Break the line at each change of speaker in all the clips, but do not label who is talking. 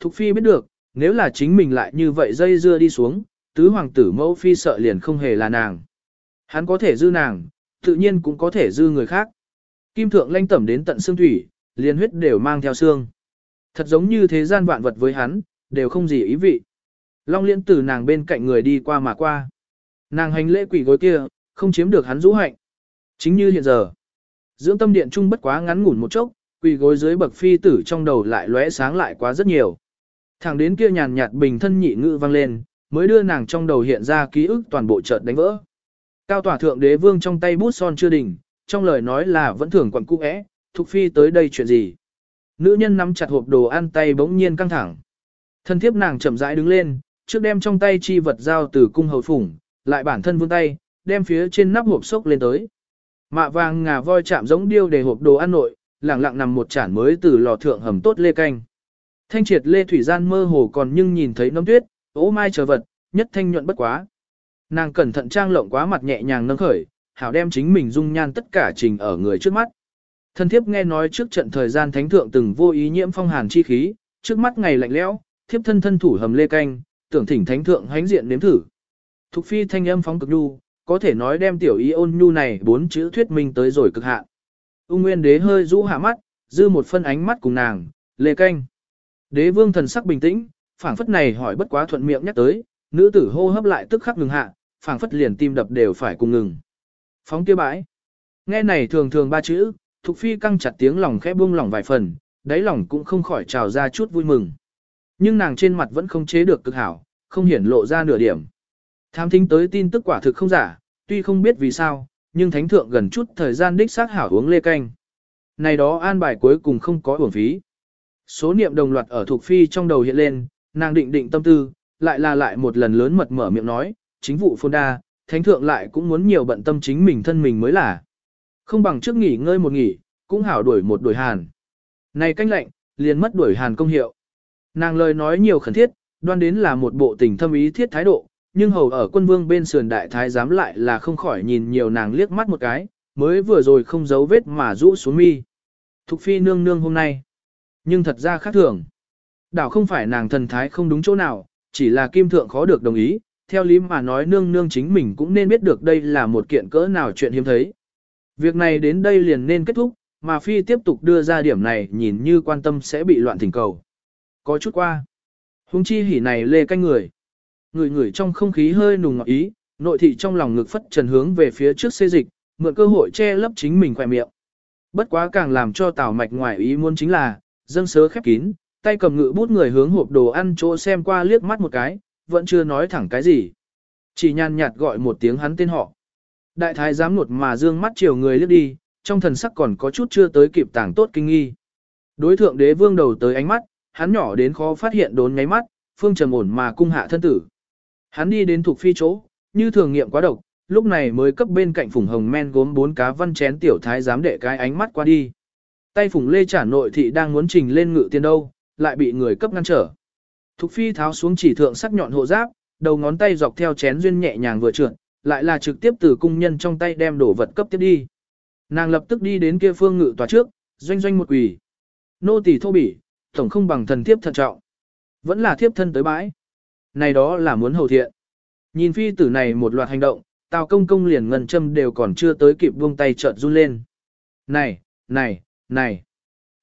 Thục Phi biết được, nếu là chính mình lại như vậy dây dưa đi xuống, tứ hoàng tử mẫu Phi sợ liền không hề là nàng. Hắn có thể dư nàng, tự nhiên cũng có thể dư người khác. Kim thượng lanh tẩm đến tận xương thủy, liền huyết đều mang theo xương. Thật giống như thế gian vạn vật với hắn, đều không gì ý vị. Long liên từ nàng bên cạnh người đi qua mà qua. Nàng hành lễ quỷ gối kia, không chiếm được hắn rũ hạnh. Chính như hiện giờ. Dưỡng tâm điện trung bất quá ngắn ngủn một chốc, quỳ gối dưới bậc phi tử trong đầu lại lóe sáng lại quá rất nhiều. Thẳng đến kia nhàn nhạt bình thân nhị ngữ vang lên, mới đưa nàng trong đầu hiện ra ký ức toàn bộ chợt đánh vỡ. Cao tòa thượng đế vương trong tay bút son chưa đỉnh, trong lời nói là vẫn thường quặn cũ é, thuộc phi tới đây chuyện gì. Nữ nhân nắm chặt hộp đồ ăn tay bỗng nhiên căng thẳng. Thân thiếp nàng chậm rãi đứng lên, trước đem trong tay chi vật giao từ cung hầu phủng, lại bản thân vươn tay, đem phía trên nắp hộp sốc lên tới. Mạ vàng ngà voi chạm giống điêu để hộp đồ ăn nội, lẳng lặng nằm một chản mới từ lò thượng hầm tốt lê canh. Thanh triệt lê thủy gian mơ hồ còn nhưng nhìn thấy nấm tuyết, ố mai chờ vật, nhất thanh nhuận bất quá. Nàng cẩn thận trang lộng quá mặt nhẹ nhàng nâng khởi, hảo đem chính mình dung nhan tất cả trình ở người trước mắt. Thân thiếp nghe nói trước trận thời gian thánh thượng từng vô ý nhiễm phong hàn chi khí, trước mắt ngày lạnh lẽo, thiếp thân thân thủ hầm lê canh, tưởng thỉnh thánh thượng hánh diện nếm thử. Thục phi thanh âm phóng cực nhu, có thể nói đem tiểu ý ôn nhu này bốn chữ thuyết minh tới rồi cực hạn. Ung Nguyên đế hơi rũ hạ mắt, dư một phân ánh mắt cùng nàng, lê canh. Đế vương thần sắc bình tĩnh, phảng phất này hỏi bất quá thuận miệng nhắc tới, nữ tử hô hấp lại tức khắc ngừng hạ, phảng phất liền tim đập đều phải cùng ngừng. Phóng kia bãi. Nghe này thường thường ba chữ, Thục Phi căng chặt tiếng lòng khẽ buông lòng vài phần, đáy lòng cũng không khỏi trào ra chút vui mừng. Nhưng nàng trên mặt vẫn không chế được cực hảo, không hiển lộ ra nửa điểm. Tham thính tới tin tức quả thực không giả, tuy không biết vì sao, nhưng thánh thượng gần chút thời gian đích xác hảo uống lê canh. Này đó an bài cuối cùng không có uổng phí. Số niệm đồng loạt ở thuộc phi trong đầu hiện lên, nàng định định tâm tư, lại là lại một lần lớn mật mở miệng nói, chính vụ phôn đa, thánh thượng lại cũng muốn nhiều bận tâm chính mình thân mình mới là. Không bằng trước nghỉ ngơi một nghỉ, cũng hảo đuổi một đuổi hàn. Này canh lạnh, liền mất đuổi hàn công hiệu. Nàng lời nói nhiều khẩn thiết, đoan đến là một bộ tình thâm ý thiết thái độ, nhưng hầu ở quân vương bên sườn đại thái giám lại là không khỏi nhìn nhiều nàng liếc mắt một cái, mới vừa rồi không giấu vết mà rũ xuống mi. Thục phi nương nương hôm nay. Nhưng thật ra khác thường. Đảo không phải nàng thần thái không đúng chỗ nào, chỉ là kim thượng khó được đồng ý, theo lý mà nói nương nương chính mình cũng nên biết được đây là một kiện cỡ nào chuyện hiếm thấy. Việc này đến đây liền nên kết thúc, mà phi tiếp tục đưa ra điểm này nhìn như quan tâm sẽ bị loạn thỉnh cầu. Có chút qua. Hùng chi hỉ này lê canh người. Người người trong không khí hơi nùng ngọt ý, nội thị trong lòng ngực phất trần hướng về phía trước xê dịch, mượn cơ hội che lấp chính mình khỏe miệng. Bất quá càng làm cho tào mạch ngoài ý muốn chính là, dâng sớ khép kín, tay cầm ngự bút người hướng hộp đồ ăn chỗ xem qua liếc mắt một cái, vẫn chưa nói thẳng cái gì. Chỉ nhàn nhạt gọi một tiếng hắn tên họ. Đại thái giám nột mà dương mắt chiều người liếc đi, trong thần sắc còn có chút chưa tới kịp tảng tốt kinh nghi. Đối thượng đế vương đầu tới ánh mắt, hắn nhỏ đến khó phát hiện đốn nháy mắt, phương trầm ổn mà cung hạ thân tử. Hắn đi đến thuộc phi chỗ, như thường nghiệm quá độc, lúc này mới cấp bên cạnh phùng hồng men gốm bốn cá văn chén tiểu thái giám đệ cái ánh mắt qua đi. Tay phủng lê trả nội thị đang muốn trình lên ngự tiền đâu, lại bị người cấp ngăn trở. Thục phi tháo xuống chỉ thượng sắc nhọn hộ giáp, đầu ngón tay dọc theo chén duyên nhẹ nhàng vừa trượt, lại là trực tiếp từ cung nhân trong tay đem đổ vật cấp tiếp đi. Nàng lập tức đi đến kia phương ngự tòa trước, doanh doanh một quỷ. Nô tỳ thô bỉ, tổng không bằng thần thiếp thận trọng. Vẫn là thiếp thân tới bãi. Này đó là muốn hầu thiện. Nhìn phi tử này một loạt hành động, tào công công liền ngần châm đều còn chưa tới kịp buông tay chợt run lên. Này, này, này.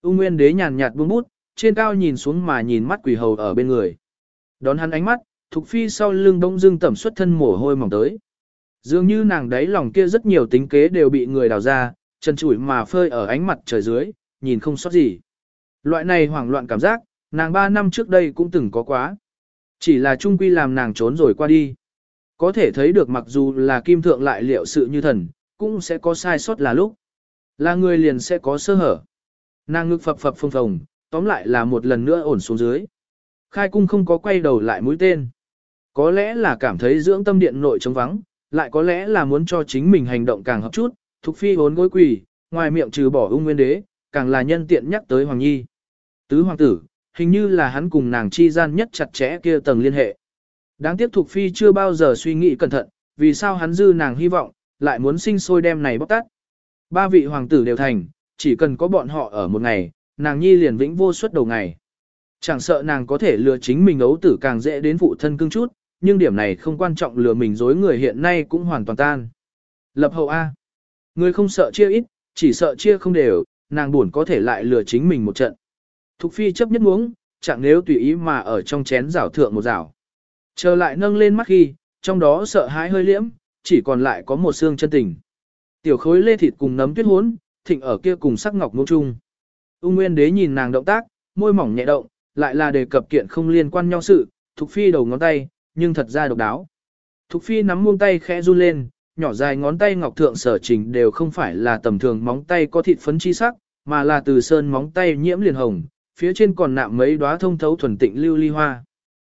Ung nguyên đế nhàn nhạt buông bút, trên cao nhìn xuống mà nhìn mắt quỷ hầu ở bên người. Đón hắn ánh mắt, thục phi sau lưng đông dưng tẩm xuất thân mồ hôi mỏng tới. Dường như nàng đấy lòng kia rất nhiều tính kế đều bị người đào ra, chân chủi mà phơi ở ánh mặt trời dưới, nhìn không sót gì. Loại này hoảng loạn cảm giác, nàng ba năm trước đây cũng từng có quá. Chỉ là trung quy làm nàng trốn rồi qua đi. Có thể thấy được mặc dù là kim thượng lại liệu sự như thần, cũng sẽ có sai sót là lúc. Là người liền sẽ có sơ hở. Nàng ngực phập phập phồng phồng, tóm lại là một lần nữa ổn xuống dưới. Khai cung không có quay đầu lại mũi tên. Có lẽ là cảm thấy dưỡng tâm điện nội trống vắng, lại có lẽ là muốn cho chính mình hành động càng hợp chút, Thục Phi hốn gối quỳ, ngoài miệng trừ bỏ ung nguyên đế, càng là nhân tiện nhắc tới Hoàng Nhi. Tứ hoàng tử, hình như là hắn cùng nàng chi gian nhất chặt chẽ kia tầng liên hệ. Đáng tiếc Thục Phi chưa bao giờ suy nghĩ cẩn thận, vì sao hắn dư nàng hy vọng, lại muốn sinh sôi đem này bóc tát. Ba vị hoàng tử đều thành, chỉ cần có bọn họ ở một ngày, nàng nhi liền vĩnh vô suất đầu ngày. Chẳng sợ nàng có thể lừa chính mình ấu tử càng dễ đến phụ thân cưng chút, nhưng điểm này không quan trọng lừa mình dối người hiện nay cũng hoàn toàn tan. Lập hậu A. Người không sợ chia ít, chỉ sợ chia không đều, nàng buồn có thể lại lừa chính mình một trận. Thục phi chấp nhất uống, chẳng nếu tùy ý mà ở trong chén rảo thượng một rảo. Chờ lại nâng lên mắt khi, trong đó sợ hãi hơi liễm, chỉ còn lại có một xương chân tình. Tiểu khối lê thịt cùng nấm tuyết hốn, thịnh ở kia cùng sắc ngọc ngô Trung Ung Nguyên Đế nhìn nàng động tác, môi mỏng nhẹ động, lại là đề cập kiện không liên quan nhau sự, Thục Phi đầu ngón tay, nhưng thật ra độc đáo. Thục Phi nắm muông tay khẽ run lên, nhỏ dài ngón tay ngọc thượng sở trình đều không phải là tầm thường móng tay có thịt phấn chi sắc, mà là từ sơn móng tay nhiễm liền hồng, phía trên còn nạm mấy đóa thông thấu thuần tịnh lưu ly hoa.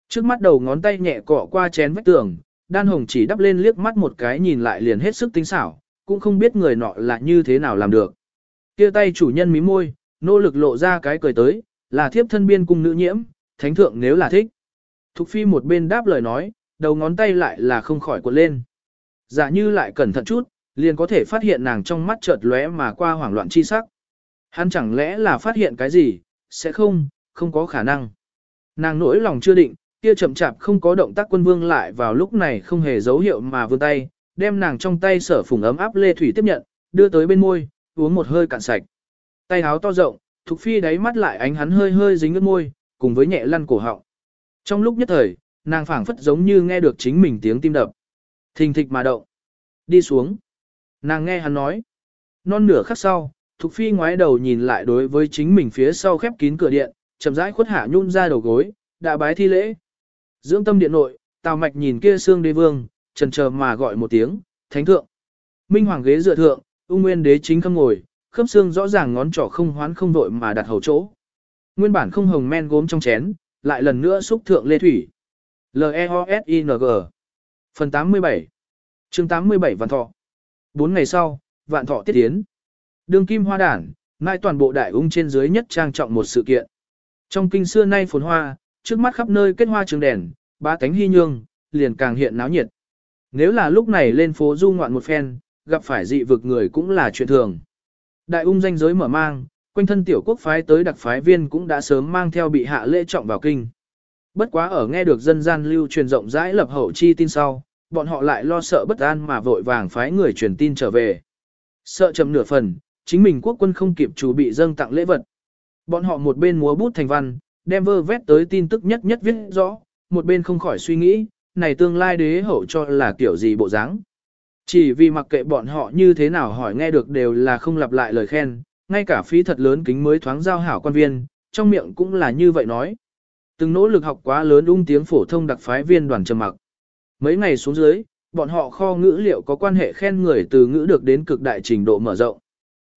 Trước mắt đầu ngón tay nhẹ cọ qua chén vách tường, đan hồng chỉ đắp lên liếc mắt một cái nhìn lại liền hết sức tinh xảo, cũng không biết người nọ là như thế nào làm được. Kia tay chủ nhân mí môi, nỗ lực lộ ra cái cười tới, là thiếp thân biên cung nữ nhiễm, thánh thượng nếu là thích. Thục phi một bên đáp lời nói, đầu ngón tay lại là không khỏi cuộn lên. Giả như lại cẩn thận chút, liền có thể phát hiện nàng trong mắt chợt lóe mà qua hoảng loạn chi sắc. Hắn chẳng lẽ là phát hiện cái gì, sẽ không, không có khả năng. Nàng nỗi lòng chưa định, kia chậm chạp không có động tác quân vương lại vào lúc này không hề dấu hiệu mà vươn tay, đem nàng trong tay sở phùng ấm áp lê thủy tiếp nhận, đưa tới bên môi, uống một hơi cạn sạch. Tay háo to rộng, Thục Phi đáy mắt lại ánh hắn hơi hơi dính ướt môi, cùng với nhẹ lăn cổ họng. Trong lúc nhất thời, nàng phảng phất giống như nghe được chính mình tiếng tim đập. Thình thịch mà động. Đi xuống. Nàng nghe hắn nói. Non nửa khắc sau, Thục Phi ngoái đầu nhìn lại đối với chính mình phía sau khép kín cửa điện, chậm rãi khuất hạ nhún ra đầu gối, đã bái thi lễ. Dưỡng tâm điện nội, Tào Mạch nhìn kia xương đế vương, trần chờ mà gọi một tiếng, thánh thượng. Minh hoàng ghế dựa thượng, ung nguyên đế chính khâm ngồi, khớp xương rõ ràng ngón trỏ không hoán không vội mà đặt hầu chỗ. Nguyên bản không hồng men gốm trong chén, lại lần nữa xúc thượng lê thủy. L-E-O-S-I-N-G Phần 87 chương 87 Vạn Thọ Bốn ngày sau, Vạn Thọ tiết tiến. Đường kim hoa đản, mai toàn bộ đại ung trên dưới nhất trang trọng một sự kiện. Trong kinh xưa nay phồn hoa, trước mắt khắp nơi kết hoa trường đèn, ba tánh hy nhương, liền càng hiện náo nhiệt. Nếu là lúc này lên phố du ngoạn một phen, gặp phải dị vực người cũng là chuyện thường. Đại ung danh giới mở mang, quanh thân tiểu quốc phái tới đặc phái viên cũng đã sớm mang theo bị hạ lễ trọng vào kinh. Bất quá ở nghe được dân gian lưu truyền rộng rãi lập hậu chi tin sau, bọn họ lại lo sợ bất an mà vội vàng phái người truyền tin trở về. Sợ chậm nửa phần, chính mình quốc quân không kịp chủ bị dâng tặng lễ vật. Bọn họ một bên múa bút thành văn, đem vơ vét tới tin tức nhất nhất viết rõ, một bên không khỏi suy nghĩ, này tương lai đế hậu cho là kiểu gì bộ dáng. Chỉ vì mặc kệ bọn họ như thế nào hỏi nghe được đều là không lặp lại lời khen, ngay cả phí thật lớn kính mới thoáng giao hảo quan viên, trong miệng cũng là như vậy nói. Từng nỗ lực học quá lớn ung tiếng phổ thông đặc phái viên đoàn trầm mặc. Mấy ngày xuống dưới, bọn họ kho ngữ liệu có quan hệ khen người từ ngữ được đến cực đại trình độ mở rộng.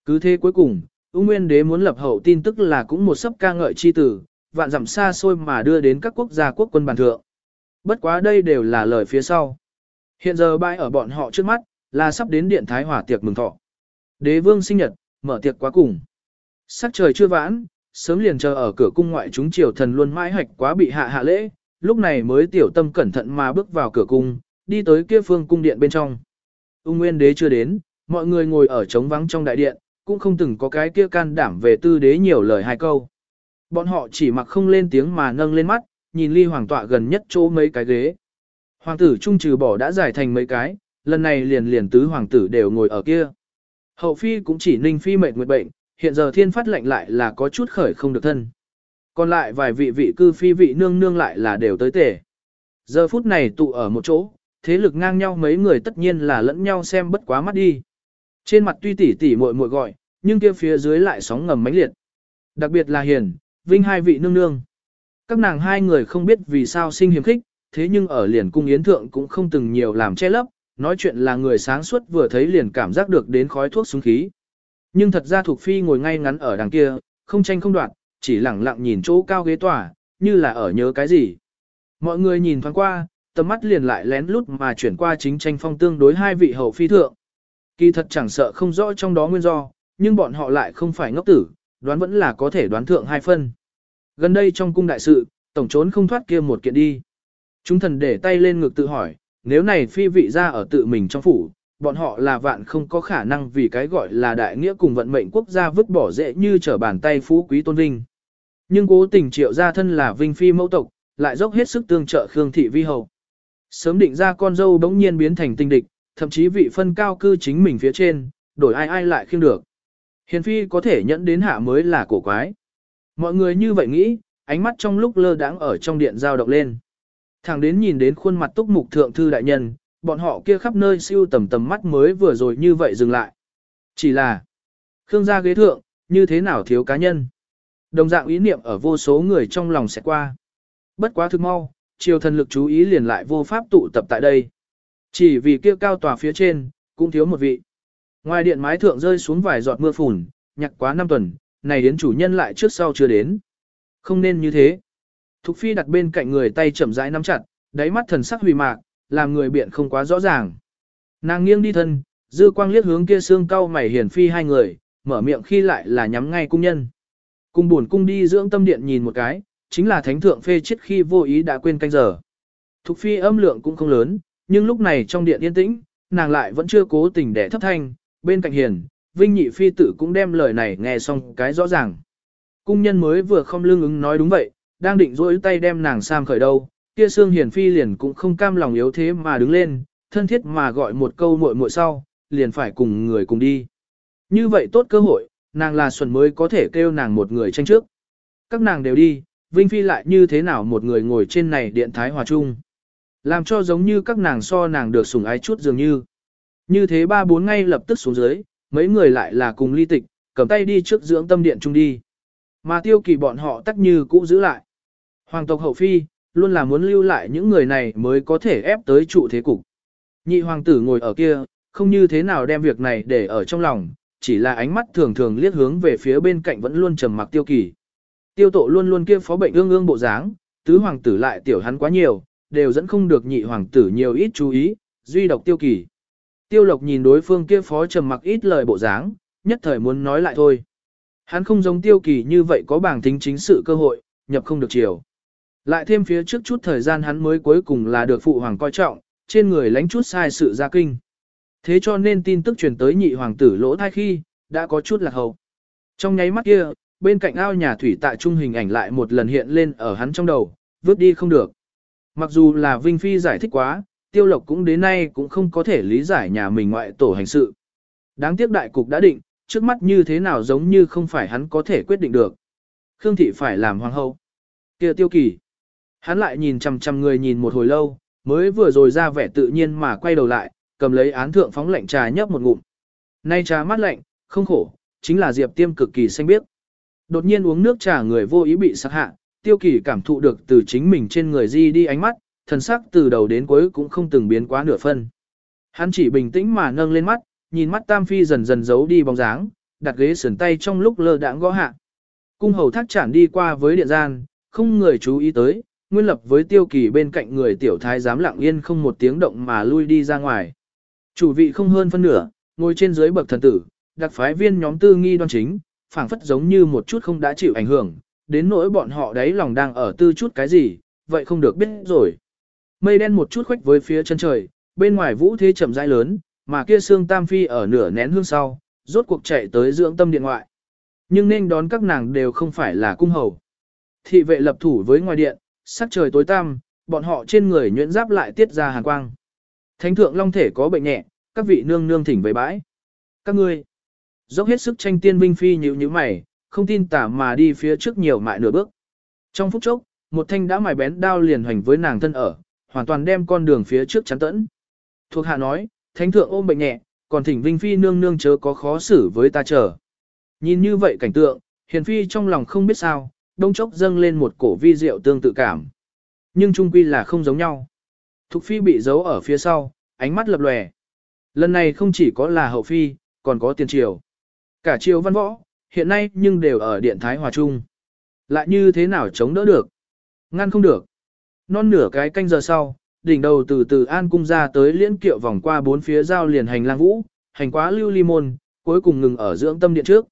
Cứ thế cuối cùng, ung nguyên đế muốn lập hậu tin tức là cũng một sấp ca ngợi chi tử, vạn dặm xa xôi mà đưa đến các quốc gia quốc quân bàn thượng. Bất quá đây đều là lời phía sau. Hiện giờ bãi ở bọn họ trước mắt, là sắp đến điện thái hỏa tiệc mừng thọ. Đế vương sinh nhật, mở tiệc quá cùng. Sắc trời chưa vãn, sớm liền chờ ở cửa cung ngoại chúng triều thần luôn mãi hạch quá bị hạ hạ lễ, lúc này mới tiểu tâm cẩn thận mà bước vào cửa cung, đi tới kia phương cung điện bên trong. Ung Nguyên đế chưa đến, mọi người ngồi ở trống vắng trong đại điện, cũng không từng có cái kia can đảm về tư đế nhiều lời hai câu. Bọn họ chỉ mặc không lên tiếng mà nâng lên mắt, nhìn ly hoàng tọa gần nhất chỗ mấy cái ghế. Hoàng tử trung trừ bỏ đã giải thành mấy cái, lần này liền liền tứ hoàng tử đều ngồi ở kia. Hậu phi cũng chỉ ninh phi mệt nguyệt bệnh, hiện giờ thiên phát lệnh lại là có chút khởi không được thân. Còn lại vài vị vị cư phi vị nương nương lại là đều tới tể. Giờ phút này tụ ở một chỗ, thế lực ngang nhau mấy người tất nhiên là lẫn nhau xem bất quá mắt đi. Trên mặt tuy tỉ tỉ muội muội gọi, nhưng kia phía dưới lại sóng ngầm mãnh liệt. Đặc biệt là hiền, vinh hai vị nương nương. Các nàng hai người không biết vì sao sinh hiếm khích, thế nhưng ở liền cung yến thượng cũng không từng nhiều làm che lấp, nói chuyện là người sáng suốt vừa thấy liền cảm giác được đến khói thuốc súng khí. Nhưng thật ra thuộc phi ngồi ngay ngắn ở đằng kia, không tranh không đoạt, chỉ lẳng lặng nhìn chỗ cao ghế tòa, như là ở nhớ cái gì. Mọi người nhìn thoáng qua, tầm mắt liền lại lén lút mà chuyển qua chính tranh phong tương đối hai vị hậu phi thượng. Kỳ thật chẳng sợ không rõ trong đó nguyên do, nhưng bọn họ lại không phải ngốc tử, đoán vẫn là có thể đoán thượng hai phân. Gần đây trong cung đại sự, tổng trốn không thoát kia một kiện đi. Chúng thần để tay lên ngực tự hỏi, nếu này phi vị ra ở tự mình trong phủ, bọn họ là vạn không có khả năng vì cái gọi là đại nghĩa cùng vận mệnh quốc gia vứt bỏ dễ như trở bàn tay phú quý tôn vinh. Nhưng cố tình triệu gia thân là vinh phi mẫu tộc, lại dốc hết sức tương trợ Khương thị vi hầu. Sớm định ra con dâu bỗng nhiên biến thành tinh địch, thậm chí vị phân cao cư chính mình phía trên, đổi ai ai lại khiêng được. Hiền phi có thể nhẫn đến hạ mới là cổ quái. Mọi người như vậy nghĩ, ánh mắt trong lúc lơ đãng ở trong điện giao động lên. Thẳng đến nhìn đến khuôn mặt túc mục thượng thư đại nhân, bọn họ kia khắp nơi siêu tầm tầm mắt mới vừa rồi như vậy dừng lại. Chỉ là, Khương gia ghế thượng, như thế nào thiếu cá nhân. Đồng dạng ý niệm ở vô số người trong lòng sẽ qua. Bất quá thực mau, triều thần lực chú ý liền lại vô pháp tụ tập tại đây. Chỉ vì kia cao tòa phía trên, cũng thiếu một vị. Ngoài điện mái thượng rơi xuống vài giọt mưa phùn, nhặt quá năm tuần, này đến chủ nhân lại trước sau chưa đến. Không nên như thế. Thục phi đặt bên cạnh người tay chậm rãi nắm chặt, đáy mắt thần sắc hủy mạc, làm người biện không quá rõ ràng. Nàng nghiêng đi thân, dư quang liếc hướng kia xương cau mày hiển phi hai người, mở miệng khi lại là nhắm ngay cung nhân. Cung buồn cung đi dưỡng tâm điện nhìn một cái, chính là thánh thượng phê chết khi vô ý đã quên canh giờ. Thục phi âm lượng cũng không lớn, nhưng lúc này trong điện yên tĩnh, nàng lại vẫn chưa cố tình để thấp thanh, bên cạnh hiền, Vinh Nhị Phi tử cũng đem lời này nghe xong cái rõ ràng. Cung nhân mới vừa không lương ứng nói đúng vậy, đang định rỗi tay đem nàng sam khởi đâu, kia xương hiền phi liền cũng không cam lòng yếu thế mà đứng lên, thân thiết mà gọi một câu muội muội sau, liền phải cùng người cùng đi. Như vậy tốt cơ hội, nàng là xuân mới có thể kêu nàng một người tranh trước. Các nàng đều đi, Vinh Phi lại như thế nào một người ngồi trên này điện thái hòa chung. Làm cho giống như các nàng so nàng được sủng ái chút dường như. Như thế ba bốn ngay lập tức xuống dưới, mấy người lại là cùng ly tịch, cầm tay đi trước dưỡng tâm điện chung đi. Mà tiêu kỳ bọn họ tắc như cũ giữ lại. Hoàng tộc hậu phi, luôn là muốn lưu lại những người này mới có thể ép tới trụ thế cục. Nhị hoàng tử ngồi ở kia, không như thế nào đem việc này để ở trong lòng, chỉ là ánh mắt thường thường liếc hướng về phía bên cạnh vẫn luôn trầm mặc tiêu kỳ. Tiêu tổ luôn luôn kia phó bệnh ương ương bộ dáng, tứ hoàng tử lại tiểu hắn quá nhiều, đều dẫn không được nhị hoàng tử nhiều ít chú ý, duy độc tiêu kỳ. Tiêu lộc nhìn đối phương kia phó trầm mặc ít lời bộ dáng, nhất thời muốn nói lại thôi. Hắn không giống tiêu kỳ như vậy có bảng tính chính sự cơ hội, nhập không được chiều. Lại thêm phía trước chút thời gian hắn mới cuối cùng là được phụ hoàng coi trọng, trên người lánh chút sai sự ra kinh. Thế cho nên tin tức truyền tới nhị hoàng tử lỗ thai khi, đã có chút lạc hậu. Trong nháy mắt kia, bên cạnh ao nhà thủy tại trung hình ảnh lại một lần hiện lên ở hắn trong đầu, vứt đi không được. Mặc dù là Vinh Phi giải thích quá, Tiêu Lộc cũng đến nay cũng không có thể lý giải nhà mình ngoại tổ hành sự. Đáng tiếc đại cục đã định, trước mắt như thế nào giống như không phải hắn có thể quyết định được. Khương Thị phải làm hoàng hậu. kia Tiêu Kỳ. Hắn lại nhìn chằm chằm người nhìn một hồi lâu, mới vừa rồi ra vẻ tự nhiên mà quay đầu lại, cầm lấy án thượng phóng lạnh trà nhấp một ngụm. Nay trà mát lạnh, không khổ, chính là Diệp Tiêm cực kỳ xanh biếc. Đột nhiên uống nước trà người vô ý bị sắc hạ, Tiêu Kỳ cảm thụ được từ chính mình trên người di đi ánh mắt, thần sắc từ đầu đến cuối cũng không từng biến quá nửa phân. Hắn chỉ bình tĩnh mà nâng lên mắt, nhìn mắt Tam Phi dần dần giấu đi bóng dáng, đặt ghế sườn tay trong lúc lơ đãng gõ hạ. Cung hầu thác chản đi qua với điện gian, không người chú ý tới, nguyên lập với tiêu kỳ bên cạnh người tiểu thái giám lặng yên không một tiếng động mà lui đi ra ngoài. Chủ vị không hơn phân nửa, ngồi trên dưới bậc thần tử, đặc phái viên nhóm tư nghi đoan chính, phảng phất giống như một chút không đã chịu ảnh hưởng, đến nỗi bọn họ đấy lòng đang ở tư chút cái gì, vậy không được biết rồi. Mây đen một chút khoách với phía chân trời, bên ngoài vũ thế chậm rãi lớn, mà kia xương tam phi ở nửa nén hương sau, rốt cuộc chạy tới dưỡng tâm điện ngoại. Nhưng nên đón các nàng đều không phải là cung hầu. Thị vệ lập thủ với ngoài điện, sắc trời tối tăm, bọn họ trên người nhuyễn giáp lại tiết ra hàn quang. Thánh thượng long thể có bệnh nhẹ, các vị nương nương thỉnh về bãi. Các ngươi, dốc hết sức tranh tiên binh phi nhíu nhíu mày, không tin tả mà đi phía trước nhiều mại nửa bước. Trong phút chốc, một thanh đã mài bén đao liền hoành với nàng thân ở, hoàn toàn đem con đường phía trước chắn tẫn. Thuộc hạ nói, thánh thượng ôm bệnh nhẹ, còn thỉnh Vinh Phi nương nương chớ có khó xử với ta chờ. Nhìn như vậy cảnh tượng, Hiền Phi trong lòng không biết sao, đông chốc dâng lên một cổ vi diệu tương tự cảm. Nhưng trung quy là không giống nhau. Thục Phi bị giấu ở phía sau, ánh mắt lập lòe. Lần này không chỉ có là hậu phi, còn có tiền triều. Cả triều văn võ, hiện nay nhưng đều ở điện Thái Hòa Trung. Lại như thế nào chống đỡ được? Ngăn không được. Non nửa cái canh giờ sau, đỉnh đầu từ từ an cung ra tới liễn kiệu vòng qua bốn phía giao liền hành lang vũ, hành quá lưu ly môn, cuối cùng ngừng ở dưỡng tâm điện trước.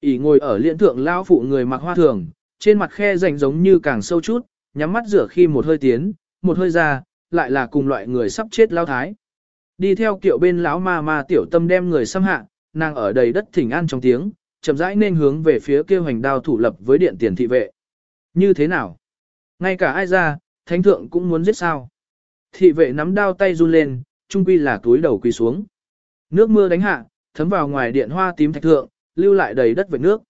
ỉ ngồi ở liễn thượng lao phụ người mặc hoa thường, trên mặt khe rành giống như càng sâu chút, nhắm mắt rửa khi một hơi tiến, một hơi ra, lại là cùng loại người sắp chết lao thái. Đi theo kiệu bên lão ma ma tiểu tâm đem người xâm hạ, nàng ở đầy đất thỉnh an trong tiếng, chậm rãi nên hướng về phía kêu hành đao thủ lập với điện tiền thị vệ. Như thế nào? Ngay cả ai ra, thánh thượng cũng muốn giết sao? Thị vệ nắm đao tay run lên, trung quy là túi đầu quỳ xuống. Nước mưa đánh hạ, thấm vào ngoài điện hoa tím thạch thượng, lưu lại đầy đất vệt nước.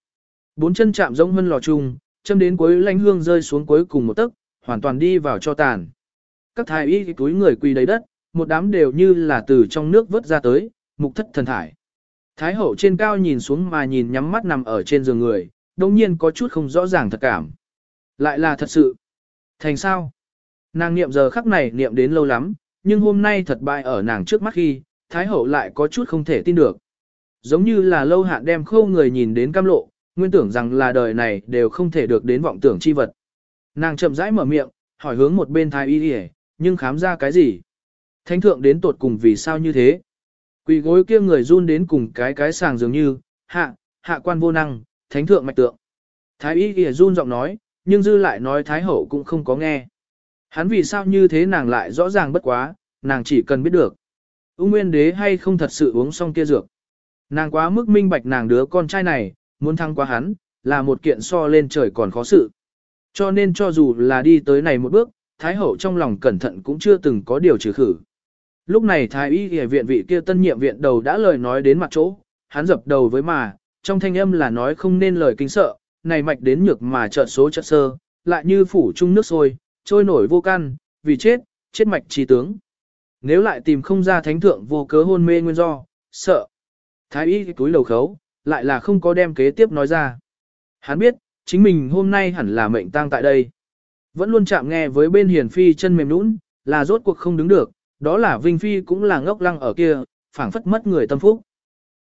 Bốn chân chạm giống hơn lò chung, châm đến cuối lanh hương rơi xuống cuối cùng một tấc, hoàn toàn đi vào cho tàn. Các thái y túi người quỳ đầy đất, một đám đều như là từ trong nước vớt ra tới, mục thất thần thải. Thái hậu trên cao nhìn xuống mà nhìn nhắm mắt nằm ở trên giường người, đồng nhiên có chút không rõ ràng thật cảm. Lại là thật sự. Thành sao? Nàng niệm giờ khắc này niệm đến lâu lắm, nhưng hôm nay thật bại ở nàng trước mắt khi, Thái hậu lại có chút không thể tin được. Giống như là lâu hạn đem khâu người nhìn đến cam lộ, nguyên tưởng rằng là đời này đều không thể được đến vọng tưởng chi vật. Nàng chậm rãi mở miệng, hỏi hướng một bên thái y y, nhưng khám ra cái gì? Thánh thượng đến tột cùng vì sao như thế? Quỳ gối kia người run đến cùng cái cái sàng dường như, hạ, hạ quan vô năng, thánh thượng mạch tượng. Thái y y run giọng nói, nhưng dư lại nói thái hậu cũng không có nghe. Hắn vì sao như thế nàng lại rõ ràng bất quá, nàng chỉ cần biết được. Úng nguyên đế hay không thật sự uống xong kia dược. Nàng quá mức minh bạch nàng đứa con trai này, muốn thăng qua hắn, là một kiện so lên trời còn khó sự. Cho nên cho dù là đi tới này một bước, Thái Hậu trong lòng cẩn thận cũng chưa từng có điều trừ khử. Lúc này Thái Y Y viện vị kia tân nhiệm viện đầu đã lời nói đến mặt chỗ, hắn dập đầu với mà, trong thanh âm là nói không nên lời kinh sợ, này mạch đến nhược mà chợt số chợt sơ, lại như phủ chung nước sôi, trôi nổi vô căn, vì chết, chết mạch trí tướng. Nếu lại tìm không ra thánh thượng vô cớ hôn mê nguyên do, sợ. Thái y túi đầu khấu, lại là không có đem kế tiếp nói ra. Hắn biết, chính mình hôm nay hẳn là mệnh tang tại đây. Vẫn luôn chạm nghe với bên hiền phi chân mềm nũng, là rốt cuộc không đứng được, đó là Vinh Phi cũng là ngốc lăng ở kia, phảng phất mất người tâm phúc.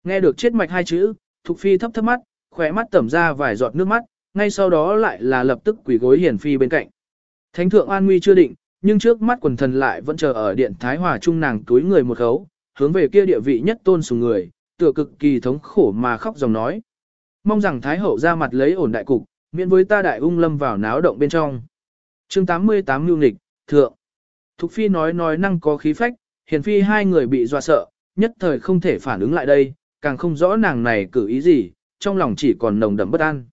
Nghe được chết mạch hai chữ, Thục Phi thấp thấp mắt, khỏe mắt tẩm ra vài giọt nước mắt, ngay sau đó lại là lập tức quỳ gối hiền Phi bên cạnh. Thánh thượng an nguy chưa định, nhưng trước mắt quần thần lại vẫn chờ ở điện Thái Hòa trung nàng túi người một khấu, hướng về kia địa vị nhất tôn sùng người, tựa cực kỳ thống khổ mà khóc dòng nói. Mong rằng Thái Hậu ra mặt lấy ổn đại cục, miễn với ta đại ung lâm vào náo động bên trong. chương 88 lưu Nghịch, Thượng. Thục Phi nói nói năng có khí phách, hiền phi hai người bị dọa sợ, nhất thời không thể phản ứng lại đây, càng không rõ nàng này cử ý gì, trong lòng chỉ còn nồng đậm bất an.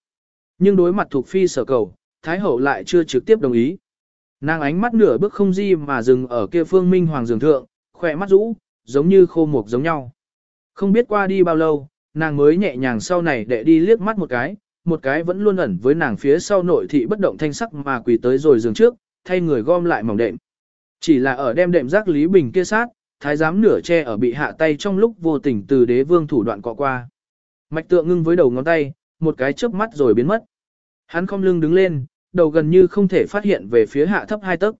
Nhưng đối mặt Thục Phi sở cầu, Thái Hậu lại chưa trực tiếp đồng ý. Nàng ánh mắt nửa bước không di mà dừng ở kia phương minh hoàng dường thượng, khỏe mắt rũ, giống như khô mục giống nhau. Không biết qua đi bao lâu, nàng mới nhẹ nhàng sau này để đi liếc mắt một cái, một cái vẫn luôn ẩn với nàng phía sau nội thị bất động thanh sắc mà quỳ tới rồi giường trước, thay người gom lại mỏng đệm. Chỉ là ở đem đệm giác Lý Bình kia sát, thái giám nửa che ở bị hạ tay trong lúc vô tình từ đế vương thủ đoạn cọ qua. Mạch tượng ngưng với đầu ngón tay, một cái chớp mắt rồi biến mất. Hắn không lưng đứng lên, đầu gần như không thể phát hiện về phía hạ thấp hai tấc.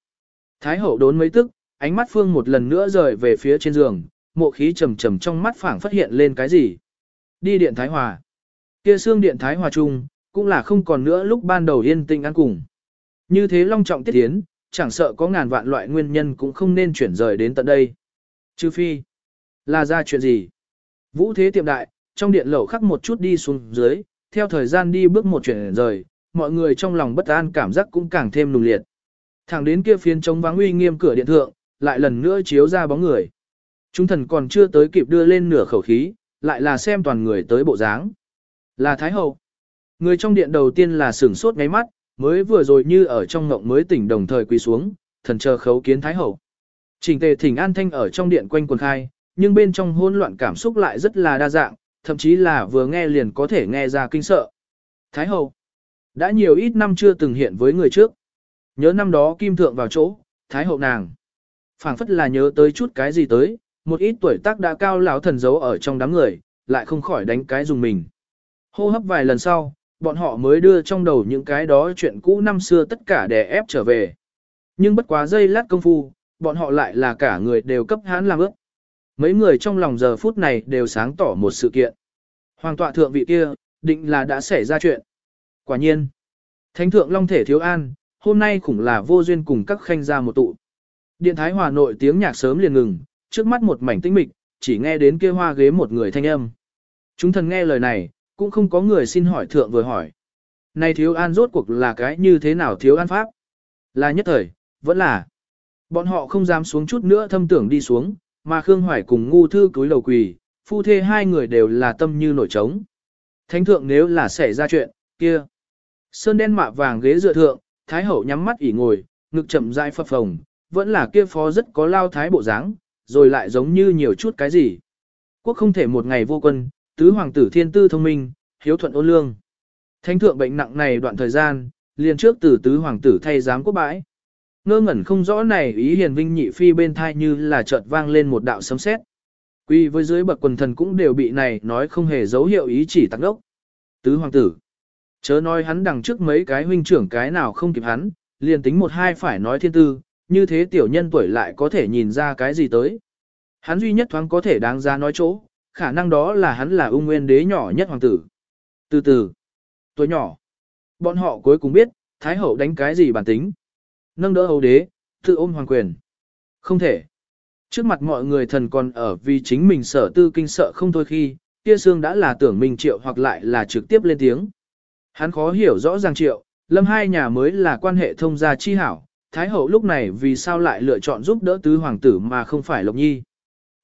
Thái hậu đốn mấy tức, ánh mắt phương một lần nữa rời về phía trên giường, mộ khí trầm trầm trong mắt phảng phát hiện lên cái gì. Đi điện Thái Hòa. Kia xương điện Thái Hòa chung, cũng là không còn nữa lúc ban đầu yên tĩnh ăn cùng. Như thế long trọng tiết tiến, chẳng sợ có ngàn vạn loại nguyên nhân cũng không nên chuyển rời đến tận đây. Trừ phi, là ra chuyện gì? Vũ thế tiệm đại, trong điện lẩu khắc một chút đi xuống dưới, theo thời gian đi bước một chuyển rời, mọi người trong lòng bất an cảm giác cũng càng thêm nùng liệt. Thẳng đến kia phiến trống vắng uy nghiêm cửa điện thượng, lại lần nữa chiếu ra bóng người. Chúng thần còn chưa tới kịp đưa lên nửa khẩu khí, lại là xem toàn người tới bộ dáng. Là Thái Hậu. Người trong điện đầu tiên là sửng sốt ngáy mắt, mới vừa rồi như ở trong ngộng mới tỉnh đồng thời quỳ xuống, thần chờ khấu kiến Thái Hậu. Trình tề thỉnh an thanh ở trong điện quanh quần khai, nhưng bên trong hỗn loạn cảm xúc lại rất là đa dạng, thậm chí là vừa nghe liền có thể nghe ra kinh sợ. Thái Hậu. Đã nhiều ít năm chưa từng hiện với người trước. Nhớ năm đó kim thượng vào chỗ, Thái Hậu nàng. phảng phất là nhớ tới chút cái gì tới, một ít tuổi tác đã cao lão thần giấu ở trong đám người, lại không khỏi đánh cái dùng mình. Hô hấp vài lần sau, bọn họ mới đưa trong đầu những cái đó chuyện cũ năm xưa tất cả đè ép trở về. Nhưng bất quá giây lát công phu, bọn họ lại là cả người đều cấp hãn làm ước. Mấy người trong lòng giờ phút này đều sáng tỏ một sự kiện. Hoàng tọa thượng vị kia, định là đã xảy ra chuyện. Quả nhiên, Thánh thượng Long Thể Thiếu An, hôm nay cũng là vô duyên cùng các khanh ra một tụ. Điện Thái Hòa nội tiếng nhạc sớm liền ngừng, trước mắt một mảnh tĩnh mịch, chỉ nghe đến kia hoa ghế một người thanh âm. Chúng thần nghe lời này, cũng không có người xin hỏi thượng vừa hỏi. Này thiếu an rốt cuộc là cái như thế nào thiếu an pháp? Là nhất thời, vẫn là. Bọn họ không dám xuống chút nữa thâm tưởng đi xuống, mà Khương Hoài cùng ngu thư cúi đầu quỳ, phu thê hai người đều là tâm như nổi trống. Thánh thượng nếu là xảy ra chuyện, kia. Sơn đen mạ vàng ghế dựa thượng, Thái hậu nhắm mắt ỉ ngồi, ngực chậm rãi phập phồng, vẫn là kia phó rất có lao thái bộ dáng, rồi lại giống như nhiều chút cái gì. Quốc không thể một ngày vô quân, tứ hoàng tử thiên tư thông minh, hiếu thuận ôn lương. Thánh thượng bệnh nặng này đoạn thời gian, liền trước từ tứ hoàng tử thay giám quốc bãi. Ngơ ngẩn không rõ này ý hiền vinh nhị phi bên thai như là chợt vang lên một đạo sấm sét. Quy với dưới bậc quần thần cũng đều bị này nói không hề dấu hiệu ý chỉ tăng đốc. Tứ hoàng tử. Chớ nói hắn đằng trước mấy cái huynh trưởng cái nào không kịp hắn, liền tính một hai phải nói thiên tư, như thế tiểu nhân tuổi lại có thể nhìn ra cái gì tới. Hắn duy nhất thoáng có thể đáng ra nói chỗ, khả năng đó là hắn là ung nguyên đế nhỏ nhất hoàng tử. Từ từ, tuổi nhỏ, bọn họ cuối cùng biết, Thái hậu đánh cái gì bản tính. Nâng đỡ hầu đế, tự ôm hoàng quyền. Không thể. Trước mặt mọi người thần còn ở vì chính mình sở tư kinh sợ không thôi khi, kia xương đã là tưởng mình triệu hoặc lại là trực tiếp lên tiếng. Hắn khó hiểu rõ ràng triệu, lâm hai nhà mới là quan hệ thông gia chi hảo, Thái hậu lúc này vì sao lại lựa chọn giúp đỡ tứ hoàng tử mà không phải Lộc Nhi.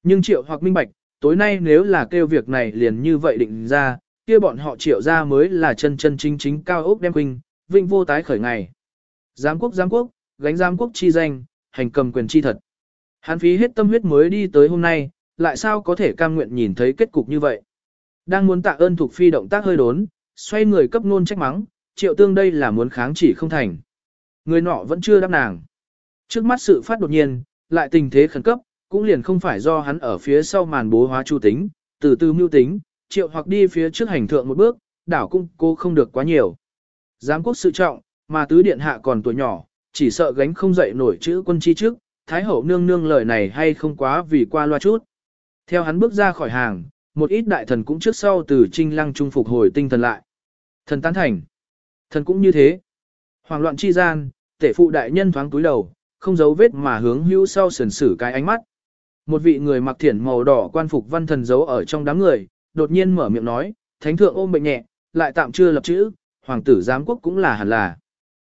Nhưng triệu hoặc minh bạch, tối nay nếu là kêu việc này liền như vậy định ra, kia bọn họ triệu ra mới là chân chân chính chính cao ốc đem quỳnh, vinh vô tái khởi ngày. Giám quốc giám quốc, gánh giám quốc chi danh, hành cầm quyền chi thật. Hắn phí hết tâm huyết mới đi tới hôm nay, lại sao có thể cam nguyện nhìn thấy kết cục như vậy. Đang muốn tạ ơn thuộc phi động tác hơi đốn, xoay người cấp nôn trách mắng, triệu tương đây là muốn kháng chỉ không thành. Người nọ vẫn chưa đáp nàng. Trước mắt sự phát đột nhiên, lại tình thế khẩn cấp, cũng liền không phải do hắn ở phía sau màn bố hóa chu tính, từ từ mưu tính, triệu hoặc đi phía trước hành thượng một bước, đảo cung cô không được quá nhiều. Giám quốc sự trọng, mà tứ điện hạ còn tuổi nhỏ, chỉ sợ gánh không dậy nổi chữ quân chi trước, thái hậu nương nương lời này hay không quá vì qua loa chút. Theo hắn bước ra khỏi hàng, một ít đại thần cũng trước sau từ trinh lăng trung phục hồi tinh thần lại. Thần tán thành. Thần cũng như thế. Hoàng loạn chi gian, tể phụ đại nhân thoáng túi đầu, không giấu vết mà hướng hữu sau sườn sử cái ánh mắt. Một vị người mặc thiển màu đỏ quan phục văn thần giấu ở trong đám người, đột nhiên mở miệng nói, thánh thượng ôm bệnh nhẹ, lại tạm chưa lập chữ, hoàng tử giám quốc cũng là hẳn là.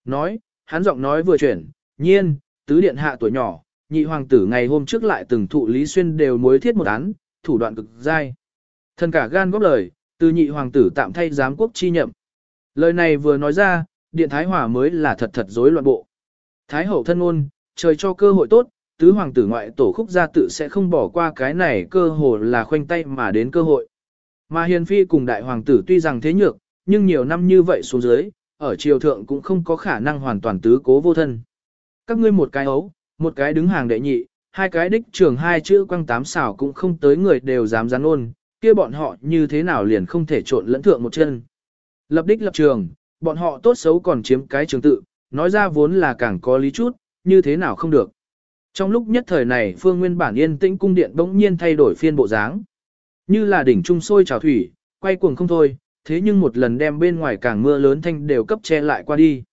Nói, hắn giọng nói vừa chuyển, nhiên, tứ điện hạ tuổi nhỏ, nhị hoàng tử ngày hôm trước lại từng thụ lý xuyên đều mối thiết một án, thủ đoạn cực dai. Thần cả gan góp lời, từ nhị hoàng tử tạm thay giám quốc chi nhậm. Lời này vừa nói ra, điện thái hòa mới là thật thật rối loạn bộ. Thái hậu thân ôn, trời cho cơ hội tốt, tứ hoàng tử ngoại tổ khúc gia tự sẽ không bỏ qua cái này cơ hội là khoanh tay mà đến cơ hội. Mà hiền phi cùng đại hoàng tử tuy rằng thế nhược, nhưng nhiều năm như vậy xuống dưới, ở triều thượng cũng không có khả năng hoàn toàn tứ cố vô thân. Các ngươi một cái ấu, một cái đứng hàng đệ nhị, hai cái đích trường hai chữ quăng tám xảo cũng không tới người đều dám dán ôn, kia bọn họ như thế nào liền không thể trộn lẫn thượng một chân. Lập đích lập trường, bọn họ tốt xấu còn chiếm cái trường tự, nói ra vốn là càng có lý chút, như thế nào không được. Trong lúc nhất thời này phương nguyên bản yên tĩnh cung điện bỗng nhiên thay đổi phiên bộ dáng. Như là đỉnh trung sôi trào thủy, quay cuồng không thôi, thế nhưng một lần đem bên ngoài càng mưa lớn thanh đều cấp che lại qua đi.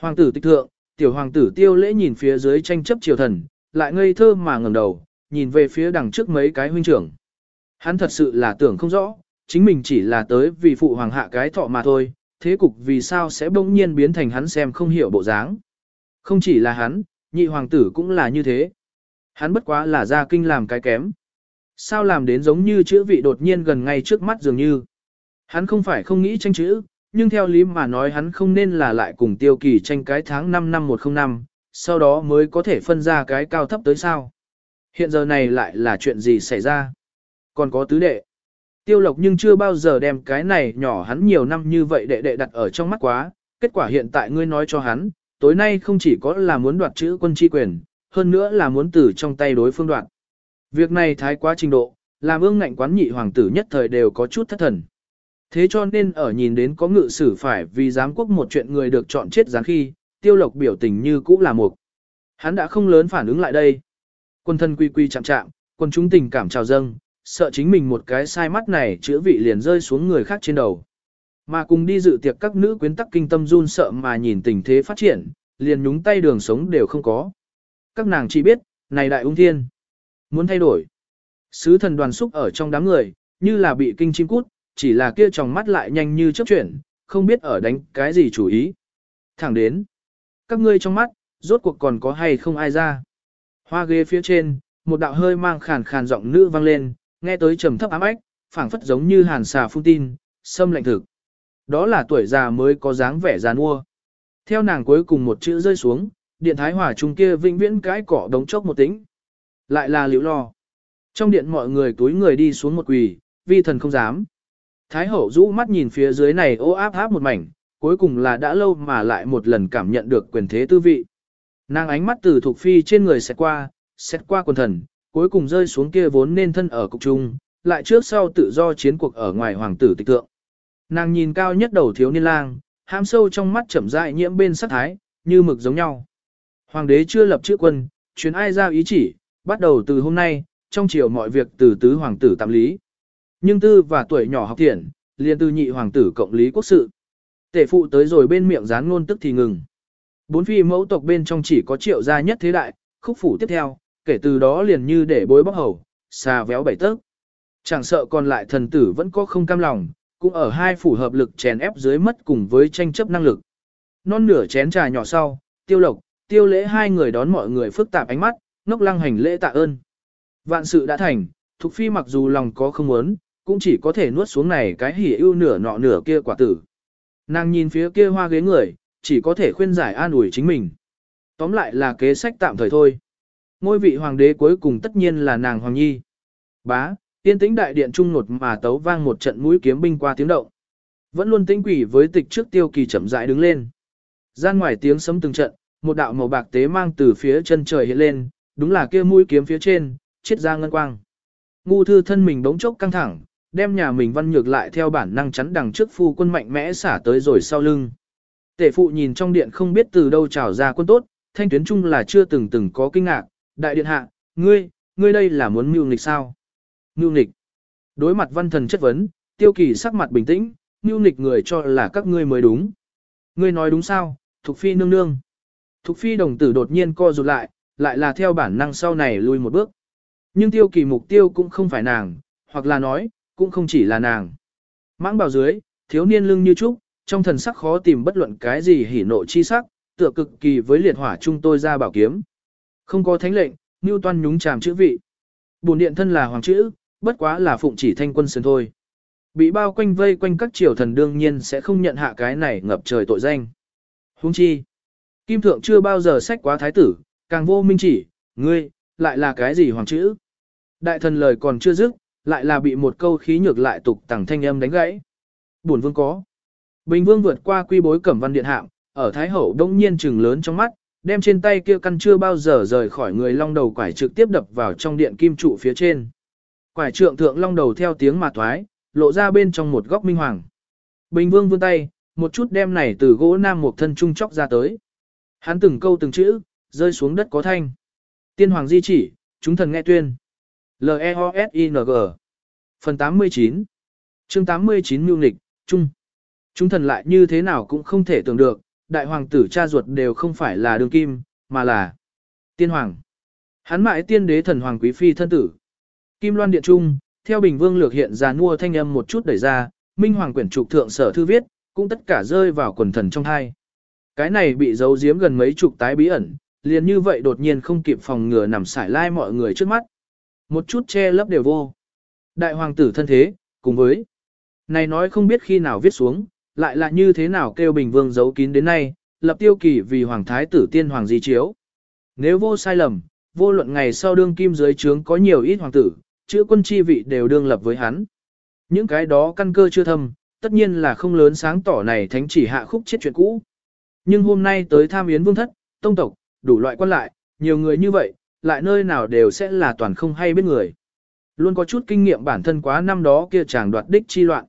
Hoàng tử tịch thượng, tiểu hoàng tử tiêu lễ nhìn phía dưới tranh chấp triều thần, lại ngây thơ mà ngẩng đầu, nhìn về phía đằng trước mấy cái huynh trưởng. Hắn thật sự là tưởng không rõ, chính mình chỉ là tới vì phụ hoàng hạ cái thọ mà thôi, thế cục vì sao sẽ bỗng nhiên biến thành hắn xem không hiểu bộ dáng. Không chỉ là hắn, nhị hoàng tử cũng là như thế. Hắn bất quá là ra kinh làm cái kém. Sao làm đến giống như chữ vị đột nhiên gần ngay trước mắt dường như. Hắn không phải không nghĩ tranh chữ, nhưng theo lý mà nói hắn không nên là lại cùng tiêu kỳ tranh cái tháng 5 năm 105, sau đó mới có thể phân ra cái cao thấp tới sao. Hiện giờ này lại là chuyện gì xảy ra? Còn có tứ đệ. Tiêu lộc nhưng chưa bao giờ đem cái này nhỏ hắn nhiều năm như vậy đệ đệ đặt ở trong mắt quá, kết quả hiện tại ngươi nói cho hắn, tối nay không chỉ có là muốn đoạt chữ quân tri quyền, hơn nữa là muốn từ trong tay đối phương đoạt. Việc này thái quá trình độ, làm ương ngạnh quán nhị hoàng tử nhất thời đều có chút thất thần. Thế cho nên ở nhìn đến có ngự sử phải vì giám quốc một chuyện người được chọn chết gián khi, tiêu lộc biểu tình như cũ là một. Hắn đã không lớn phản ứng lại đây. Quân thân quy quy chạm chạm, quân chúng tình cảm trào dâng, sợ chính mình một cái sai mắt này chữa vị liền rơi xuống người khác trên đầu. Mà cùng đi dự tiệc các nữ quyến tắc kinh tâm run sợ mà nhìn tình thế phát triển, liền nhúng tay đường sống đều không có. Các nàng chỉ biết, này đại ung thiên, muốn thay đổi. Sứ thần đoàn xúc ở trong đám người, như là bị kinh chim cút, chỉ là kia tròng mắt lại nhanh như chớp chuyển, không biết ở đánh cái gì chủ ý. Thẳng đến, các ngươi trong mắt, rốt cuộc còn có hay không ai ra. Hoa ghế phía trên, một đạo hơi mang khàn khàn giọng nữ vang lên, nghe tới trầm thấp ám ách, phảng phất giống như hàn xà phun tin, xâm lạnh thực. Đó là tuổi già mới có dáng vẻ già nua. Theo nàng cuối cùng một chữ rơi xuống, điện thái hỏa trung kia vĩnh viễn cái cỏ đống chốc một tính. Lại là liễu lo. Trong điện mọi người túi người đi xuống một quỳ, vi thần không dám. Thái hậu rũ mắt nhìn phía dưới này ô áp áp một mảnh, cuối cùng là đã lâu mà lại một lần cảm nhận được quyền thế tư vị. Nàng ánh mắt từ thuộc phi trên người xét qua, xét qua quần thần, cuối cùng rơi xuống kia vốn nên thân ở cục trung, lại trước sau tự do chiến cuộc ở ngoài hoàng tử tịch tượng. Nàng nhìn cao nhất đầu thiếu niên lang, ham sâu trong mắt chậm rãi nhiễm bên sắc thái, như mực giống nhau. Hoàng đế chưa lập chữ quân, chuyến ai ra ý chỉ, bắt đầu từ hôm nay, trong chiều mọi việc từ tứ hoàng tử tạm lý. Nhưng tư và tuổi nhỏ học thiện, liền từ nhị hoàng tử cộng lý quốc sự. Tể phụ tới rồi bên miệng dán ngôn tức thì ngừng. Bốn phi mẫu tộc bên trong chỉ có triệu gia nhất thế đại, khúc phủ tiếp theo, kể từ đó liền như để bối bóc hầu, xà véo bảy tấc. Chẳng sợ còn lại thần tử vẫn có không cam lòng, cũng ở hai phủ hợp lực chèn ép dưới mất cùng với tranh chấp năng lực. Non nửa chén trà nhỏ sau, tiêu lộc, tiêu lễ hai người đón mọi người phức tạp ánh mắt, ngốc lăng hành lễ tạ ơn. Vạn sự đã thành, Thục Phi mặc dù lòng có không muốn, cũng chỉ có thể nuốt xuống này cái hỉ ưu nửa nọ nửa kia quả tử. Nàng nhìn phía kia hoa ghế người, chỉ có thể khuyên giải an ủi chính mình. Tóm lại là kế sách tạm thời thôi. Ngôi vị hoàng đế cuối cùng tất nhiên là nàng Hoàng Nhi. Bá, tiên tĩnh đại điện trung nột mà tấu vang một trận mũi kiếm binh qua tiếng động. Vẫn luôn tĩnh quỷ với tịch trước tiêu kỳ chậm rãi đứng lên. Gian ngoài tiếng sấm từng trận, một đạo màu bạc tế mang từ phía chân trời hiện lên, đúng là kia mũi kiếm phía trên, chiết ra ngân quang. Ngu thư thân mình bỗng chốc căng thẳng, đem nhà mình văn nhược lại theo bản năng chắn đằng trước phu quân mạnh mẽ xả tới rồi sau lưng. Tể phụ nhìn trong điện không biết từ đâu trào ra quân tốt, thanh tuyến trung là chưa từng từng có kinh ngạc, đại điện hạ, ngươi, ngươi đây là muốn mưu nghịch sao? Mưu nghịch. Đối mặt văn thần chất vấn, tiêu kỳ sắc mặt bình tĩnh, mưu nghịch người cho là các ngươi mới đúng. Ngươi nói đúng sao, Thục Phi nương nương. Thục Phi đồng tử đột nhiên co rụt lại, lại là theo bản năng sau này lui một bước. Nhưng tiêu kỳ mục tiêu cũng không phải nàng, hoặc là nói, cũng không chỉ là nàng. Mãng bào dưới, thiếu niên lưng như trúc, trong thần sắc khó tìm bất luận cái gì hỉ nộ chi sắc, tựa cực kỳ với liệt hỏa chung tôi ra bảo kiếm. Không có thánh lệnh, Ngưu Toan nhúng chàm chữ vị. Bổn điện thân là hoàng chữ, bất quá là phụng chỉ thanh quân sơn thôi. Bị bao quanh vây quanh các triều thần đương nhiên sẽ không nhận hạ cái này ngập trời tội danh. Huống chi, Kim Thượng chưa bao giờ sách quá thái tử, càng vô minh chỉ, ngươi, lại là cái gì hoàng chữ? Đại thần lời còn chưa dứt, lại là bị một câu khí nhược lại tục tẳng thanh âm đánh gãy. Buồn vương có. Bình vương vượt qua quy bối cẩm văn điện hạm, ở Thái Hậu đông nhiên trừng lớn trong mắt, đem trên tay kia căn chưa bao giờ rời khỏi người long đầu quải trực tiếp đập vào trong điện kim trụ phía trên. Quải trượng thượng long đầu theo tiếng mà thoái, lộ ra bên trong một góc minh hoàng. Bình vương vươn tay, một chút đem này từ gỗ nam một thân trung chóc ra tới. Hắn từng câu từng chữ, rơi xuống đất có thanh. Tiên hoàng di chỉ, chúng thần nghe tuyên. L-E-O-S-I-N-G Phần 89 chương 89 Mưu Nịch, Trung Chúng thần lại như thế nào cũng không thể tưởng được, đại hoàng tử cha ruột đều không phải là đường kim, mà là tiên hoàng. Hắn mãi tiên đế thần hoàng quý phi thân tử. Kim loan điện trung, theo bình vương lược hiện ra nua thanh âm một chút đẩy ra, minh hoàng quyển trục thượng sở thư viết, cũng tất cả rơi vào quần thần trong hai. Cái này bị giấu giếm gần mấy chục tái bí ẩn, liền như vậy đột nhiên không kịp phòng ngừa nằm sải lai mọi người trước mắt. Một chút che lấp đều vô. Đại hoàng tử thân thế, cùng với này nói không biết khi nào viết xuống, lại là như thế nào kêu bình vương giấu kín đến nay, lập tiêu kỳ vì hoàng thái tử tiên hoàng di chiếu. Nếu vô sai lầm, vô luận ngày sau đương kim dưới trướng có nhiều ít hoàng tử, chữ quân chi vị đều đương lập với hắn. Những cái đó căn cơ chưa thâm, tất nhiên là không lớn sáng tỏ này thánh chỉ hạ khúc chết chuyện cũ. Nhưng hôm nay tới tham yến vương thất, tông tộc, đủ loại quan lại, nhiều người như vậy, lại nơi nào đều sẽ là toàn không hay biết người. Luôn có chút kinh nghiệm bản thân quá năm đó kia chàng đoạt đích chi loạn.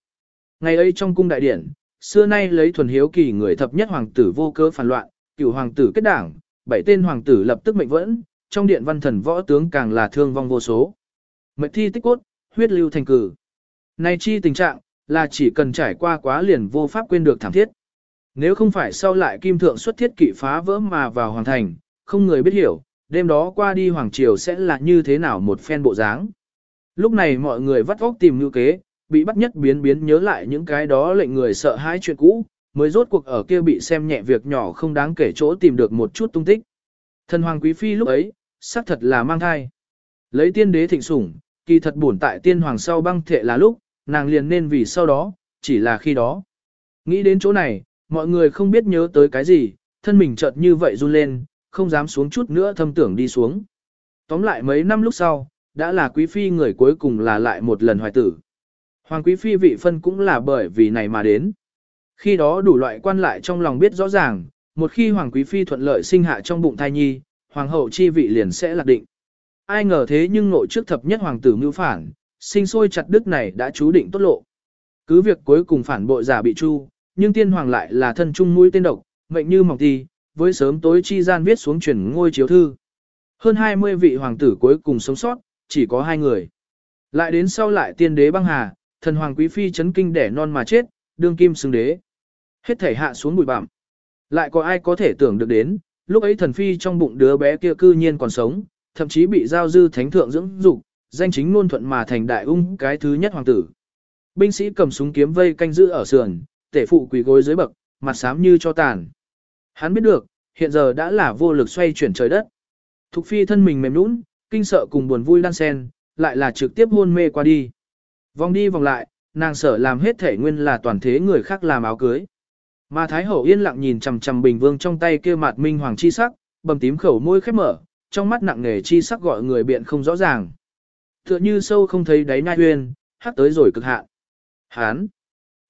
Ngày ấy trong cung đại điển, xưa nay lấy thuần hiếu kỳ người thập nhất hoàng tử vô cớ phản loạn, cựu hoàng tử kết đảng, bảy tên hoàng tử lập tức mệnh vẫn, trong điện văn thần võ tướng càng là thương vong vô số. Mệnh thi tích cốt, huyết lưu thành cử. Nay chi tình trạng, là chỉ cần trải qua quá liền vô pháp quên được thảm thiết. Nếu không phải sau lại kim thượng xuất thiết kỵ phá vỡ mà vào hoàng thành, không người biết hiểu, đêm đó qua đi hoàng triều sẽ là như thế nào một phen bộ dáng. Lúc này mọi người vắt óc tìm ngữ kế, bị bắt nhất biến biến nhớ lại những cái đó lệnh người sợ hãi chuyện cũ, mới rốt cuộc ở kia bị xem nhẹ việc nhỏ không đáng kể chỗ tìm được một chút tung tích. Thần hoàng quý phi lúc ấy, xác thật là mang thai. Lấy tiên đế thịnh sủng, kỳ thật buồn tại tiên hoàng sau băng thệ là lúc, nàng liền nên vì sau đó, chỉ là khi đó. Nghĩ đến chỗ này, mọi người không biết nhớ tới cái gì, thân mình chợt như vậy run lên, không dám xuống chút nữa thâm tưởng đi xuống. Tóm lại mấy năm lúc sau, đã là quý phi người cuối cùng là lại một lần hoài tử. Hoàng quý phi vị phân cũng là bởi vì này mà đến. Khi đó đủ loại quan lại trong lòng biết rõ ràng, một khi hoàng quý phi thuận lợi sinh hạ trong bụng thai nhi, hoàng hậu chi vị liền sẽ lạc định. Ai ngờ thế nhưng nội trước thập nhất hoàng tử mưu phản, sinh sôi chặt đức này đã chú định tốt lộ. Cứ việc cuối cùng phản bội giả bị chu, nhưng tiên hoàng lại là thân trung mũi tên độc, mệnh như mỏng thi, với sớm tối chi gian viết xuống truyền ngôi chiếu thư. Hơn 20 vị hoàng tử cuối cùng sống sót, chỉ có hai người. Lại đến sau lại tiên đế băng hà, thần hoàng quý phi chấn kinh đẻ non mà chết, đương kim xứng đế. Hết thể hạ xuống bụi bặm. Lại có ai có thể tưởng được đến, lúc ấy thần phi trong bụng đứa bé kia cư nhiên còn sống, thậm chí bị giao dư thánh thượng dưỡng dục, danh chính ngôn thuận mà thành đại ung cái thứ nhất hoàng tử. Binh sĩ cầm súng kiếm vây canh giữ ở sườn, tể phụ quỳ gối dưới bậc, mặt xám như cho tàn. Hắn biết được, hiện giờ đã là vô lực xoay chuyển trời đất. Thục phi thân mình mềm nũng, kinh sợ cùng buồn vui đan sen, lại là trực tiếp hôn mê qua đi. Vòng đi vòng lại, nàng sợ làm hết thể nguyên là toàn thế người khác làm áo cưới. Mà Thái Hậu yên lặng nhìn chằm chằm Bình Vương trong tay kia mặt minh hoàng chi sắc, bầm tím khẩu môi khép mở, trong mắt nặng nề chi sắc gọi người biện không rõ ràng. Tựa như sâu không thấy đáy nhai huyên, hát tới rồi cực hạn. Hán,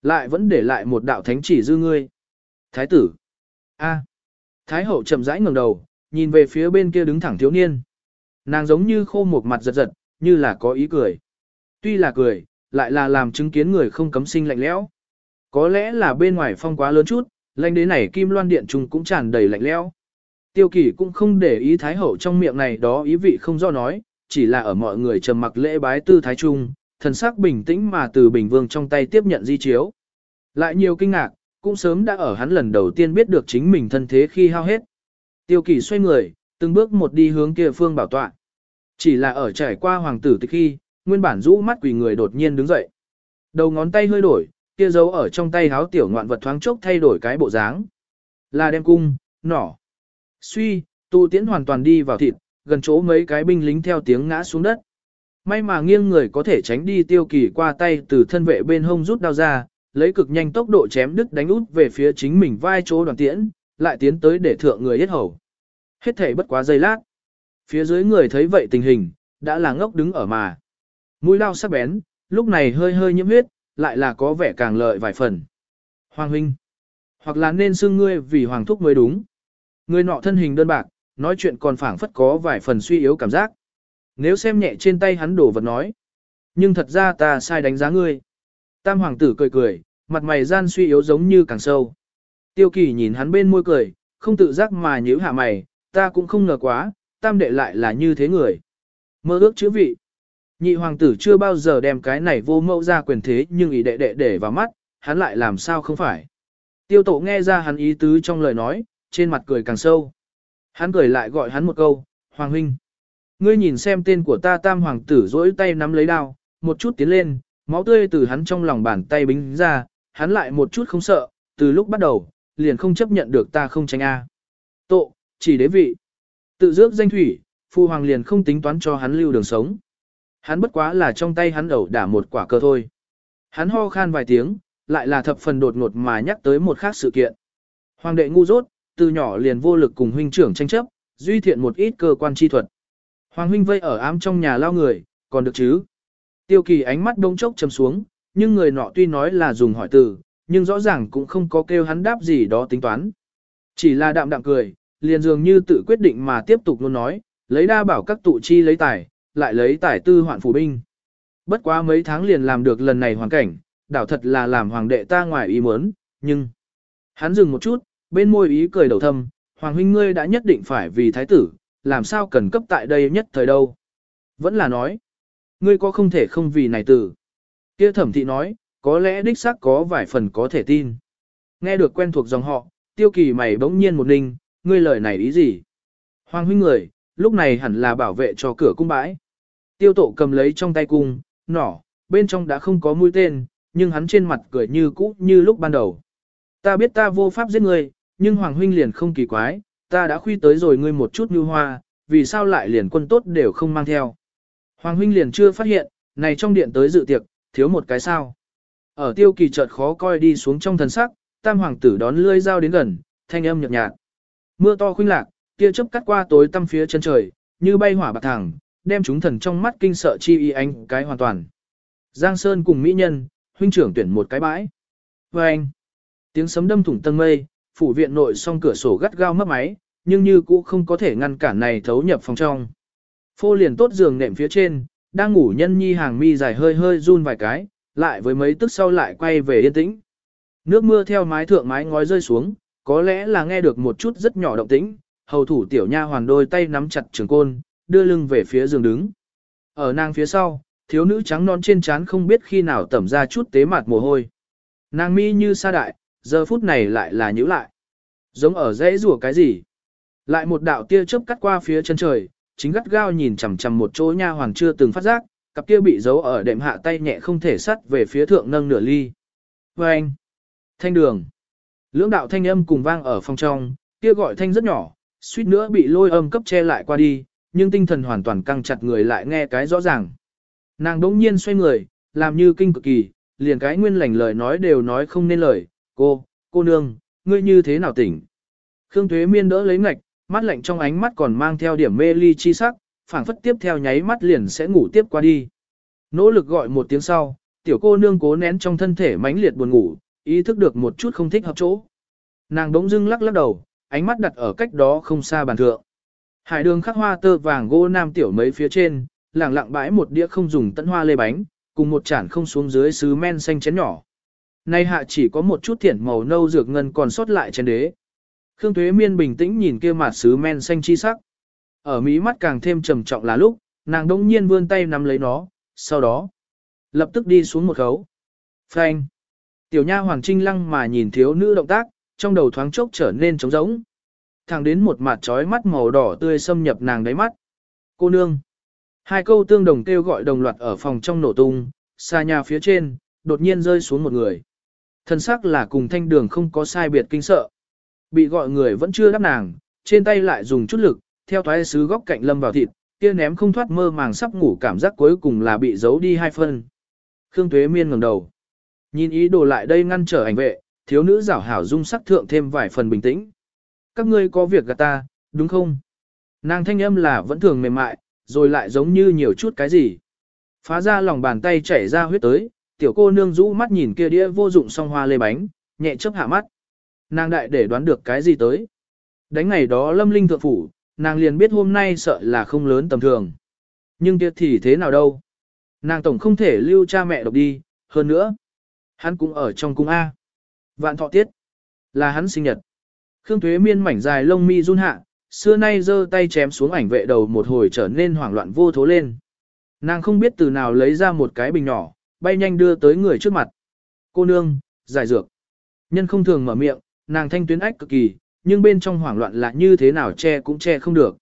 lại vẫn để lại một đạo thánh chỉ dư ngươi. Thái tử. A. Thái hậu chậm rãi ngẩng đầu, nhìn về phía bên kia đứng thẳng thiếu niên. Nàng giống như khô một mặt giật giật, như là có ý cười. Tuy là cười, lại là làm chứng kiến người không cấm sinh lạnh lẽo. Có lẽ là bên ngoài phong quá lớn chút, lạnh đế này kim loan điện trùng cũng tràn đầy lạnh lẽo. Tiêu kỳ cũng không để ý thái hậu trong miệng này đó ý vị không do nói, chỉ là ở mọi người trầm mặc lễ bái tư thái trung, thần sắc bình tĩnh mà từ bình vương trong tay tiếp nhận di chiếu. Lại nhiều kinh ngạc, cũng sớm đã ở hắn lần đầu tiên biết được chính mình thân thế khi hao hết. Tiêu kỳ xoay người, từng bước một đi hướng kia phương bảo tọa. Chỉ là ở trải qua hoàng tử tịch khi, nguyên bản rũ mắt quỷ người đột nhiên đứng dậy. Đầu ngón tay hơi đổi, kia dấu ở trong tay háo tiểu ngoạn vật thoáng chốc thay đổi cái bộ dáng. Là đem cung, nỏ. Suy, tu tiễn hoàn toàn đi vào thịt, gần chỗ mấy cái binh lính theo tiếng ngã xuống đất. May mà nghiêng người có thể tránh đi tiêu kỳ qua tay từ thân vệ bên hông rút đao ra, lấy cực nhanh tốc độ chém đứt đánh út về phía chính mình vai chỗ đoàn tiễn, lại tiến tới để thượng người hết hầu. Hết thể bất quá giây lát. Phía dưới người thấy vậy tình hình, đã là ngốc đứng ở mà. Mũi lao sắc bén, lúc này hơi hơi nhiễm huyết, lại là có vẻ càng lợi vài phần. Hoàng huynh, hoặc là nên xưng ngươi vì hoàng thúc mới đúng. Người nọ thân hình đơn bạc, nói chuyện còn phảng phất có vài phần suy yếu cảm giác. Nếu xem nhẹ trên tay hắn đổ vật nói. Nhưng thật ra ta sai đánh giá ngươi. Tam hoàng tử cười cười, mặt mày gian suy yếu giống như càng sâu. Tiêu kỳ nhìn hắn bên môi cười, không tự giác mà nhíu hạ mày, ta cũng không ngờ quá, tam đệ lại là như thế người. Mơ ước chữ vị. Nhị hoàng tử chưa bao giờ đem cái này vô mẫu ra quyền thế nhưng ý đệ đệ để vào mắt, hắn lại làm sao không phải. Tiêu tổ nghe ra hắn ý tứ trong lời nói, trên mặt cười càng sâu. Hắn cười lại gọi hắn một câu, Hoàng huynh. Ngươi nhìn xem tên của ta tam hoàng tử dỗi tay nắm lấy đao, một chút tiến lên, máu tươi từ hắn trong lòng bàn tay bính ra, hắn lại một chút không sợ, từ lúc bắt đầu, liền không chấp nhận được ta không tránh A. Tộ, chỉ đế vị. Tự dước danh thủy, phu hoàng liền không tính toán cho hắn lưu đường sống. Hắn bất quá là trong tay hắn ẩu đả một quả cơ thôi. Hắn ho khan vài tiếng, lại là thập phần đột ngột mà nhắc tới một khác sự kiện. Hoàng đệ ngu dốt, từ nhỏ liền vô lực cùng huynh trưởng tranh chấp, duy thiện một ít cơ quan chi thuật. Hoàng huynh vây ở ám trong nhà lao người, còn được chứ? Tiêu kỳ ánh mắt đông chốc chầm xuống, nhưng người nọ tuy nói là dùng hỏi từ, nhưng rõ ràng cũng không có kêu hắn đáp gì đó tính toán. Chỉ là đạm đạm cười, liền dường như tự quyết định mà tiếp tục luôn nói, lấy đa bảo các tụ chi lấy tài, lại lấy tài tư hoạn phủ binh. Bất quá mấy tháng liền làm được lần này hoàn cảnh, đảo thật là làm hoàng đệ ta ngoài ý muốn, nhưng... Hắn dừng một chút, bên môi ý cười đầu thâm, hoàng huynh ngươi đã nhất định phải vì thái tử, làm sao cần cấp tại đây nhất thời đâu. Vẫn là nói, ngươi có không thể không vì này tử. Kia thẩm thị nói, có lẽ đích xác có vài phần có thể tin. Nghe được quen thuộc dòng họ, tiêu kỳ mày bỗng nhiên một ninh, ngươi lời này ý gì? Hoàng huynh người, lúc này hẳn là bảo vệ cho cửa cung bãi. Tiêu tổ cầm lấy trong tay cung, nỏ, bên trong đã không có mũi tên, nhưng hắn trên mặt cười như cũ như lúc ban đầu. Ta biết ta vô pháp giết ngươi, nhưng Hoàng huynh liền không kỳ quái, ta đã khuy tới rồi ngươi một chút như hoa, vì sao lại liền quân tốt đều không mang theo. Hoàng huynh liền chưa phát hiện, này trong điện tới dự tiệc, thiếu một cái sao. Ở tiêu kỳ chợt khó coi đi xuống trong thần sắc, tam hoàng tử đón lươi dao đến gần, thanh âm nhợt nhạt. Mưa to khuynh lạc, tia chớp cắt qua tối tăm phía chân trời, như bay hỏa bạc thẳng, đem chúng thần trong mắt kinh sợ chi y anh cái hoàn toàn. Giang Sơn cùng mỹ nhân, huynh trưởng tuyển một cái bãi. Và anh, tiếng sấm đâm thủng tầng mây, phủ viện nội song cửa sổ gắt gao mất máy, nhưng như cũ không có thể ngăn cản này thấu nhập phòng trong. Phô liền tốt giường nệm phía trên, đang ngủ nhân nhi hàng mi dài hơi hơi run vài cái, lại với mấy tức sau lại quay về yên tĩnh. Nước mưa theo mái thượng mái ngói rơi xuống, có lẽ là nghe được một chút rất nhỏ động tĩnh, hầu thủ tiểu nha hoàn đôi tay nắm chặt trường côn, đưa lưng về phía giường đứng. Ở nàng phía sau, thiếu nữ trắng non trên trán không biết khi nào tẩm ra chút tế mạt mồ hôi. Nàng mi như sa đại, giờ phút này lại là nhíu lại. Giống ở dãy rùa cái gì? Lại một đạo tia chớp cắt qua phía chân trời, chính gắt gao nhìn chằm chằm một chỗ nha hoàng chưa từng phát giác, cặp kia bị giấu ở đệm hạ tay nhẹ không thể sắt về phía thượng nâng nửa ly. Và anh, thanh đường, lưỡng đạo thanh âm cùng vang ở phòng trong, kia gọi thanh rất nhỏ, suýt nữa bị lôi âm cấp che lại qua đi, nhưng tinh thần hoàn toàn căng chặt người lại nghe cái rõ ràng. Nàng đỗng nhiên xoay người, làm như kinh cực kỳ, liền cái nguyên lành lời nói đều nói không nên lời, cô, cô nương, ngươi như thế nào tỉnh. Khương Thuế Miên đỡ lấy ngạch, mắt lạnh trong ánh mắt còn mang theo điểm mê ly chi sắc, phảng phất tiếp theo nháy mắt liền sẽ ngủ tiếp qua đi. Nỗ lực gọi một tiếng sau, tiểu cô nương cố nén trong thân thể mãnh liệt buồn ngủ, ý thức được một chút không thích hợp chỗ. Nàng đống dưng lắc lắc đầu, ánh mắt đặt ở cách đó không xa bàn thượng. Hải đường khắc hoa tơ vàng gỗ nam tiểu mấy phía trên, lẳng lặng bãi một đĩa không dùng tận hoa lê bánh, cùng một chản không xuống dưới sứ men xanh chén nhỏ. Nay hạ chỉ có một chút thiển màu nâu dược ngân còn sót lại trên đế. Khương Tuế Miên bình tĩnh nhìn kia mặt sứ men xanh chi sắc. Ở mí mắt càng thêm trầm trọng là lúc, nàng đông nhiên vươn tay nắm lấy nó, sau đó, lập tức đi xuống một khấu. Phanh. Tiểu nha hoàng trinh lăng mà nhìn thiếu nữ động tác, trong đầu thoáng chốc trở nên trống rỗng. Thẳng đến một mặt trói mắt màu đỏ tươi xâm nhập nàng đáy mắt. Cô nương. Hai câu tương đồng kêu gọi đồng loạt ở phòng trong nổ tung, xa nhà phía trên, đột nhiên rơi xuống một người. Thân sắc là cùng thanh đường không có sai biệt kinh sợ. Bị gọi người vẫn chưa đáp nàng, trên tay lại dùng chút lực, theo thoái sứ góc cạnh lâm vào thịt, kia ném không thoát mơ màng sắp ngủ cảm giác cuối cùng là bị giấu đi hai phân. Khương Tuế Miên ngẩng đầu. Nhìn ý đồ lại đây ngăn trở ảnh vệ, thiếu nữ giảo hảo dung sắc thượng thêm vài phần bình tĩnh. Các ngươi có việc gạt ta, đúng không? Nàng thanh âm là vẫn thường mềm mại, rồi lại giống như nhiều chút cái gì. Phá ra lòng bàn tay chảy ra huyết tới, tiểu cô nương rũ mắt nhìn kia đĩa vô dụng song hoa lê bánh, nhẹ chấp hạ mắt. Nàng đại để đoán được cái gì tới. Đánh ngày đó lâm linh thượng phủ, nàng liền biết hôm nay sợ là không lớn tầm thường. Nhưng kia thì thế nào đâu. Nàng tổng không thể lưu cha mẹ độc đi, hơn nữa. Hắn cũng ở trong cung A. Vạn thọ tiết. Là hắn sinh nhật. Khương Thuế Miên mảnh dài lông mi run hạ, xưa nay giơ tay chém xuống ảnh vệ đầu một hồi trở nên hoảng loạn vô thố lên. Nàng không biết từ nào lấy ra một cái bình nhỏ, bay nhanh đưa tới người trước mặt. Cô nương, giải dược. Nhân không thường mở miệng, nàng thanh tuyến ách cực kỳ, nhưng bên trong hoảng loạn là như thế nào che cũng che không được.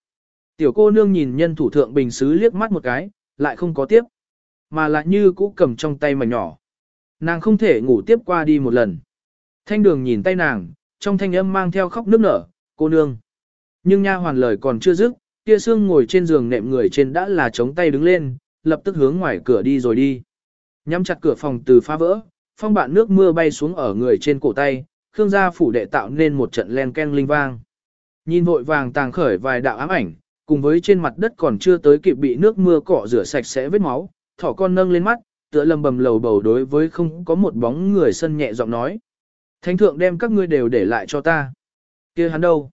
Tiểu cô nương nhìn nhân thủ thượng bình xứ liếc mắt một cái, lại không có tiếp, mà lại như cũ cầm trong tay mảnh nhỏ. Nàng không thể ngủ tiếp qua đi một lần. Thanh đường nhìn tay nàng, trong thanh âm mang theo khóc nức nở, cô nương. Nhưng nha hoàn lời còn chưa dứt, kia xương ngồi trên giường nệm người trên đã là chống tay đứng lên, lập tức hướng ngoài cửa đi rồi đi. Nhắm chặt cửa phòng từ phá vỡ, phong bạn nước mưa bay xuống ở người trên cổ tay, Khương gia phủ đệ tạo nên một trận len ken linh vang. Nhìn vội vàng tàng khởi vài đạo ám ảnh, cùng với trên mặt đất còn chưa tới kịp bị nước mưa cọ rửa sạch sẽ vết máu, thỏ con nâng lên mắt, tựa lầm bầm lầu bầu đối với không có một bóng người sân nhẹ giọng nói. Thánh thượng đem các ngươi đều để lại cho ta. kia hắn đâu?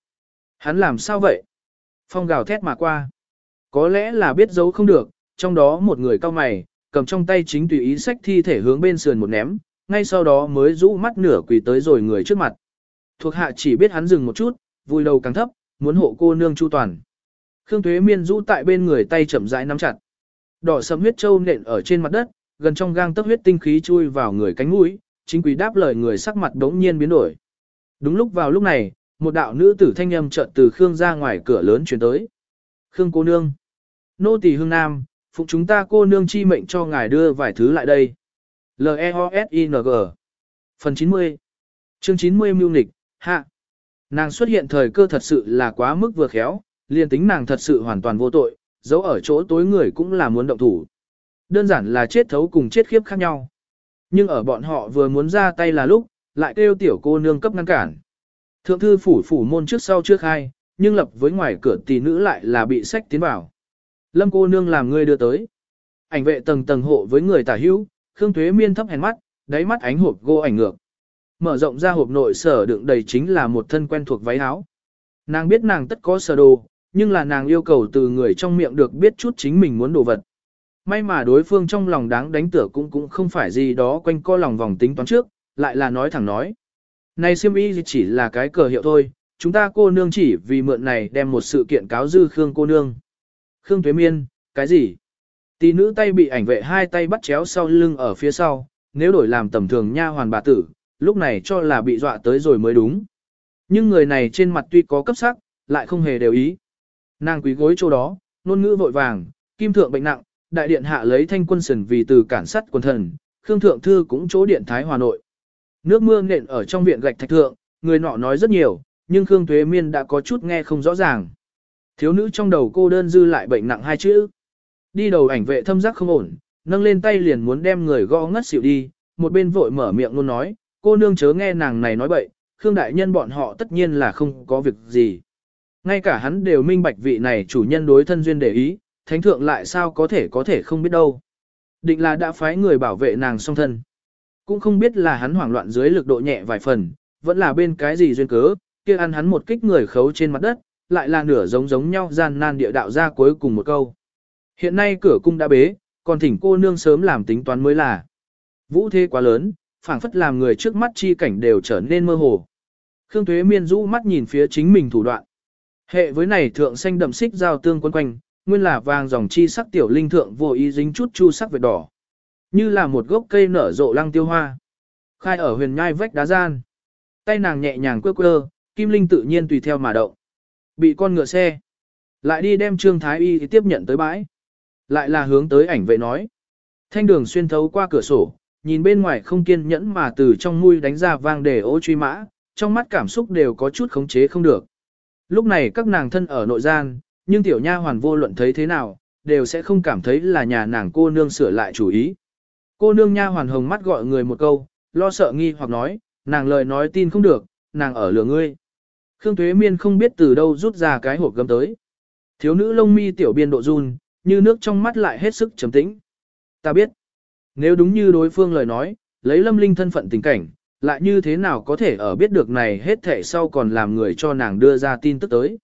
Hắn làm sao vậy? Phong gào thét mà qua. Có lẽ là biết giấu không được, trong đó một người cao mày, cầm trong tay chính tùy ý sách thi thể hướng bên sườn một ném, ngay sau đó mới rũ mắt nửa quỳ tới rồi người trước mặt. Thuộc hạ chỉ biết hắn dừng một chút, vui đầu càng thấp, muốn hộ cô nương chu toàn. Khương Thuế Miên rũ tại bên người tay chậm rãi nắm chặt. Đỏ sẫm huyết châu nện ở trên mặt đất, gần trong gang tấc huyết tinh khí chui vào người cánh mũi, chính quý đáp lời người sắc mặt đống nhiên biến đổi. Đúng lúc vào lúc này, một đạo nữ tử thanh âm chợt từ Khương ra ngoài cửa lớn chuyển tới. Khương cô nương. Nô tỳ hương nam, phụ chúng ta cô nương chi mệnh cho ngài đưa vài thứ lại đây. L-E-O-S-I-N-G Phần 90 Chương 90 Mưu Nịch, Hạ Nàng xuất hiện thời cơ thật sự là quá mức vừa khéo, liền tính nàng thật sự hoàn toàn vô tội, giấu ở chỗ tối người cũng là muốn động thủ. Đơn giản là chết thấu cùng chết khiếp khác nhau. Nhưng ở bọn họ vừa muốn ra tay là lúc, lại kêu tiểu cô nương cấp ngăn cản. Thượng thư phủ phủ môn trước sau trước hai, nhưng lập với ngoài cửa tỷ nữ lại là bị sách tiến vào. Lâm cô nương làm người đưa tới. Ảnh vệ tầng tầng hộ với người tả hữu, Khương thuế Miên thấp hèn mắt, đáy mắt ánh hộp gô ảnh ngược. Mở rộng ra hộp nội sở đựng đầy chính là một thân quen thuộc váy áo. Nàng biết nàng tất có sở đồ, nhưng là nàng yêu cầu từ người trong miệng được biết chút chính mình muốn đồ vật. May mà đối phương trong lòng đáng đánh tửa cũng cũng không phải gì đó quanh co lòng vòng tính toán trước, lại là nói thẳng nói. Này siêm y chỉ là cái cờ hiệu thôi, chúng ta cô nương chỉ vì mượn này đem một sự kiện cáo dư Khương cô nương. Khương Tuế Miên, cái gì? Tỷ nữ tay bị ảnh vệ hai tay bắt chéo sau lưng ở phía sau, nếu đổi làm tầm thường nha hoàn bà tử, lúc này cho là bị dọa tới rồi mới đúng. Nhưng người này trên mặt tuy có cấp sắc, lại không hề đều ý. Nàng quý gối chỗ đó, nôn ngữ vội vàng, kim thượng bệnh nặng, đại điện hạ lấy thanh quân sần vì từ cản sắt quần thần, khương thượng thư cũng chỗ điện thái hòa nội. Nước mưa nện ở trong viện gạch thạch thượng, người nọ nói rất nhiều, nhưng Khương Tuế Miên đã có chút nghe không rõ ràng. Thiếu nữ trong đầu cô đơn dư lại bệnh nặng hai chữ. Đi đầu ảnh vệ thâm giác không ổn, nâng lên tay liền muốn đem người gõ ngất xỉu đi, một bên vội mở miệng luôn nói, cô nương chớ nghe nàng này nói bậy, Khương đại nhân bọn họ tất nhiên là không có việc gì. Ngay cả hắn đều minh bạch vị này chủ nhân đối thân duyên để ý, thánh thượng lại sao có thể có thể không biết đâu. Định là đã phái người bảo vệ nàng song thân. Cũng không biết là hắn hoảng loạn dưới lực độ nhẹ vài phần, vẫn là bên cái gì duyên cớ, kia ăn hắn một kích người khấu trên mặt đất, lại là nửa giống giống nhau gian nan địa đạo ra cuối cùng một câu. Hiện nay cửa cung đã bế, còn thỉnh cô nương sớm làm tính toán mới là. Vũ thế quá lớn, phảng phất làm người trước mắt chi cảnh đều trở nên mơ hồ. Khương thuế Miên rũ mắt nhìn phía chính mình thủ đoạn. Hệ với này thượng xanh đậm xích giao tương quân quanh, nguyên là vàng dòng chi sắc tiểu linh thượng vô ý dính chút chu sắc vệt đỏ. Như là một gốc cây nở rộ lăng tiêu hoa. Khai ở huyền nhai vách đá gian. Tay nàng nhẹ nhàng quơ quơ, kim linh tự nhiên tùy theo mà động. Bị con ngựa xe. Lại đi đem Trương Thái Y tiếp nhận tới bãi. Lại là hướng tới ảnh vệ nói. Thanh đường xuyên thấu qua cửa sổ, nhìn bên ngoài không kiên nhẫn mà từ trong mũi đánh ra vang để ô truy mã, trong mắt cảm xúc đều có chút khống chế không được. Lúc này các nàng thân ở nội gian, nhưng tiểu nha hoàn vô luận thấy thế nào, đều sẽ không cảm thấy là nhà nàng cô nương sửa lại chủ ý. Cô nương nha hoàn hồng mắt gọi người một câu, lo sợ nghi hoặc nói, nàng lời nói tin không được, nàng ở lừa ngươi. Khương Tuế Miên không biết từ đâu rút ra cái hộp gấm tới. Thiếu nữ lông mi tiểu biên độ run, như nước trong mắt lại hết sức trầm tĩnh. Ta biết, nếu đúng như đối phương lời nói, lấy lâm linh thân phận tình cảnh, lại như thế nào có thể ở biết được này hết thể sau còn làm người cho nàng đưa ra tin tức tới.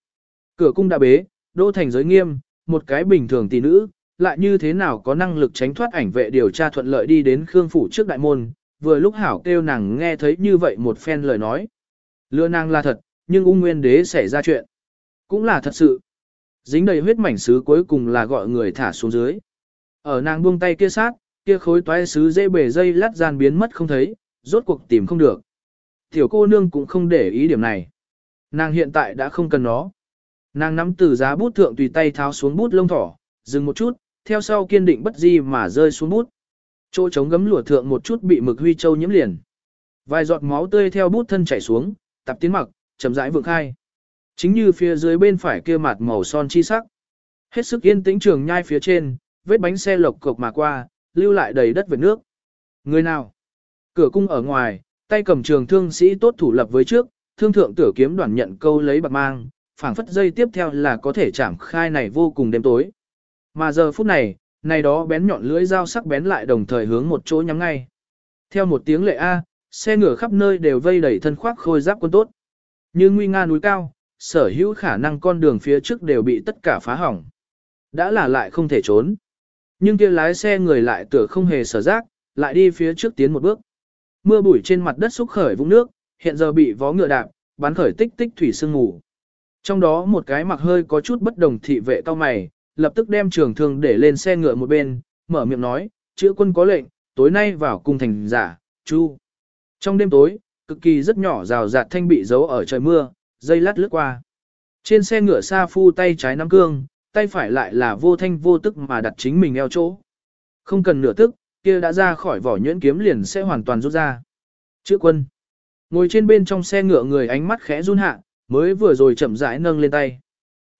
Cửa cung đã bế, đô thành giới nghiêm, một cái bình thường tỷ nữ, lại như thế nào có năng lực tránh thoát ảnh vệ điều tra thuận lợi đi đến Khương Phủ trước đại môn, vừa lúc hảo kêu nàng nghe thấy như vậy một phen lời nói. Lừa nàng là thật, nhưng ung nguyên đế xảy ra chuyện. Cũng là thật sự. Dính đầy huyết mảnh sứ cuối cùng là gọi người thả xuống dưới. Ở nàng buông tay kia sát, kia khối toái sứ dễ bể dây lát gian biến mất không thấy, rốt cuộc tìm không được. Tiểu cô nương cũng không để ý điểm này. Nàng hiện tại đã không cần nó. Nàng nắm từ giá bút thượng tùy tay tháo xuống bút lông thỏ, dừng một chút, theo sau kiên định bất di mà rơi xuống bút. Chỗ trống gấm lụa thượng một chút bị mực huy châu nhiễm liền. Vài giọt máu tươi theo bút thân chảy xuống, tập tiến mặc, chậm rãi vượng khai. Chính như phía dưới bên phải kia mặt màu son chi sắc. Hết sức yên tĩnh trường nhai phía trên, vết bánh xe lộc cộc mà qua, lưu lại đầy đất vệt nước. Người nào? Cửa cung ở ngoài, tay cầm trường thương sĩ tốt thủ lập với trước, thương thượng tử kiếm đoàn nhận câu lấy bạc mang, phảng phất dây tiếp theo là có thể chạm khai này vô cùng đêm tối. Mà giờ phút này, này đó bén nhọn lưỡi dao sắc bén lại đồng thời hướng một chỗ nhắm ngay. Theo một tiếng lệ A, xe ngựa khắp nơi đều vây đẩy thân khoác khôi giáp quân tốt. Như nguy nga núi cao, sở hữu khả năng con đường phía trước đều bị tất cả phá hỏng. Đã là lại không thể trốn. Nhưng kia lái xe người lại tựa không hề sở giác, lại đi phía trước tiến một bước. Mưa bụi trên mặt đất xúc khởi vũng nước, hiện giờ bị vó ngựa đạp, bắn khởi tích tích thủy sương ngủ. Trong đó một cái mặc hơi có chút bất đồng thị vệ cao mày, lập tức đem trường thương để lên xe ngựa một bên, mở miệng nói, chữ quân có lệnh, tối nay vào cung thành giả, chu. Trong đêm tối, cực kỳ rất nhỏ rào rạt thanh bị giấu ở trời mưa, dây lát lướt qua. Trên xe ngựa xa phu tay trái nắm cương, tay phải lại là vô thanh vô tức mà đặt chính mình eo chỗ. Không cần nửa tức, kia đã ra khỏi vỏ nhuyễn kiếm liền sẽ hoàn toàn rút ra. Chữ quân. Ngồi trên bên trong xe ngựa người ánh mắt khẽ run hạ, mới vừa rồi chậm rãi nâng lên tay.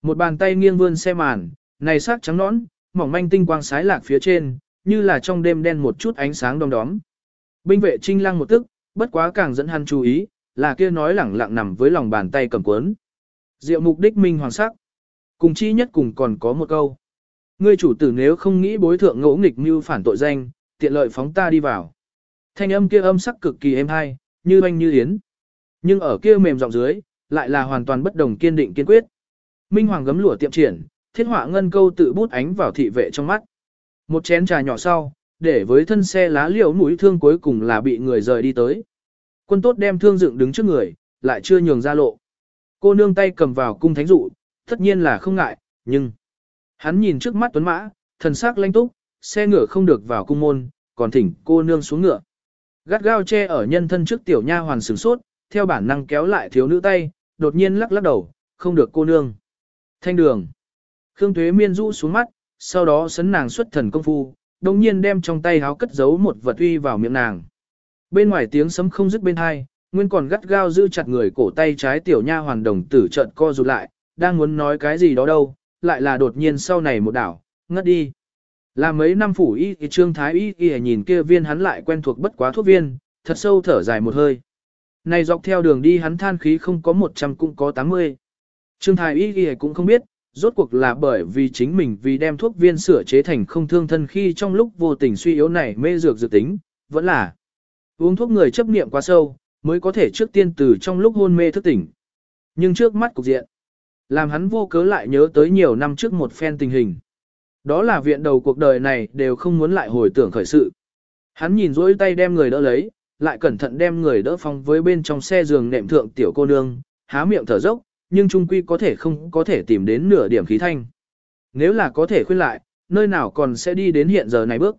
Một bàn tay nghiêng vươn xe màn, này sắc trắng nõn, mỏng manh tinh quang sái lạc phía trên, như là trong đêm đen một chút ánh sáng đom đóm. Binh vệ trinh lăng một tức, bất quá càng dẫn hắn chú ý, là kia nói lẳng lặng nằm với lòng bàn tay cầm cuốn. Diệu mục đích minh hoàng sắc. Cùng chi nhất cùng còn có một câu. Ngươi chủ tử nếu không nghĩ bối thượng ngỗ nghịch mưu phản tội danh, tiện lợi phóng ta đi vào. Thanh âm kia âm sắc cực kỳ êm hay, như anh như yến. Nhưng ở kia mềm giọng dưới, lại là hoàn toàn bất đồng kiên định kiên quyết. Minh Hoàng gấm lụa tiệm triển, thiết họa ngân câu tự bút ánh vào thị vệ trong mắt. Một chén trà nhỏ sau, để với thân xe lá liễu mũi thương cuối cùng là bị người rời đi tới. Quân tốt đem thương dựng đứng trước người, lại chưa nhường ra lộ. Cô nương tay cầm vào cung thánh dụ, tất nhiên là không ngại, nhưng... Hắn nhìn trước mắt tuấn mã, thần sắc lanh túc, xe ngựa không được vào cung môn, còn thỉnh cô nương xuống ngựa. Gắt gao che ở nhân thân trước tiểu nha hoàn sửng sốt, theo bản năng kéo lại thiếu nữ tay, đột nhiên lắc lắc đầu, không được cô nương. Thanh đường. Khương Tuế Miên rũ xuống mắt, sau đó sấn nàng xuất thần công phu, đồng nhiên đem trong tay háo cất giấu một vật uy vào miệng nàng. Bên ngoài tiếng sấm không dứt bên hai, nguyên còn gắt gao giữ chặt người cổ tay trái tiểu nha hoàn đồng tử trợn co rụt lại, đang muốn nói cái gì đó đâu, lại là đột nhiên sau này một đảo, ngất đi. Là mấy năm phủ y thì trương thái y y nhìn kia viên hắn lại quen thuộc bất quá thuốc viên, thật sâu thở dài một hơi. Này dọc theo đường đi hắn than khí không có 100 cũng có 80. Trương thái y y cũng không biết, rốt cuộc là bởi vì chính mình vì đem thuốc viên sửa chế thành không thương thân khi trong lúc vô tình suy yếu này mê dược dự tính, vẫn là uống thuốc người chấp niệm quá sâu, mới có thể trước tiên từ trong lúc hôn mê thức tỉnh. Nhưng trước mắt cục diện, làm hắn vô cớ lại nhớ tới nhiều năm trước một phen tình hình. Đó là viện đầu cuộc đời này đều không muốn lại hồi tưởng khởi sự. Hắn nhìn dối tay đem người đỡ lấy, lại cẩn thận đem người đỡ phong với bên trong xe giường nệm thượng tiểu cô nương, há miệng thở dốc, nhưng trung quy có thể không có thể tìm đến nửa điểm khí thanh. Nếu là có thể khuyên lại, nơi nào còn sẽ đi đến hiện giờ này bước.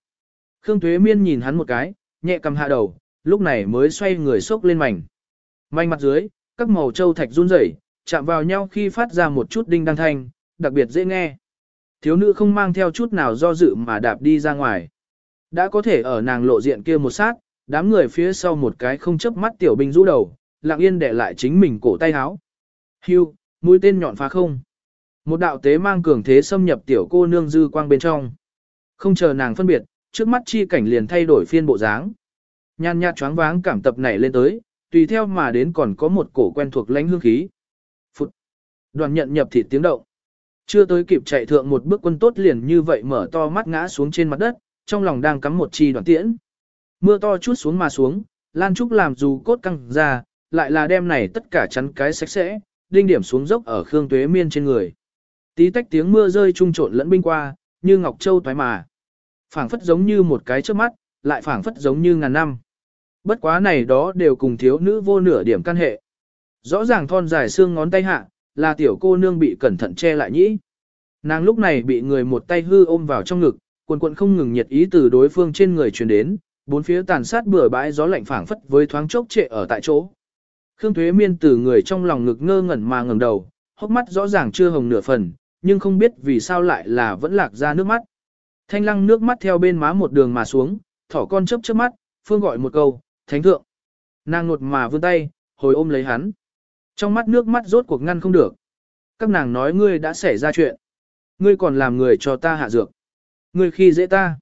Khương thuế Miên nhìn hắn một cái, nhẹ cầm hạ đầu, lúc này mới xoay người xốc lên mảnh. Mảnh mặt dưới, các màu châu thạch run rẩy, chạm vào nhau khi phát ra một chút đinh đăng thanh, đặc biệt dễ nghe. Thiếu nữ không mang theo chút nào do dự mà đạp đi ra ngoài. Đã có thể ở nàng lộ diện kia một sát, đám người phía sau một cái không chớp mắt tiểu binh rũ đầu, lặng yên để lại chính mình cổ tay háo. Hưu, mũi tên nhọn phá không. Một đạo tế mang cường thế xâm nhập tiểu cô nương dư quang bên trong. Không chờ nàng phân biệt, trước mắt chi cảnh liền thay đổi phiên bộ dáng. Nhan nhạt choáng váng cảm tập nảy lên tới, tùy theo mà đến còn có một cổ quen thuộc lãnh hương khí. Phụt. Đoàn nhận nhập thịt tiếng động. Chưa tới kịp chạy thượng một bước quân tốt liền như vậy mở to mắt ngã xuống trên mặt đất, trong lòng đang cắm một chi đoàn tiễn. Mưa to chút xuống mà xuống, Lan Trúc làm dù cốt căng ra, lại là đem này tất cả chắn cái sạch sẽ, đinh điểm xuống dốc ở Khương Tuế Miên trên người. Tí tách tiếng mưa rơi trung trộn lẫn binh qua, như ngọc châu toái mà. phảng phất giống như một cái trước mắt, lại phảng phất giống như ngàn năm. Bất quá này đó đều cùng thiếu nữ vô nửa điểm căn hệ. Rõ ràng thon dài xương ngón tay hạ, là tiểu cô nương bị cẩn thận che lại nhĩ. Nàng lúc này bị người một tay hư ôm vào trong ngực, quần quần không ngừng nhiệt ý từ đối phương trên người truyền đến, bốn phía tàn sát bừa bãi gió lạnh phảng phất với thoáng chốc trệ ở tại chỗ. Khương Thuế Miên từ người trong lòng ngực ngơ ngẩn mà ngẩng đầu, hốc mắt rõ ràng chưa hồng nửa phần, nhưng không biết vì sao lại là vẫn lạc ra nước mắt. Thanh lăng nước mắt theo bên má một đường mà xuống, thỏ con chớp chớp mắt, phương gọi một câu, thánh thượng. Nàng nột mà vươn tay, hồi ôm lấy hắn. Trong mắt nước mắt rốt cuộc ngăn không được. Các nàng nói ngươi đã xảy ra chuyện. Ngươi còn làm người cho ta hạ dược. Ngươi khi dễ ta.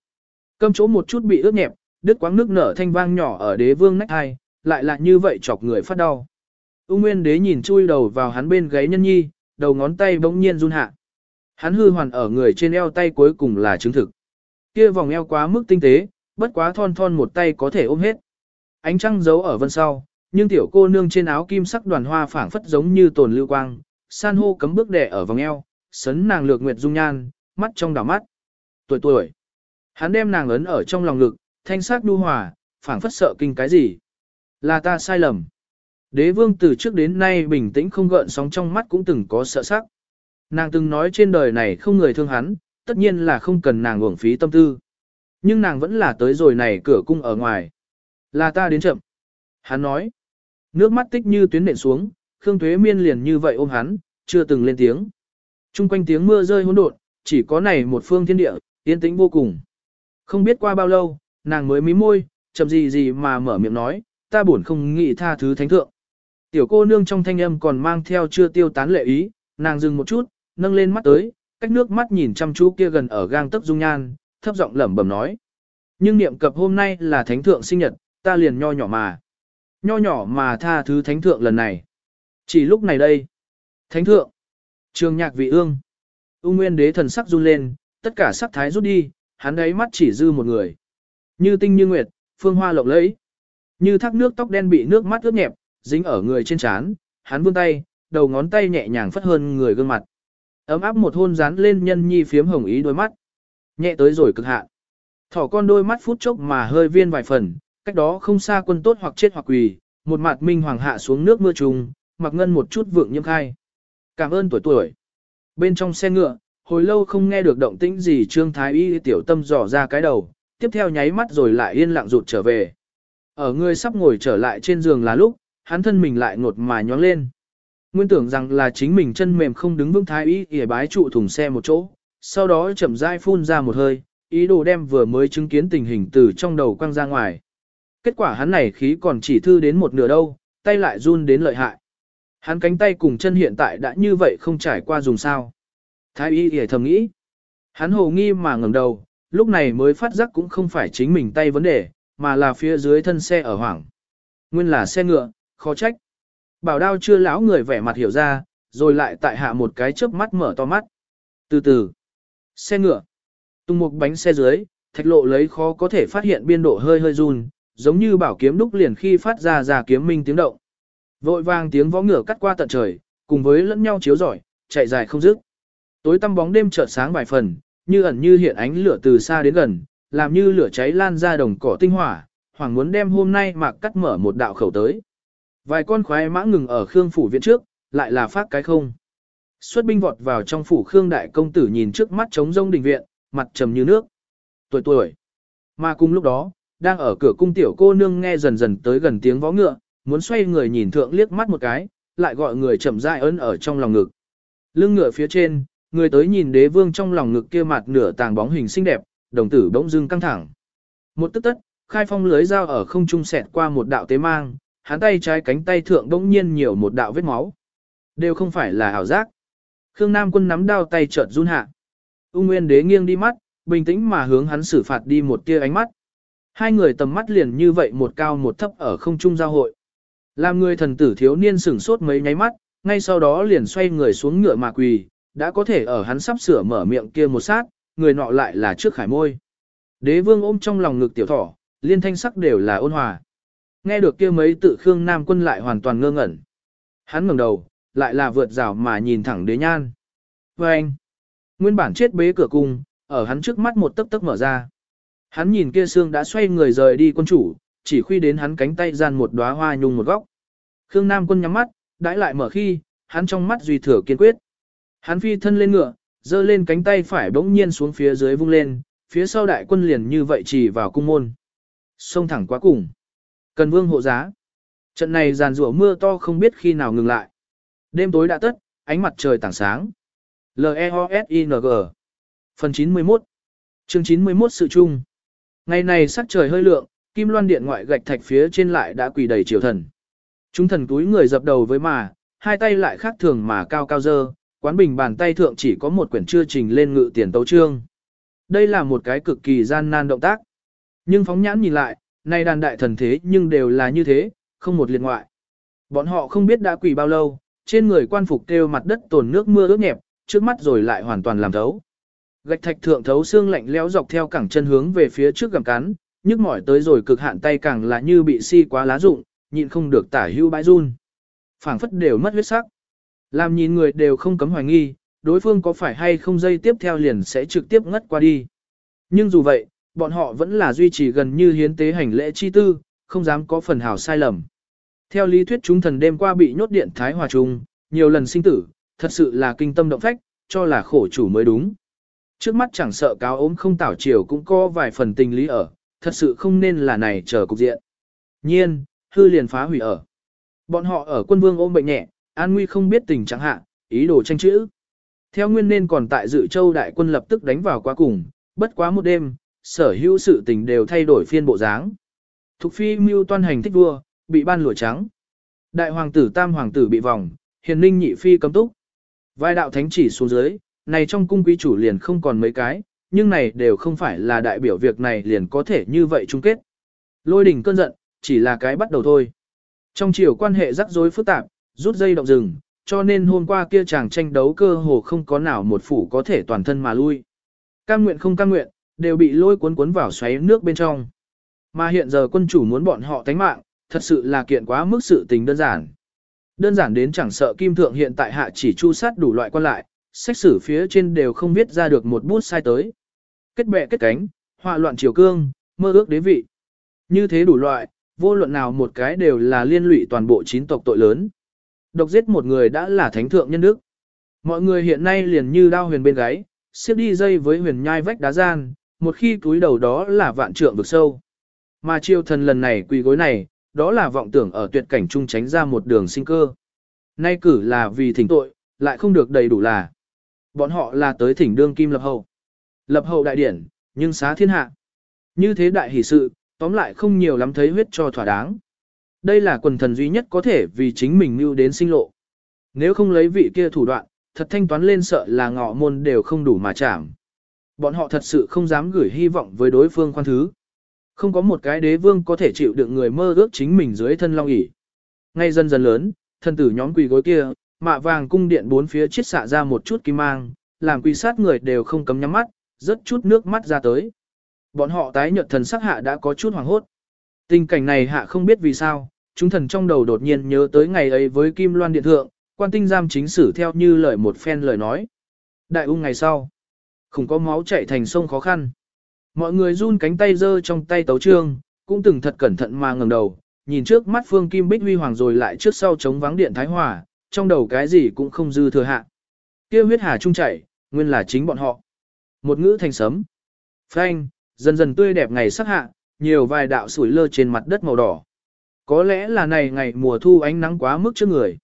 Câm chỗ một chút bị ướt nhẹp, đứt quãng nước nở thanh vang nhỏ ở đế vương nách hai, lại là như vậy chọc người phát đau. U Nguyên đế nhìn chui đầu vào hắn bên gáy nhân nhi, đầu ngón tay bỗng nhiên run hạ. Hắn hư hoàn ở người trên eo tay cuối cùng là chứng thực. Kia vòng eo quá mức tinh tế, bất quá thon thon một tay có thể ôm hết. Ánh trăng giấu ở vân sau, nhưng tiểu cô nương trên áo kim sắc đoàn hoa phảng phất giống như tồn lưu quang, san hô cấm bước đẻ ở vòng eo, sấn nàng lược nguyệt dung nhan, mắt trong đảo mắt. Tuổi tuổi. Hắn đem nàng ấn ở trong lòng ngực, thanh sắc nhu hòa, phảng phất sợ kinh cái gì. Là ta sai lầm. Đế vương từ trước đến nay bình tĩnh không gợn sóng trong mắt cũng từng có sợ sắc. Nàng từng nói trên đời này không người thương hắn, tất nhiên là không cần nàng uổng phí tâm tư. Nhưng nàng vẫn là tới rồi này cửa cung ở ngoài. Là ta đến chậm. Hắn nói. Nước mắt tích như tuyến nện xuống, Khương Thuế Miên liền như vậy ôm hắn, chưa từng lên tiếng. Trung quanh tiếng mưa rơi hỗn độn, chỉ có này một phương thiên địa, yên tĩnh vô cùng. Không biết qua bao lâu, nàng mới mím môi, chậm gì gì mà mở miệng nói, ta buồn không nghĩ tha thứ thánh thượng. Tiểu cô nương trong thanh âm còn mang theo chưa tiêu tán lệ ý, nàng dừng một chút, nâng lên mắt tới, cách nước mắt nhìn chăm chú kia gần ở gang tấc dung nhan, thấp giọng lẩm bẩm nói. Nhưng niệm cập hôm nay là thánh thượng sinh nhật, ta liền nho nhỏ mà. nho nhỏ mà tha thứ thánh thượng lần này. Chỉ lúc này đây. Thánh thượng. Trường nhạc vị ương. Ung nguyên đế thần sắc run lên, tất cả sắc thái rút đi, hắn ấy mắt chỉ dư một người. Như tinh như nguyệt, phương hoa lộng lẫy. Như thác nước tóc đen bị nước mắt ướt nhẹp, dính ở người trên trán, hắn vươn tay, đầu ngón tay nhẹ nhàng phất hơn người gương mặt. Ấm áp một hôn dán lên nhân nhi phiếm hồng ý đôi mắt. Nhẹ tới rồi cực hạn. Thỏ con đôi mắt phút chốc mà hơi viên vài phần, cách đó không xa quân tốt hoặc chết hoặc quỳ, một mặt minh hoàng hạ xuống nước mưa trùng, mặc ngân một chút vượng nhiễm khai. Cảm ơn tuổi tuổi. Bên trong xe ngựa, hồi lâu không nghe được động tĩnh gì Trương Thái Y tiểu tâm dò ra cái đầu, tiếp theo nháy mắt rồi lại yên lặng rụt trở về. Ở người sắp ngồi trở lại trên giường là lúc, hắn thân mình lại ngột mà nhóng lên. Nguyên tưởng rằng là chính mình chân mềm không đứng vững Thái Y ỉa bái trụ thùng xe một chỗ, sau đó chậm rãi phun ra một hơi, ý đồ đem vừa mới chứng kiến tình hình từ trong đầu quăng ra ngoài. Kết quả hắn này khí còn chỉ thư đến một nửa đâu, tay lại run đến lợi hại. Hắn cánh tay cùng chân hiện tại đã như vậy không trải qua dùng sao. Thái y hề thầm nghĩ. Hắn hồ nghi mà ngẩng đầu, lúc này mới phát giác cũng không phải chính mình tay vấn đề, mà là phía dưới thân xe ở hoảng. Nguyên là xe ngựa, khó trách. Bảo đao chưa lão người vẻ mặt hiểu ra, rồi lại tại hạ một cái chớp mắt mở to mắt. Từ từ. Xe ngựa. Tung một bánh xe dưới, thạch lộ lấy khó có thể phát hiện biên độ hơi hơi run, giống như bảo kiếm đúc liền khi phát ra ra kiếm minh tiếng động. Vội vàng tiếng võ ngựa cắt qua tận trời, cùng với lẫn nhau chiếu rọi, chạy dài không dứt. Tối tăm bóng đêm chợt sáng vài phần, như ẩn như hiện ánh lửa từ xa đến gần, làm như lửa cháy lan ra đồng cỏ tinh hỏa, hoàng muốn đem hôm nay mạc cắt mở một đạo khẩu tới. Vài con khoái mã ngừng ở Khương phủ viện trước, lại là phát cái không. Xuất binh vọt vào trong phủ Khương đại công tử nhìn trước mắt trống rông đình viện, mặt trầm như nước. Tuổi tuổi. Mà cùng lúc đó, đang ở cửa cung tiểu cô nương nghe dần dần tới gần tiếng vó ngựa, muốn xoay người nhìn thượng liếc mắt một cái, lại gọi người chậm rãi ấn ở trong lòng ngực. Lưng ngựa phía trên, người tới nhìn đế vương trong lòng ngực kia mặt nửa tàng bóng hình xinh đẹp, đồng tử bỗng dưng căng thẳng. Một tức tất, khai phong lưới dao ở không trung xẹt qua một đạo tế mang, hắn tay trái cánh tay thượng bỗng nhiên nhiều một đạo vết máu. Đều không phải là ảo giác. Khương Nam quân nắm đao tay chợt run hạ. Ung Nguyên đế nghiêng đi mắt, bình tĩnh mà hướng hắn xử phạt đi một tia ánh mắt. Hai người tầm mắt liền như vậy một cao một thấp ở không trung giao hội. Làm người thần tử thiếu niên sửng sốt mấy nháy mắt, ngay sau đó liền xoay người xuống ngựa mà quỳ, đã có thể ở hắn sắp sửa mở miệng kia một sát, người nọ lại là trước khải môi. Đế vương ôm trong lòng ngực tiểu thỏ, liên thanh sắc đều là ôn hòa. Nghe được kia mấy tự Khương Nam quân lại hoàn toàn ngơ ngẩn. Hắn ngẩng đầu, lại là vượt rào mà nhìn thẳng đế nhan. Và anh, nguyên bản chết bế cửa cung, ở hắn trước mắt một tấc tấc mở ra. Hắn nhìn kia xương đã xoay người rời đi quân chủ, chỉ khuy đến hắn cánh tay gian một đóa hoa nhung một góc. Khương Nam quân nhắm mắt, đãi lại mở khi, hắn trong mắt duy thừa kiên quyết. Hắn phi thân lên ngựa, giơ lên cánh tay phải bỗng nhiên xuống phía dưới vung lên, phía sau đại quân liền như vậy chỉ vào cung môn. Xông thẳng quá cùng. Cần vương hộ giá. Trận này giàn rủa mưa to không biết khi nào ngừng lại. Đêm tối đã tất, ánh mặt trời tảng sáng. L-E-O-S-I-N-G Phần 91 Chương 91 Sự trung. Ngày này sắc trời hơi lượng, kim loan điện ngoại gạch thạch phía trên lại đã quỳ đầy triều thần. Chúng thần túi người dập đầu với mà, hai tay lại khác thường mà cao cao dơ, quán bình bàn tay thượng chỉ có một quyển chưa trình lên ngự tiền tấu trương. Đây là một cái cực kỳ gian nan động tác. Nhưng phóng nhãn nhìn lại, nay đàn đại thần thế nhưng đều là như thế, không một liên ngoại. Bọn họ không biết đã quỳ bao lâu, trên người quan phục kêu mặt đất tồn nước mưa ướt nhẹp, trước mắt rồi lại hoàn toàn làm thấu. Gạch thạch thượng thấu xương lạnh lẽo dọc theo cẳng chân hướng về phía trước gầm cắn, nhức mỏi tới rồi cực hạn tay càng là như bị si quá lá rụng, nhịn không được tả hưu bãi run. phảng phất đều mất huyết sắc. Làm nhìn người đều không cấm hoài nghi, đối phương có phải hay không dây tiếp theo liền sẽ trực tiếp ngất qua đi. Nhưng dù vậy, bọn họ vẫn là duy trì gần như hiến tế hành lễ chi tư, không dám có phần hào sai lầm. Theo lý thuyết chúng thần đêm qua bị nhốt điện thái hòa trung, nhiều lần sinh tử, thật sự là kinh tâm động phách, cho là khổ chủ mới đúng. Trước mắt chẳng sợ cáo ốm không tảo chiều cũng có vài phần tình lý ở, thật sự không nên là này chờ cục diện. Nhiên, hư liền phá hủy ở. Bọn họ ở quân vương ôm bệnh nhẹ, an nguy không biết tình trạng hạ, ý đồ tranh chữ. Theo nguyên nên còn tại dự châu đại quân lập tức đánh vào quá cùng, bất quá một đêm, sở hữu sự tình đều thay đổi phiên bộ dáng. Thục phi mưu toan hành thích vua, bị ban lụa trắng. Đại hoàng tử tam hoàng tử bị vòng, hiền ninh nhị phi cấm túc. Vai đạo thánh chỉ xuống dưới, này trong cung quý chủ liền không còn mấy cái, nhưng này đều không phải là đại biểu việc này liền có thể như vậy chung kết. Lôi đỉnh cơn giận, chỉ là cái bắt đầu thôi. Trong chiều quan hệ rắc rối phức tạp, rút dây động rừng, cho nên hôm qua kia chàng tranh đấu cơ hồ không có nào một phủ có thể toàn thân mà lui. Cam nguyện không cam nguyện, đều bị lôi cuốn cuốn vào xoáy nước bên trong. Mà hiện giờ quân chủ muốn bọn họ tánh mạng, thật sự là kiện quá mức sự tình đơn giản. Đơn giản đến chẳng sợ kim thượng hiện tại hạ chỉ chu sát đủ loại quan lại, sách sử phía trên đều không viết ra được một bút sai tới. Kết bè kết cánh, họa loạn triều cương, mơ ước đế vị. Như thế đủ loại, vô luận nào một cái đều là liên lụy toàn bộ chín tộc tội lớn. Độc giết một người đã là thánh thượng nhân đức. Mọi người hiện nay liền như đao huyền bên gáy, xếp đi dây với huyền nhai vách đá gian, một khi túi đầu đó là vạn trượng vực sâu. Mà triều thần lần này quỳ gối này, đó là vọng tưởng ở tuyệt cảnh trung tránh ra một đường sinh cơ. Nay cử là vì thỉnh tội, lại không được đầy đủ là. Bọn họ là tới thỉnh đương kim lập hậu. Lập hậu đại điển, nhưng xá thiên hạ. Như thế đại hỷ sự, tóm lại không nhiều lắm thấy huyết cho thỏa đáng. Đây là quần thần duy nhất có thể vì chính mình mưu đến sinh lộ. Nếu không lấy vị kia thủ đoạn, thật thanh toán lên sợ là ngọ môn đều không đủ mà chạm. Bọn họ thật sự không dám gửi hy vọng với đối phương khoan thứ. Không có một cái đế vương có thể chịu được người mơ ước chính mình dưới thân long ỷ. Ngay dần dần lớn, thân tử nhóm quỳ gối kia, mạ vàng cung điện bốn phía chiết xạ ra một chút kim mang, làm quỳ sát người đều không cấm nhắm mắt, rớt chút nước mắt ra tới. Bọn họ tái nhợt thần sắc hạ đã có chút hoàng hốt. Tình cảnh này hạ không biết vì sao, chúng thần trong đầu đột nhiên nhớ tới ngày ấy với Kim Loan Điện Thượng, quan tinh giam chính sử theo như lời một phen lời nói. Đại ung ngày sau, không có máu chảy thành sông khó khăn. Mọi người run cánh tay giơ trong tay tấu trương, cũng từng thật cẩn thận mà ngẩng đầu, nhìn trước mắt Phương Kim Bích Huy Hoàng rồi lại trước sau chống vắng điện Thái Hòa, trong đầu cái gì cũng không dư thừa hạ. Kia huyết hà trung chảy, nguyên là chính bọn họ. Một ngữ thành sấm. Phanh, dần dần tươi đẹp ngày sắc hạ, nhiều vài đạo sủi lơ trên mặt đất màu đỏ. Có lẽ là này ngày mùa thu ánh nắng quá mức trước người.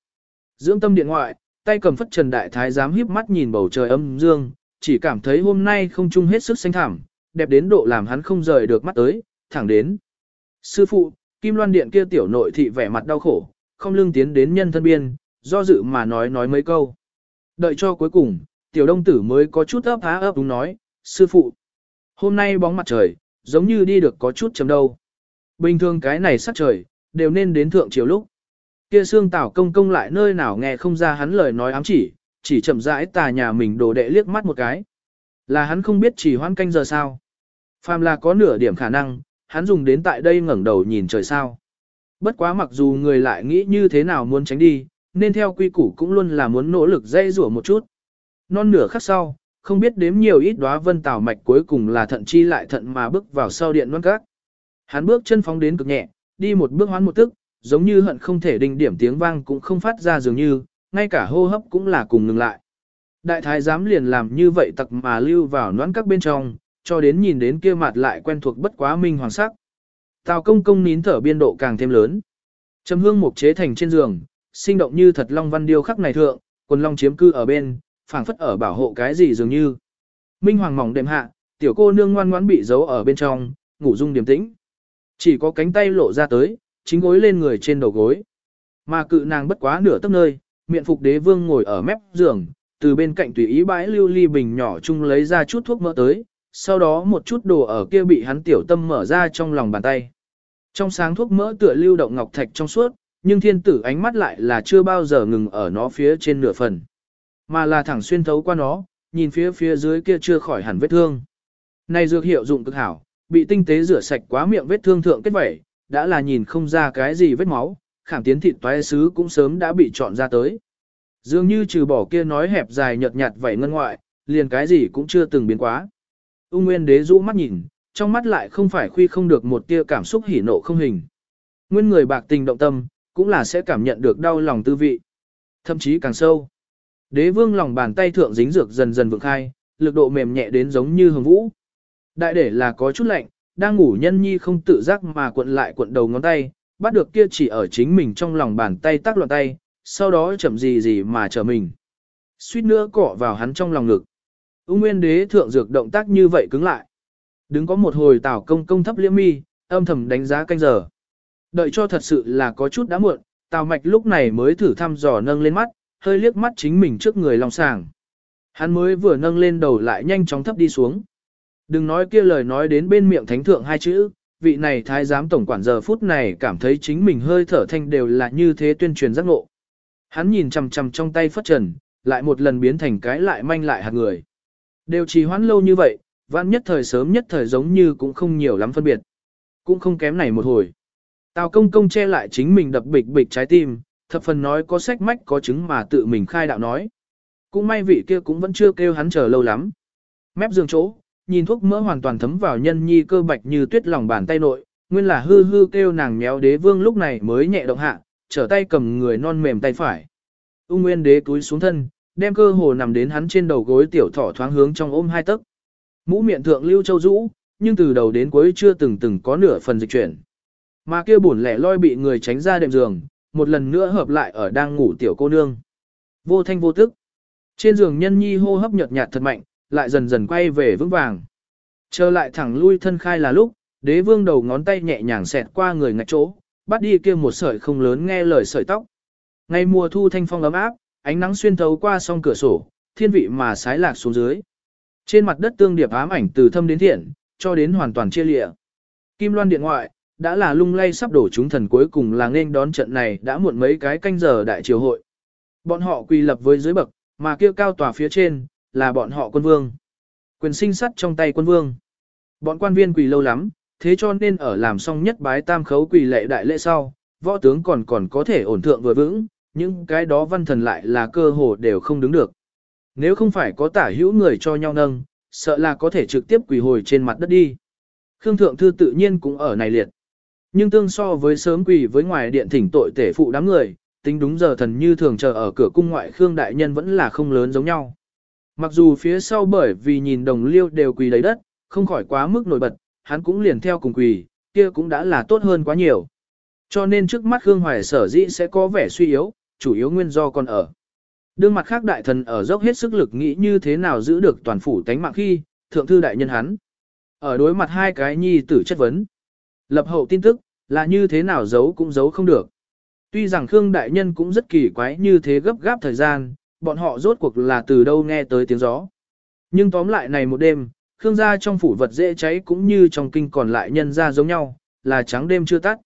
Dưỡng tâm điện ngoại, tay cầm phất trần đại thái giám híp mắt nhìn bầu trời âm dương, chỉ cảm thấy hôm nay không chung hết sức xanh thảm, đẹp đến độ làm hắn không rời được mắt tới, thẳng đến. Sư phụ, Kim Loan Điện kia tiểu nội thị vẻ mặt đau khổ, không lương tiến đến nhân thân biên, do dự mà nói nói mấy câu. Đợi cho cuối cùng, tiểu đông tử mới có chút ấp há ấp đúng nói, sư phụ. Hôm nay bóng mặt trời, giống như đi được có chút chấm đâu. Bình thường cái này sắc trời, đều nên đến thượng chiều lúc. Kia xương tảo công công lại nơi nào nghe không ra hắn lời nói ám chỉ, chỉ chậm rãi tà nhà mình đổ đệ liếc mắt một cái. Là hắn không biết chỉ hoãn canh giờ sao. Phàm là có nửa điểm khả năng, hắn dùng đến tại đây ngẩng đầu nhìn trời sao. Bất quá mặc dù người lại nghĩ như thế nào muốn tránh đi, nên theo quy củ cũng luôn là muốn nỗ lực dây rủa một chút. Non nửa khắc sau, không biết đếm nhiều ít đóa vân tảo mạch cuối cùng là thận chi lại thận mà bước vào sau điện non các. Hắn bước chân phóng đến cực nhẹ, đi một bước hoán một tức, giống như hận không thể đình điểm tiếng vang cũng không phát ra dường như, ngay cả hô hấp cũng là cùng ngừng lại. Đại thái giám liền làm như vậy tặc mà lưu vào noãn các bên trong, cho đến nhìn đến kia mặt lại quen thuộc bất quá minh hoàng sắc. Tào công công nín thở biên độ càng thêm lớn. Trầm hương mục chế thành trên giường, sinh động như thật long văn điêu khắc này thượng, quần long chiếm cư ở bên, phảng phất ở bảo hộ cái gì dường như. Minh hoàng mỏng đêm hạ, tiểu cô nương ngoan ngoãn bị giấu ở bên trong, ngủ dung điềm tĩnh. Chỉ có cánh tay lộ ra tới, chính gối lên người trên đầu gối. Mà cự nàng bất quá nửa tấc nơi, miệng phục đế vương ngồi ở mép giường, từ bên cạnh tùy ý bãi lưu ly bình nhỏ chung lấy ra chút thuốc mỡ tới, sau đó một chút đồ ở kia bị hắn tiểu tâm mở ra trong lòng bàn tay. Trong sáng thuốc mỡ tựa lưu động ngọc thạch trong suốt, nhưng thiên tử ánh mắt lại là chưa bao giờ ngừng ở nó phía trên nửa phần. Mà là thẳng xuyên thấu qua nó, nhìn phía phía dưới kia chưa khỏi hẳn vết thương. Này dược hiệu dụng cực hảo, bị tinh tế rửa sạch quá miệng vết thương thượng kết vẩy, đã là nhìn không ra cái gì vết máu, khảm tiến thịt toái sứ cũng sớm đã bị chọn ra tới. Dường như trừ bỏ kia nói hẹp dài nhợt nhạt vảy ngân ngoại, liền cái gì cũng chưa từng biến quá. Ung Nguyên Đế rũ mắt nhìn, trong mắt lại không phải khuy không được một tia cảm xúc hỉ nộ không hình. Nguyên người bạc tình động tâm, cũng là sẽ cảm nhận được đau lòng tư vị. Thậm chí càng sâu. Đế vương lòng bàn tay thượng dính dược dần dần vượng khai, lực độ mềm nhẹ đến giống như hồng vũ. Đại để là có chút lạnh, đang ngủ nhân nhi không tự giác mà cuộn lại cuộn đầu ngón tay, bắt được kia chỉ ở chính mình trong lòng bàn tay tác loạn tay, sau đó chậm gì gì mà chờ mình. Suýt nữa cọ vào hắn trong lòng ngực. Ung Nguyên Đế thượng dược động tác như vậy cứng lại. Đứng có một hồi Tào Công công thấp liễm mi, âm thầm đánh giá canh giờ. Đợi cho thật sự là có chút đã muộn, Tào Mạch lúc này mới thử thăm dò nâng lên mắt, hơi liếc mắt chính mình trước người lòng sàng. Hắn mới vừa nâng lên đầu lại nhanh chóng thấp đi xuống. Đừng nói kia lời nói đến bên miệng thánh thượng hai chữ, vị này thái giám tổng quản giờ phút này cảm thấy chính mình hơi thở thanh đều là như thế tuyên truyền giác ngộ. Hắn nhìn chằm chằm trong tay phất trần, lại một lần biến thành cái lại manh lại hạt người. Đều trì hoãn lâu như vậy, vạn nhất thời sớm nhất thời giống như cũng không nhiều lắm phân biệt. Cũng không kém này một hồi. Tào công công che lại chính mình đập bịch bịch trái tim, thập phần nói có sách mách có chứng mà tự mình khai đạo nói. Cũng may vị kia cũng vẫn chưa kêu hắn chờ lâu lắm. Mép giường chỗ, nhìn thuốc mỡ hoàn toàn thấm vào nhân nhi cơ bạch như tuyết lòng bàn tay nội, nguyên là hư hư kêu nàng méo đế vương lúc này mới nhẹ động hạ, trở tay cầm người non mềm tay phải. Ung nguyên đế túi xuống thân, đem cơ hồ nằm đến hắn trên đầu gối tiểu thỏ thoáng hướng trong ôm hai tấc. Mũ miệng thượng lưu châu rũ, nhưng từ đầu đến cuối chưa từng từng có nửa phần dịch chuyển. Mà kia buồn lẻ loi bị người tránh ra đệm giường, một lần nữa hợp lại ở đang ngủ tiểu cô nương. Vô thanh vô tức. Trên giường nhân nhi hô hấp nhợt nhạt thật mạnh, lại dần dần quay về vững vàng. Trở lại thẳng lui thân khai là lúc, đế vương đầu ngón tay nhẹ nhàng xẹt qua người ngạch chỗ, bắt đi kia một sợi không lớn nghe lời sợi tóc. Ngày mùa thu thanh phong ấm áp, ánh nắng xuyên thấu qua song cửa sổ, thiên vị mà sái lạc xuống dưới. Trên mặt đất tương điệp ám ảnh từ thâm đến thiện, cho đến hoàn toàn chia lịa. Kim loan điện ngoại, đã là lung lay sắp đổ chúng thần cuối cùng là nên đón trận này đã muộn mấy cái canh giờ đại triều hội. Bọn họ quỳ lập với dưới bậc, mà kia cao tòa phía trên, là bọn họ quân vương. Quyền sinh sắt trong tay quân vương. Bọn quan viên quỳ lâu lắm, thế cho nên ở làm xong nhất bái tam khấu quỳ lệ đại lễ sau, võ tướng còn còn có thể ổn thượng vừa vững, những cái đó văn thần lại là cơ hồ đều không đứng được. Nếu không phải có tả hữu người cho nhau nâng, sợ là có thể trực tiếp quỳ hồi trên mặt đất đi. Khương Thượng Thư tự nhiên cũng ở này liệt. Nhưng tương so với sớm quỳ với ngoài điện thỉnh tội tể phụ đám người, tính đúng giờ thần như thường chờ ở cửa cung ngoại Khương Đại Nhân vẫn là không lớn giống nhau. Mặc dù phía sau bởi vì nhìn đồng liêu đều quỳ lấy đất, không khỏi quá mức nổi bật, hắn cũng liền theo cùng quỳ, kia cũng đã là tốt hơn quá nhiều. Cho nên trước mắt Khương Hoài sở dĩ sẽ có vẻ suy yếu, chủ yếu nguyên do còn ở. Đương mặt khác đại thần ở dốc hết sức lực nghĩ như thế nào giữ được toàn phủ tánh mạng khi, thượng thư đại nhân hắn. Ở đối mặt hai cái nhi tử chất vấn. Lập hậu tin tức, là như thế nào giấu cũng giấu không được. Tuy rằng Khương đại nhân cũng rất kỳ quái như thế gấp gáp thời gian, bọn họ rốt cuộc là từ đâu nghe tới tiếng gió. Nhưng tóm lại này một đêm, Khương gia trong phủ vật dễ cháy cũng như trong kinh còn lại nhân ra giống nhau, là trắng đêm chưa tắt.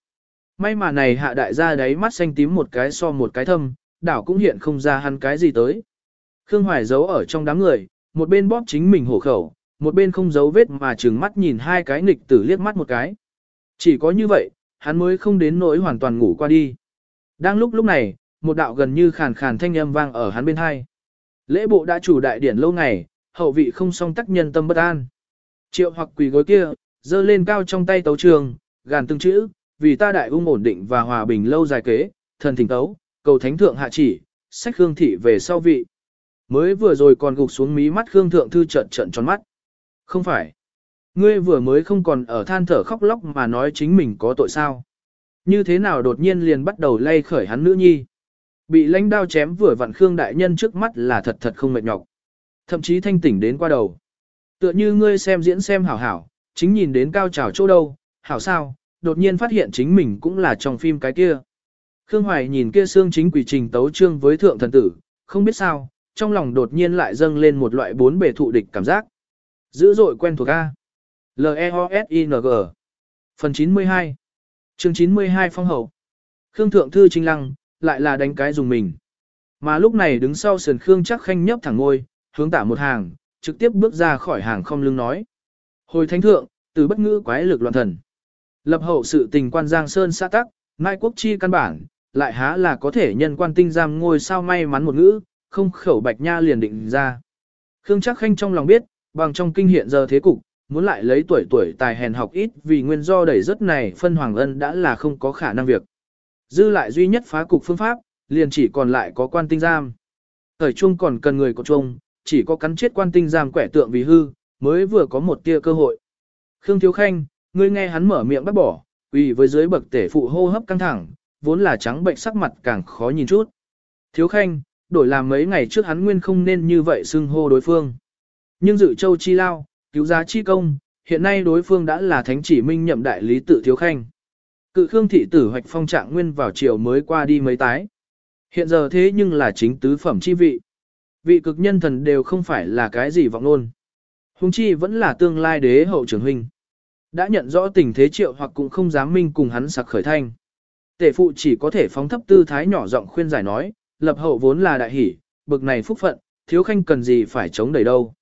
May mà này hạ đại gia đấy mắt xanh tím một cái so một cái thâm, đảo cũng hiện không ra hắn cái gì tới. Khương Hoài giấu ở trong đám người, một bên bóp chính mình hổ khẩu, một bên không giấu vết mà trừng mắt nhìn hai cái nghịch tử liếc mắt một cái. Chỉ có như vậy, hắn mới không đến nỗi hoàn toàn ngủ qua đi. Đang lúc lúc này, một đạo gần như khàn khàn thanh âm vang ở hắn bên hai. Lễ bộ đã chủ đại điển lâu ngày, hậu vị không song tắc nhân tâm bất an. Triệu hoặc quỳ gối kia, giơ lên cao trong tay tấu trường, gàn từng chữ, vì ta đại ung ổn định và hòa bình lâu dài kế, thần thỉnh tấu, cầu thánh thượng hạ chỉ, sách Khương thị về sau vị. Mới vừa rồi còn gục xuống mí mắt Khương thượng thư trận trận tròn mắt. Không phải. Ngươi vừa mới không còn ở than thở khóc lóc mà nói chính mình có tội sao. Như thế nào đột nhiên liền bắt đầu lay khởi hắn nữ nhi. Bị lãnh đao chém vừa vặn Khương đại nhân trước mắt là thật thật không mệt nhọc. Thậm chí thanh tỉnh đến qua đầu. Tựa như ngươi xem diễn xem hảo hảo, chính nhìn đến cao trào chỗ đâu, hảo sao, đột nhiên phát hiện chính mình cũng là trong phim cái kia. Khương Hoài nhìn kia xương chính quỷ trình tấu trương với thượng thần tử, không biết sao, trong lòng đột nhiên lại dâng lên một loại bốn bề thụ địch cảm giác. Dữ dội quen thuộc A. L-E-O-S-I-N-G Phần 92 chương 92 phong hậu Khương Thượng Thư Trinh Lăng, lại là đánh cái dùng mình. Mà lúc này đứng sau sườn Khương chắc khanh nhấp thẳng ngôi, hướng tả một hàng, trực tiếp bước ra khỏi hàng không lưng nói. Hồi thánh thượng, từ bất ngữ quái lực loạn thần. Lập hậu sự tình quan Giang Sơn xã tắc, mai quốc chi căn bản, lại há là có thể nhân quan tinh giam ngôi sao may mắn một ngữ, không khẩu bạch nha liền định ra. Khương chắc khanh trong lòng biết, bằng trong kinh hiện giờ thế cục, muốn lại lấy tuổi tuổi tài hèn học ít vì nguyên do đẩy rất này phân hoàng ân đã là không có khả năng việc. Dư lại duy nhất phá cục phương pháp, liền chỉ còn lại có quan tinh giam. Thời chung còn cần người có chung, chỉ có cắn chết quan tinh giam quẻ tượng vì hư, mới vừa có một tia cơ hội. Khương Thiếu Khanh, ngươi nghe hắn mở miệng bắt bỏ, vì với dưới bậc tể phụ hô hấp căng thẳng, vốn là trắng bệnh sắc mặt càng khó nhìn chút. Thiếu Khanh, đổi làm mấy ngày trước hắn nguyên không nên như vậy xưng hô đối phương. Nhưng dự châu chi lao, cứu giá chi công, hiện nay đối phương đã là thánh chỉ minh nhậm đại lý tự Thiếu Khanh. Cự Khương thị tử hoạch phong trạng nguyên vào chiều mới qua đi mấy tái. Hiện giờ thế nhưng là chính tứ phẩm chi vị. Vị cực nhân thần đều không phải là cái gì vọng luôn. Hùng chi vẫn là tương lai đế hậu trưởng huynh. Đã nhận rõ tình thế triệu hoặc cũng không dám minh cùng hắn sặc khởi thanh. Tể phụ chỉ có thể phóng thấp tư thái nhỏ giọng khuyên giải nói, lập hậu vốn là đại hỷ, bực này phúc phận, thiếu khanh cần gì phải chống đẩy đâu.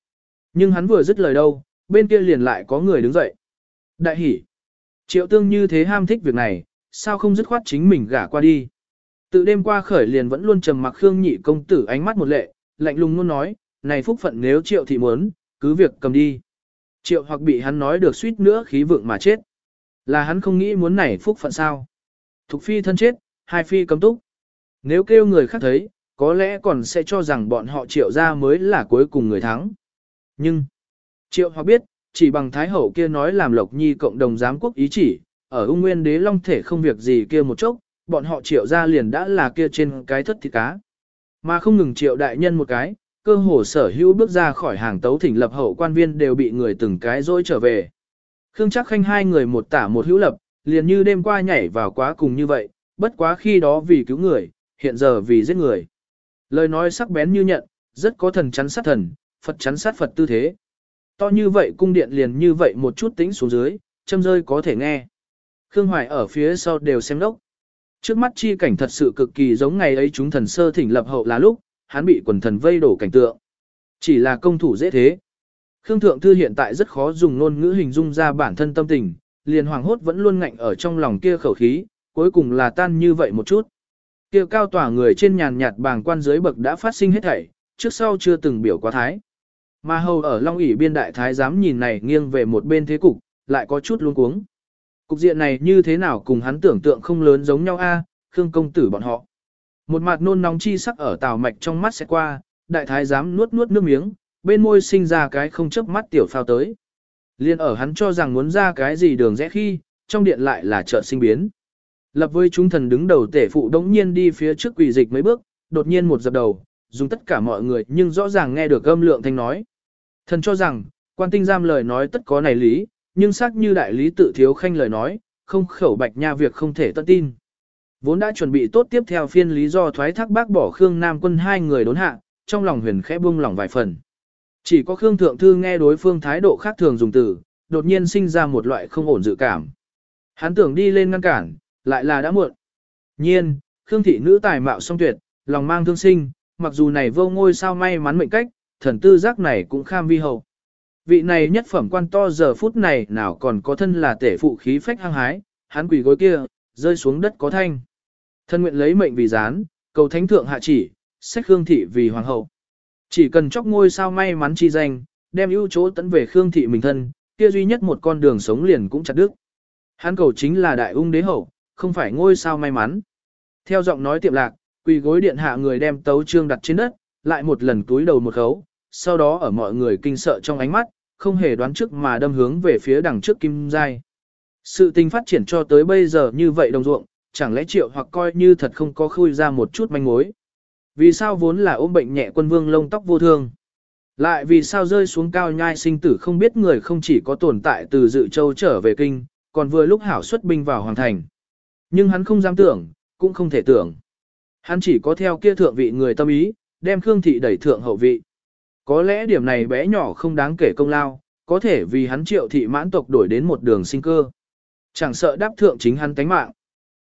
Nhưng hắn vừa dứt lời đâu, bên kia liền lại có người đứng dậy. Đại hỉ, Triệu tương như thế ham thích việc này, sao không dứt khoát chính mình gả qua đi. Tự đêm qua khởi liền vẫn luôn trầm mặc Khương nhị công tử ánh mắt một lệ, lạnh lùng luôn nói, này phúc phận nếu triệu thị muốn, cứ việc cầm đi. Triệu hoặc bị hắn nói được suýt nữa khí vượng mà chết. Là hắn không nghĩ muốn này phúc phận sao. Thục phi thân chết, hai phi cấm túc. Nếu kêu người khác thấy, có lẽ còn sẽ cho rằng bọn họ triệu ra mới là cuối cùng người thắng. Nhưng, triệu hoặc biết, chỉ bằng thái hậu kia nói làm lộc nhi cộng đồng giám quốc ý chỉ, ở ung nguyên đế long thể không việc gì kia một chốc, bọn họ triệu ra liền đã là kia trên cái thất thịt cá. Mà không ngừng triệu đại nhân một cái, cơ hồ sở hữu bước ra khỏi hàng tấu thỉnh lập hậu quan viên đều bị người từng cái dối trở về. Khương chắc khanh hai người một tả một hữu lập, liền như đêm qua nhảy vào quá cùng như vậy, bất quá khi đó vì cứu người, hiện giờ vì giết người. Lời nói sắc bén như nhận, rất có thần chắn sát thần, Phật chắn sát Phật tư thế. To như vậy cung điện liền như vậy một chút tính xuống dưới, châm rơi có thể nghe. Khương Hoài ở phía sau đều xem đốc. Trước mắt chi cảnh thật sự cực kỳ giống ngày ấy chúng thần sơ thỉnh lập hậu là lúc, hắn bị quần thần vây đổ cảnh tượng. Chỉ là công thủ dễ thế. Khương Thượng Thư hiện tại rất khó dùng ngôn ngữ hình dung ra bản thân tâm tình, liền hoàng hốt vẫn luôn ngạnh ở trong lòng kia khẩu khí, cuối cùng là tan như vậy một chút. Kia cao tỏa người trên nhàn nhạt bàng quan dưới bậc đã phát sinh hết thảy, trước sau chưa từng biểu quá thái. Mà hầu ở Long ỷ biên đại thái giám nhìn này nghiêng về một bên thế cục, lại có chút luống cuống. Cục diện này như thế nào cùng hắn tưởng tượng không lớn giống nhau a, Khương công tử bọn họ. Một mặt nôn nóng chi sắc ở tào mạch trong mắt sẽ qua, đại thái giám nuốt nuốt nước miếng, bên môi sinh ra cái không chớp mắt tiểu phao tới. Liên ở hắn cho rằng muốn ra cái gì đường rẽ khi, trong điện lại là chợ sinh biến. Lập với chúng thần đứng đầu tể phụ đống nhiên đi phía trước quỷ dịch mấy bước, đột nhiên một dập đầu, dùng tất cả mọi người nhưng rõ ràng nghe được âm lượng thanh nói. Thần cho rằng, quan tinh giam lời nói tất có này lý, nhưng xác như đại lý tự thiếu khanh lời nói, không khẩu bạch nha việc không thể tận tin. Vốn đã chuẩn bị tốt tiếp theo phiên lý do thoái thác bác bỏ Khương Nam quân hai người đốn hạ, trong lòng huyền khẽ buông lỏng vài phần. Chỉ có Khương Thượng Thư nghe đối phương thái độ khác thường dùng từ, đột nhiên sinh ra một loại không ổn dự cảm. Hắn tưởng đi lên ngăn cản, lại là đã muộn. Nhiên, Khương thị nữ tài mạo song tuyệt, lòng mang thương sinh, mặc dù này vô ngôi sao may mắn mệnh cách, thần tư giác này cũng kham vi hậu. Vị này nhất phẩm quan to giờ phút này nào còn có thân là tể phụ khí phách hăng hái, hắn quỳ gối kia, rơi xuống đất có thanh. Thân nguyện lấy mệnh vì gián, cầu thánh thượng hạ chỉ, xét Khương thị vì hoàng hậu. Chỉ cần chóc ngôi sao may mắn chi danh, đem ưu chỗ tấn về Khương thị mình thân, kia duy nhất một con đường sống liền cũng chặt đứt. Hắn cầu chính là đại ung đế hậu, không phải ngôi sao may mắn. Theo giọng nói tiệm lạc, quỳ gối điện hạ người đem tấu trương đặt trên đất, lại một lần túi đầu một khấu, sau đó ở mọi người kinh sợ trong ánh mắt, không hề đoán trước mà đâm hướng về phía đằng trước kim giai. Sự tình phát triển cho tới bây giờ như vậy đồng ruộng, chẳng lẽ triệu hoặc coi như thật không có khui ra một chút manh mối. Vì sao vốn là ôm bệnh nhẹ quân vương lông tóc vô thương? Lại vì sao rơi xuống cao nhai sinh tử không biết người không chỉ có tồn tại từ dự châu trở về kinh, còn vừa lúc hảo xuất binh vào hoàng thành. Nhưng hắn không dám tưởng, cũng không thể tưởng. Hắn chỉ có theo kia thượng vị người tâm ý, đem Khương Thị đẩy thượng hậu vị. Có lẽ điểm này bé nhỏ không đáng kể công lao, có thể vì hắn triệu thị mãn tộc đổi đến một đường sinh cơ. Chẳng sợ đáp thượng chính hắn tánh mạng.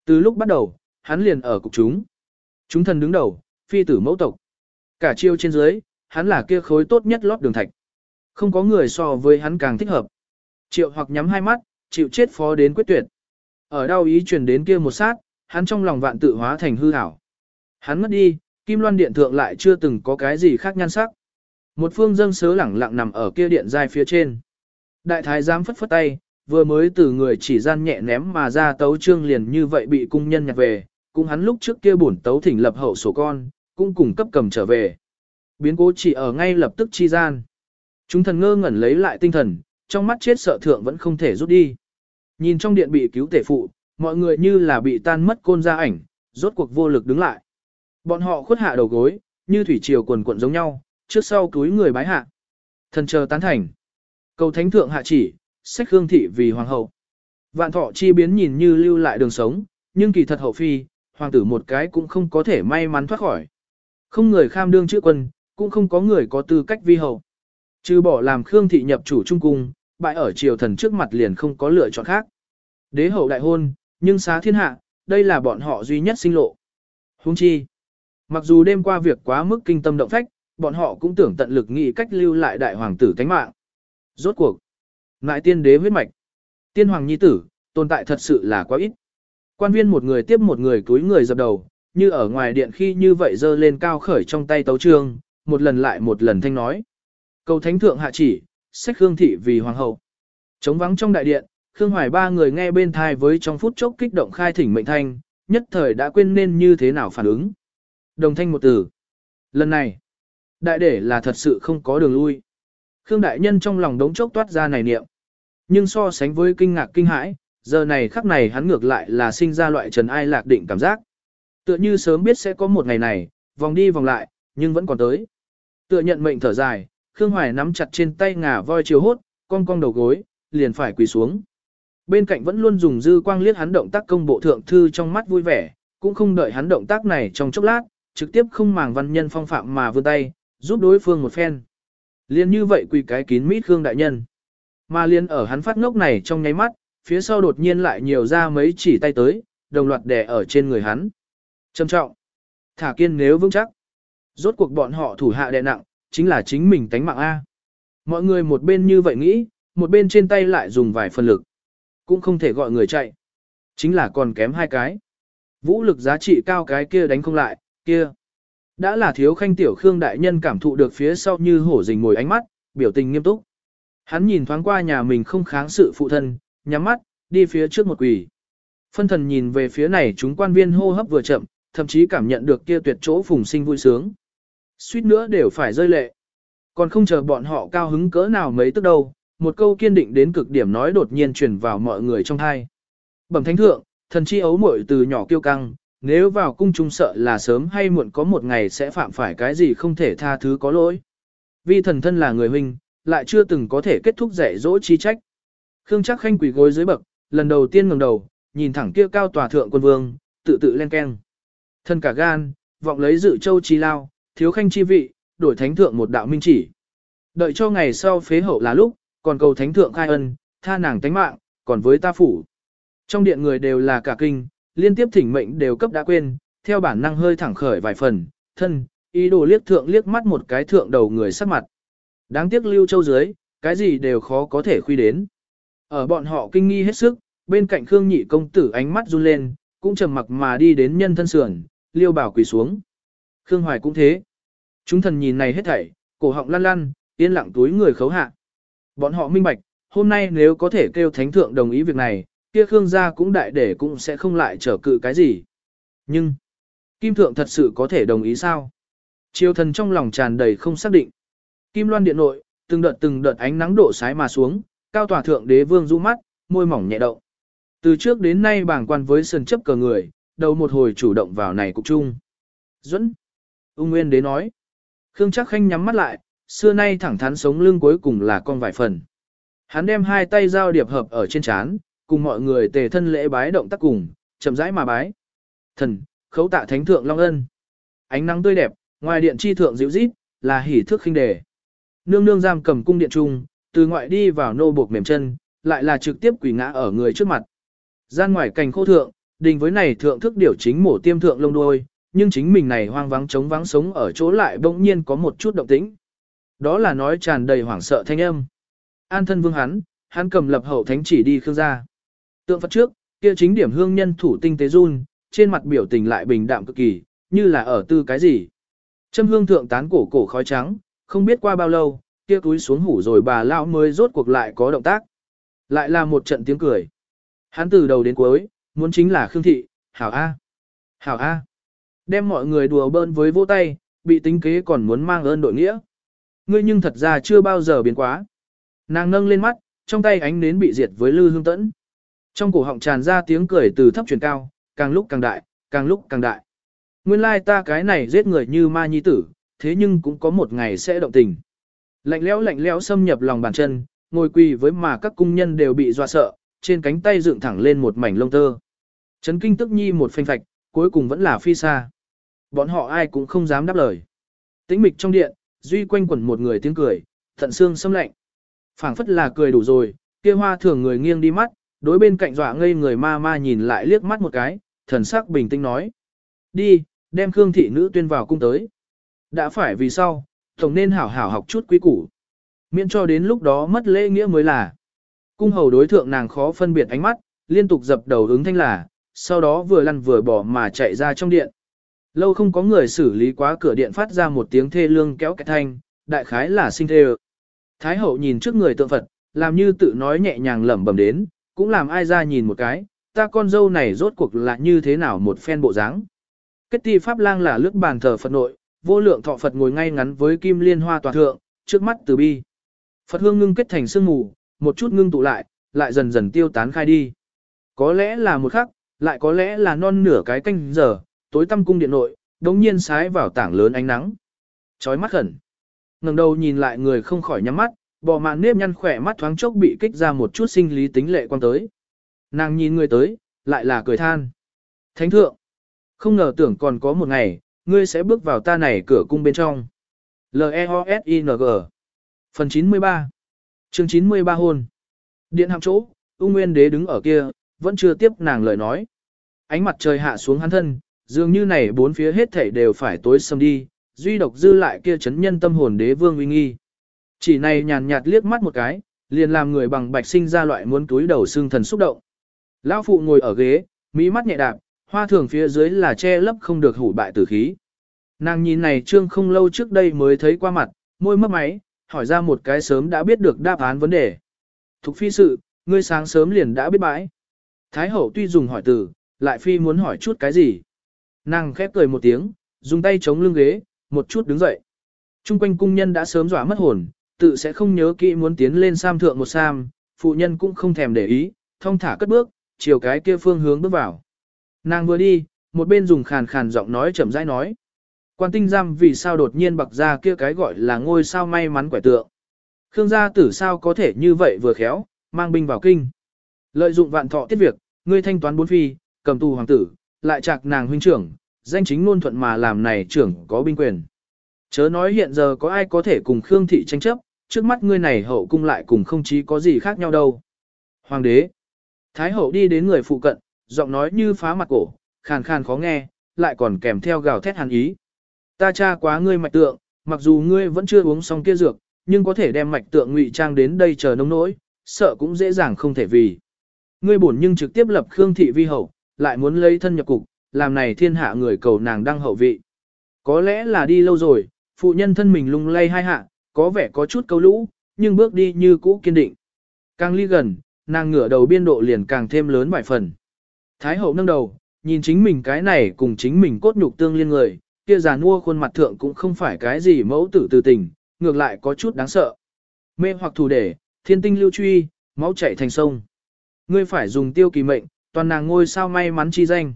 Từ lúc bắt đầu, hắn liền ở cục chúng. Chúng thần đứng đầu, phi tử mẫu tộc. Cả chiêu trên dưới, hắn là kia khối tốt nhất lót đường thạch. Không có người so với hắn càng thích hợp. Triệu hoặc nhắm hai mắt, chịu chết phó đến quyết tuyệt. Ở đau ý truyền đến kia một sát, hắn trong lòng vạn tự hóa thành hư ảo. Hắn mất đi, kim loan điện thượng lại chưa từng có cái gì khác nhan sắc. Một phương dâng sớ lẳng lặng nằm ở kia điện dài phía trên. Đại thái giám phất phất tay, vừa mới từ người chỉ gian nhẹ ném mà ra tấu trương liền như vậy bị cung nhân nhặt về, cũng hắn lúc trước kia bổn tấu thỉnh lập hậu sổ con, cũng cùng cấp cầm trở về. Biến cố chỉ ở ngay lập tức chi gian. Chúng thần ngơ ngẩn lấy lại tinh thần, trong mắt chết sợ thượng vẫn không thể rút đi. Nhìn trong điện bị cứu tể phụ, mọi người như là bị tan mất côn ra ảnh, rốt cuộc vô lực đứng lại. Bọn họ khuất hạ đầu gối, như thủy triều quần cuộn giống nhau, trước sau túi người bái hạ. Thần chờ tán thành. Cầu thánh thượng hạ chỉ, sách hương thị vì hoàng hậu. Vạn thọ chi biến nhìn như lưu lại đường sống, nhưng kỳ thật hậu phi, hoàng tử một cái cũng không có thể may mắn thoát khỏi. Không người kham đương chữ quân, cũng không có người có tư cách vi hậu. Trừ bỏ làm Khương thị nhập chủ trung cung, bại ở triều thần trước mặt liền không có lựa chọn khác. Đế hậu đại hôn, nhưng xá thiên hạ, đây là bọn họ duy nhất sinh lộ. Huống chi, mặc dù đêm qua việc quá mức kinh tâm động phách, bọn họ cũng tưởng tận lực nghĩ cách lưu lại đại hoàng tử tánh mạng. Rốt cuộc, ngại tiên đế huyết mạch, tiên hoàng nhi tử, tồn tại thật sự là quá ít. Quan viên một người tiếp một người túi người dập đầu, như ở ngoài điện khi như vậy dơ lên cao khởi trong tay tấu trương, một lần lại một lần thanh nói. Cầu thánh thượng hạ chỉ, sách Khương thị vì hoàng hậu. Trống vắng trong đại điện, Khương Hoài ba người nghe bên thai với trong phút chốc kích động khai thỉnh mệnh thanh, nhất thời đã quên nên như thế nào phản ứng. Đồng thanh một từ. Lần này, đại để là thật sự không có đường lui. Khương đại nhân trong lòng đống chốc toát ra này niệm. Nhưng so sánh với kinh ngạc kinh hãi, giờ này khắc này hắn ngược lại là sinh ra loại trần ai lạc định cảm giác. Tựa như sớm biết sẽ có một ngày này, vòng đi vòng lại, nhưng vẫn còn tới. Tựa nhận mệnh thở dài, Khương Hoài nắm chặt trên tay ngà voi chiều hốt, cong cong đầu gối, liền phải quỳ xuống. Bên cạnh vẫn luôn dùng dư quang liếc hắn động tác công bộ thượng thư trong mắt vui vẻ, cũng không đợi hắn động tác này trong chốc lát, trực tiếp không màng văn nhân phong phạm mà vươn tay, giúp đối phương một phen. Liên như vậy quỳ cái kín mít Khương đại nhân. Mà liên ở hắn phát ngốc này trong nháy mắt, phía sau đột nhiên lại nhiều ra mấy chỉ tay tới, đồng loạt đè ở trên người hắn. Trầm trọng. Thả kiên nếu vững chắc. Rốt cuộc bọn họ thủ hạ đè nặng, chính là chính mình tánh mạng A. Mọi người một bên như vậy nghĩ, một bên trên tay lại dùng vài phần lực. Cũng không thể gọi người chạy. Chính là còn kém hai cái. Vũ lực giá trị cao cái kia đánh không lại, kia. Đã là thiếu khanh tiểu Khương đại nhân cảm thụ được phía sau như hổ rình ngồi ánh mắt, biểu tình nghiêm túc. Hắn nhìn thoáng qua nhà mình không kháng sự phụ thân, nhắm mắt, đi phía trước một quỷ. Phân thần nhìn về phía này chúng quan viên hô hấp vừa chậm, thậm chí cảm nhận được kia tuyệt chỗ phùng sinh vui sướng. Suýt nữa đều phải rơi lệ. Còn không chờ bọn họ cao hứng cỡ nào mấy tức đâu, một câu kiên định đến cực điểm nói đột nhiên truyền vào mọi người trong thai. Bẩm thánh thượng, thần chi ấu muội từ nhỏ kiêu căng, nếu vào cung trung sợ là sớm hay muộn có một ngày sẽ phạm phải cái gì không thể tha thứ có lỗi. Vì thần thân là người huynh, lại chưa từng có thể kết thúc dạy dỗ chi trách. Khương chắc khanh quỷ gối dưới bậc, lần đầu tiên ngẩng đầu, nhìn thẳng kia cao tòa thượng quân vương, tự tự len keng. Thân cả gan, vọng lấy dự châu chi lao, thiếu khanh chi vị, đổi thánh thượng một đạo minh chỉ. Đợi cho ngày sau phế hậu là lúc, còn cầu thánh thượng khai ân, tha nàng tánh mạng, còn với ta phủ. Trong điện người đều là cả kinh, liên tiếp thỉnh mệnh đều cấp đã quên, theo bản năng hơi thẳng khởi vài phần, thân, ý đồ liếc thượng liếc mắt một cái thượng đầu người sắc mặt. Đáng tiếc lưu châu dưới, cái gì đều khó có thể khuy đến. Ở bọn họ kinh nghi hết sức, bên cạnh Khương Nhị công tử ánh mắt run lên, cũng trầm mặc mà đi đến nhân thân sườn, liêu bảo quỳ xuống. Khương Hoài cũng thế. Chúng thần nhìn này hết thảy, cổ họng lăn lăn, yên lặng túi người khấu hạ. Bọn họ minh bạch, hôm nay nếu có thể kêu thánh thượng đồng ý việc này, kia Khương gia cũng đại để cũng sẽ không lại trở cự cái gì. Nhưng, Kim thượng thật sự có thể đồng ý sao? Triều thần trong lòng tràn đầy không xác định. Kim loan điện nội, từng đợt từng đợt ánh nắng đổ sái mà xuống, cao tòa thượng đế vương du mắt, môi mỏng nhẹ động. Từ trước đến nay bảng quan với sơn chấp cờ người, đầu một hồi chủ động vào này cục chung. Duẫn. Ung Nguyên đế nói. Khương chắc khanh nhắm mắt lại, xưa nay thẳng thắn sống lưng cuối cùng là con vài phần. Hắn đem hai tay giao điệp hợp ở trên chán, cùng mọi người tề thân lễ bái động tác cùng, chậm rãi mà bái. Thần, khấu tạ thánh thượng long ân. Ánh nắng tươi đẹp, ngoài điện chi thượng dịu rít, là hỉ thước khinh đề. Nương nương giam cầm cung điện trung, từ ngoại đi vào nô buộc mềm chân, lại là trực tiếp quỳ ngã ở người trước mặt. Gian ngoài cành khô thượng, đình với này thượng thức điều chính mổ tiêm thượng lông đuôi, nhưng chính mình này hoang vắng trống vắng sống ở chỗ lại bỗng nhiên có một chút động tĩnh. Đó là nói tràn đầy hoảng sợ thanh âm. An thân vương hắn, hắn cầm lập hậu thánh chỉ đi khương gia. Tượng Phật trước, kia chính điểm hương nhân thủ tinh tế run, trên mặt biểu tình lại bình đạm cực kỳ, như là ở tư cái gì. Châm hương thượng tán cổ cổ khói trắng, không biết qua bao lâu, kia túi xuống hủ rồi bà lão mới rốt cuộc lại có động tác. Lại là một trận tiếng cười. Hắn từ đầu đến cuối, muốn chính là Khương Thị, Hảo A. Hảo A. Đem mọi người đùa bơn với vỗ tay, bị tính kế còn muốn mang ơn đội nghĩa. Ngươi nhưng thật ra chưa bao giờ biến quá. Nàng nâng lên mắt, trong tay ánh nến bị diệt với lư hương tẫn. Trong cổ họng tràn ra tiếng cười từ thấp truyền cao, càng lúc càng đại, càng lúc càng đại. Nguyên lai ta cái này giết người như ma nhi tử, thế nhưng cũng có một ngày sẽ động tình. Lạnh lẽo lạnh lẽo xâm nhập lòng bàn chân, ngồi quỳ với mà các cung nhân đều bị dọa sợ, trên cánh tay dựng thẳng lên một mảnh lông tơ. Trấn kinh tức nhi một phanh phạch, cuối cùng vẫn là phi xa. Bọn họ ai cũng không dám đáp lời. Tĩnh mịch trong điện, duy quanh quẩn một người tiếng cười, thận xương xâm lạnh. phảng phất là cười đủ rồi, kia hoa thường người nghiêng đi mắt, đối bên cạnh dọa ngây người ma ma nhìn lại liếc mắt một cái, thần sắc bình tĩnh nói. Đi, đem Khương thị nữ tuyên vào cung tới. Đã phải vì sao, tổng nên hảo hảo học chút quý củ. Miễn cho đến lúc đó mất lễ nghĩa mới là. Cung hầu đối thượng nàng khó phân biệt ánh mắt, liên tục dập đầu ứng thanh là, sau đó vừa lăn vừa bỏ mà chạy ra trong điện. Lâu không có người xử lý quá cửa điện phát ra một tiếng thê lương kéo cái thanh, đại khái là sinh thê Thái hậu nhìn trước người tượng Phật, làm như tự nói nhẹ nhàng lẩm bẩm đến, cũng làm ai ra nhìn một cái, ta con dâu này rốt cuộc là như thế nào một phen bộ dáng. Kết ti pháp lang là lướt bàn thờ Phật nội, vô lượng thọ Phật ngồi ngay ngắn với kim liên hoa tòa thượng, trước mắt từ bi. Phật hương ngưng kết thành sương mù, một chút ngưng tụ lại, lại dần dần tiêu tán khai đi. Có lẽ là một khắc, lại có lẽ là non nửa cái canh giờ, tối tăm cung điện nội, đống nhiên sái vào tảng lớn ánh nắng. Chói mắt khẩn. ngẩng đầu nhìn lại người không khỏi nhắm mắt, Bỏ mạn nếp nhăn khỏe mắt thoáng chốc bị kích ra một chút sinh lý tính lệ quan tới. Nàng nhìn người tới, lại là cười than. Thánh thượng, không ngờ tưởng còn có một ngày, ngươi sẽ bước vào ta này cửa cung bên trong. L-E-O-S-I-N-G Phần 93 Chương 93 hôn Điện hạm chỗ, ung nguyên đế đứng ở kia, vẫn chưa tiếp nàng lời nói. Ánh mặt trời hạ xuống hắn thân, dường như này bốn phía hết thảy đều phải tối sầm đi, duy độc dư lại kia chấn nhân tâm hồn đế vương uy nghi. Chỉ này nhàn nhạt liếc mắt một cái, liền làm người bằng bạch sinh ra loại muốn túi đầu xương thần xúc động. Lão phụ ngồi ở ghế, mỹ mắt nhẹ đạp, hoa thường phía dưới là che lấp không được hủ bại tử khí. Nàng nhìn này trương không lâu trước đây mới thấy qua mặt, môi mấp máy, hỏi ra một cái sớm đã biết được đáp án vấn đề. Thục phi sự, ngươi sáng sớm liền đã biết bãi. Thái hậu tuy dùng hỏi từ, lại phi muốn hỏi chút cái gì. Nàng khép cười một tiếng, dùng tay chống lưng ghế, một chút đứng dậy. Trung quanh cung nhân đã sớm dọa mất hồn, tự sẽ không nhớ kỹ muốn tiến lên sam thượng một sam, phụ nhân cũng không thèm để ý, thông thả cất bước, chiều cái kia phương hướng bước vào. Nàng vừa đi, một bên dùng khàn khàn giọng nói chậm rãi nói. Quan tinh giam vì sao đột nhiên bật ra kia cái gọi là ngôi sao may mắn quẻ tượng. Khương gia tử sao có thể như vậy vừa khéo, mang binh vào kinh. Lợi dụng vạn thọ tiết việc, ngươi thanh toán bốn phi, cầm tù hoàng tử, lại chạc nàng huynh trưởng, danh chính ngôn thuận mà làm này trưởng có binh quyền. Chớ nói hiện giờ có ai có thể cùng Khương thị tranh chấp, trước mắt ngươi này hậu cung lại cùng không chí có gì khác nhau đâu. Hoàng đế. Thái hậu đi đến người phụ cận, giọng nói như phá mặt cổ, khàn khàn khó nghe, lại còn kèm theo gào thét hàn ý. Ta tra quá ngươi mạch tượng, mặc dù ngươi vẫn chưa uống xong kia dược, nhưng có thể đem mạch tượng ngụy trang đến đây chờ nông nỗi, sợ cũng dễ dàng không thể vì. Ngươi bổn nhưng trực tiếp lập Khương thị vi hậu, lại muốn lấy thân nhập cục, làm này thiên hạ người cầu nàng đăng hậu vị. Có lẽ là đi lâu rồi, phụ nhân thân mình lung lay hai hạ, có vẻ có chút câu lũ, nhưng bước đi như cũ kiên định. Càng ly gần, nàng ngửa đầu biên độ liền càng thêm lớn vài phần. Thái hậu nâng đầu, nhìn chính mình cái này cùng chính mình cốt nhục tương liên người, kia già nua khuôn mặt thượng cũng không phải cái gì mẫu tử từ tình, ngược lại có chút đáng sợ. Mê hoặc thủ để, thiên tinh lưu truy, máu chảy thành sông. Ngươi phải dùng tiêu kỳ mệnh, toàn nàng ngôi sao may mắn chi danh.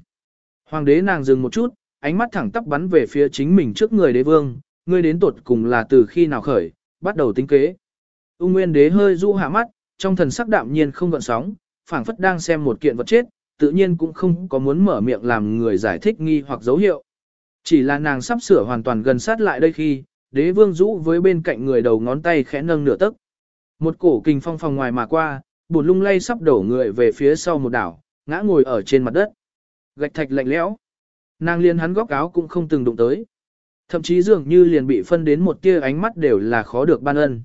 Hoàng đế nàng dừng một chút, ánh mắt thẳng tắp bắn về phía chính mình trước người đế vương, ngươi đến tuột cùng là từ khi nào khởi, bắt đầu tính kế. Ung Nguyên đế hơi du hạ mắt, trong thần sắc đạm nhiên không gợn sóng, phảng phất đang xem một kiện vật chết, tự nhiên cũng không có muốn mở miệng làm người giải thích nghi hoặc dấu hiệu. Chỉ là nàng sắp sửa hoàn toàn gần sát lại đây khi, đế vương rũ với bên cạnh người đầu ngón tay khẽ nâng nửa tấc. Một cổ kinh phong phòng ngoài mà qua, buồn lung lay sắp đổ người về phía sau một đảo, ngã ngồi ở trên mặt đất. Gạch thạch lạnh lẽo. Nàng liên hắn góc áo cũng không từng đụng tới. Thậm chí dường như liền bị phân đến một tia ánh mắt đều là khó được ban ân.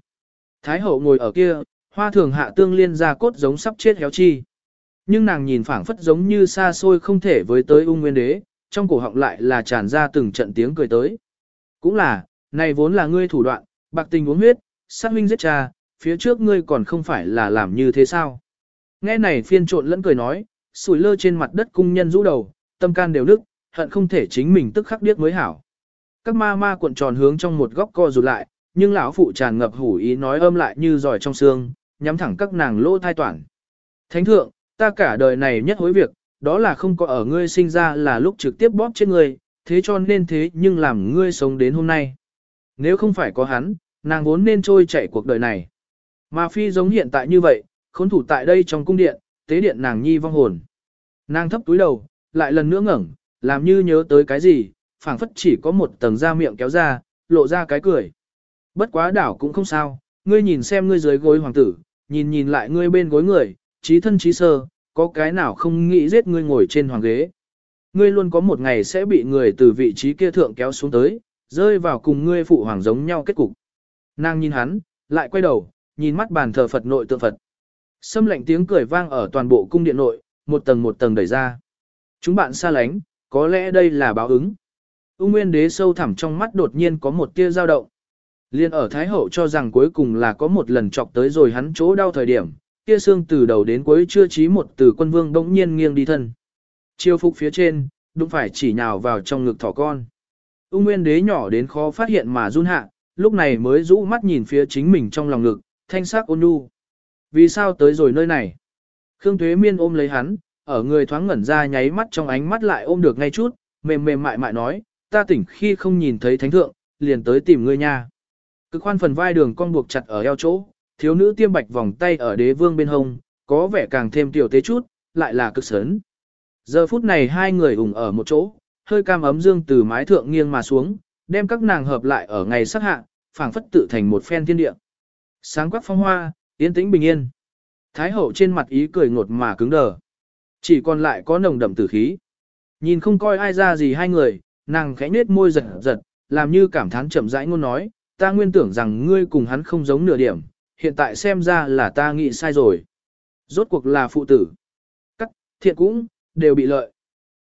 Thái hậu ngồi ở kia, hoa thường hạ tương liên ra cốt giống sắp chết héo chi. Nhưng nàng nhìn phảng phất giống như xa xôi không thể với tới ung nguyên đế, trong cổ họng lại là tràn ra từng trận tiếng cười tới. Cũng là, này vốn là ngươi thủ đoạn, bạc tình uống huyết, sát huynh giết cha, phía trước ngươi còn không phải là làm như thế sao. Nghe này phiên trộn lẫn cười nói, sủi lơ trên mặt đất cung nhân rũ đầu, tâm can đều nức, hận không thể chính mình tức khắc điếc mới hảo. Các ma ma cuộn tròn hướng trong một góc co rụt lại, nhưng lão phụ tràn ngập hủ ý nói âm lại như giỏi trong xương, nhắm thẳng các nàng lỗ thai toàn. Thánh thượng, ta cả đời này nhất hối việc, đó là không có ở ngươi sinh ra là lúc trực tiếp bóp chết ngươi, thế cho nên thế nhưng làm ngươi sống đến hôm nay. Nếu không phải có hắn, nàng vốn nên trôi chạy cuộc đời này. Mà phi giống hiện tại như vậy, khốn thủ tại đây trong cung điện, tế điện nàng nhi vong hồn. Nàng thấp túi đầu, lại lần nữa ngẩng, làm như nhớ tới cái gì, phảng phất chỉ có một tầng da miệng kéo ra, lộ ra cái cười. Bất quá đảo cũng không sao, ngươi nhìn xem ngươi dưới gối hoàng tử, nhìn nhìn lại ngươi bên gối người, trí thân trí sơ, có cái nào không nghĩ giết ngươi ngồi trên hoàng ghế. Ngươi luôn có một ngày sẽ bị người từ vị trí kia thượng kéo xuống tới, rơi vào cùng ngươi phụ hoàng giống nhau kết cục. Nàng nhìn hắn, lại quay đầu, nhìn mắt bàn thờ Phật nội tượng Phật. Xâm lệnh tiếng cười vang ở toàn bộ cung điện nội, một tầng một tầng đẩy ra. Chúng bạn xa lánh, có lẽ đây là báo ứng. Ung Nguyên Đế sâu thẳm trong mắt đột nhiên có một tia dao động. Liên ở Thái Hậu cho rằng cuối cùng là có một lần chọc tới rồi hắn chỗ đau thời điểm, kia xương từ đầu đến cuối chưa chí một từ quân vương đống nhiên nghiêng đi thân. Chiêu phục phía trên, đúng phải chỉ nhào vào trong ngực thỏ con. Ung Nguyên Đế nhỏ đến khó phát hiện mà run hạ, lúc này mới rũ mắt nhìn phía chính mình trong lòng ngực, thanh sắc ôn nhu. Vì sao tới rồi nơi này? Khương Thuế Miên ôm lấy hắn, ở người thoáng ngẩn ra nháy mắt trong ánh mắt lại ôm được ngay chút, mềm mềm mại mại nói, ta tỉnh khi không nhìn thấy thánh thượng, liền tới tìm ngươi nha. Cực khoan phần vai đường con buộc chặt ở eo chỗ, thiếu nữ tiêm bạch vòng tay ở đế vương bên hông, có vẻ càng thêm tiểu tế chút, lại là cực sớn. Giờ phút này hai người ủng ở một chỗ, hơi cam ấm dương từ mái thượng nghiêng mà xuống, đem các nàng hợp lại ở ngày sắc hạ, phảng phất tự thành một phen thiên địa. Sáng quắc phong hoa, yên tĩnh bình yên. Thái hậu trên mặt ý cười ngột mà cứng đờ. Chỉ còn lại có nồng đậm tử khí. Nhìn không coi ai ra gì hai người, nàng khẽ nết môi giật giật, làm như cảm thán chậm rãi ngôn nói, ta nguyên tưởng rằng ngươi cùng hắn không giống nửa điểm, hiện tại xem ra là ta nghĩ sai rồi. Rốt cuộc là phụ tử. Cắt, thiện cũng, đều bị lợi.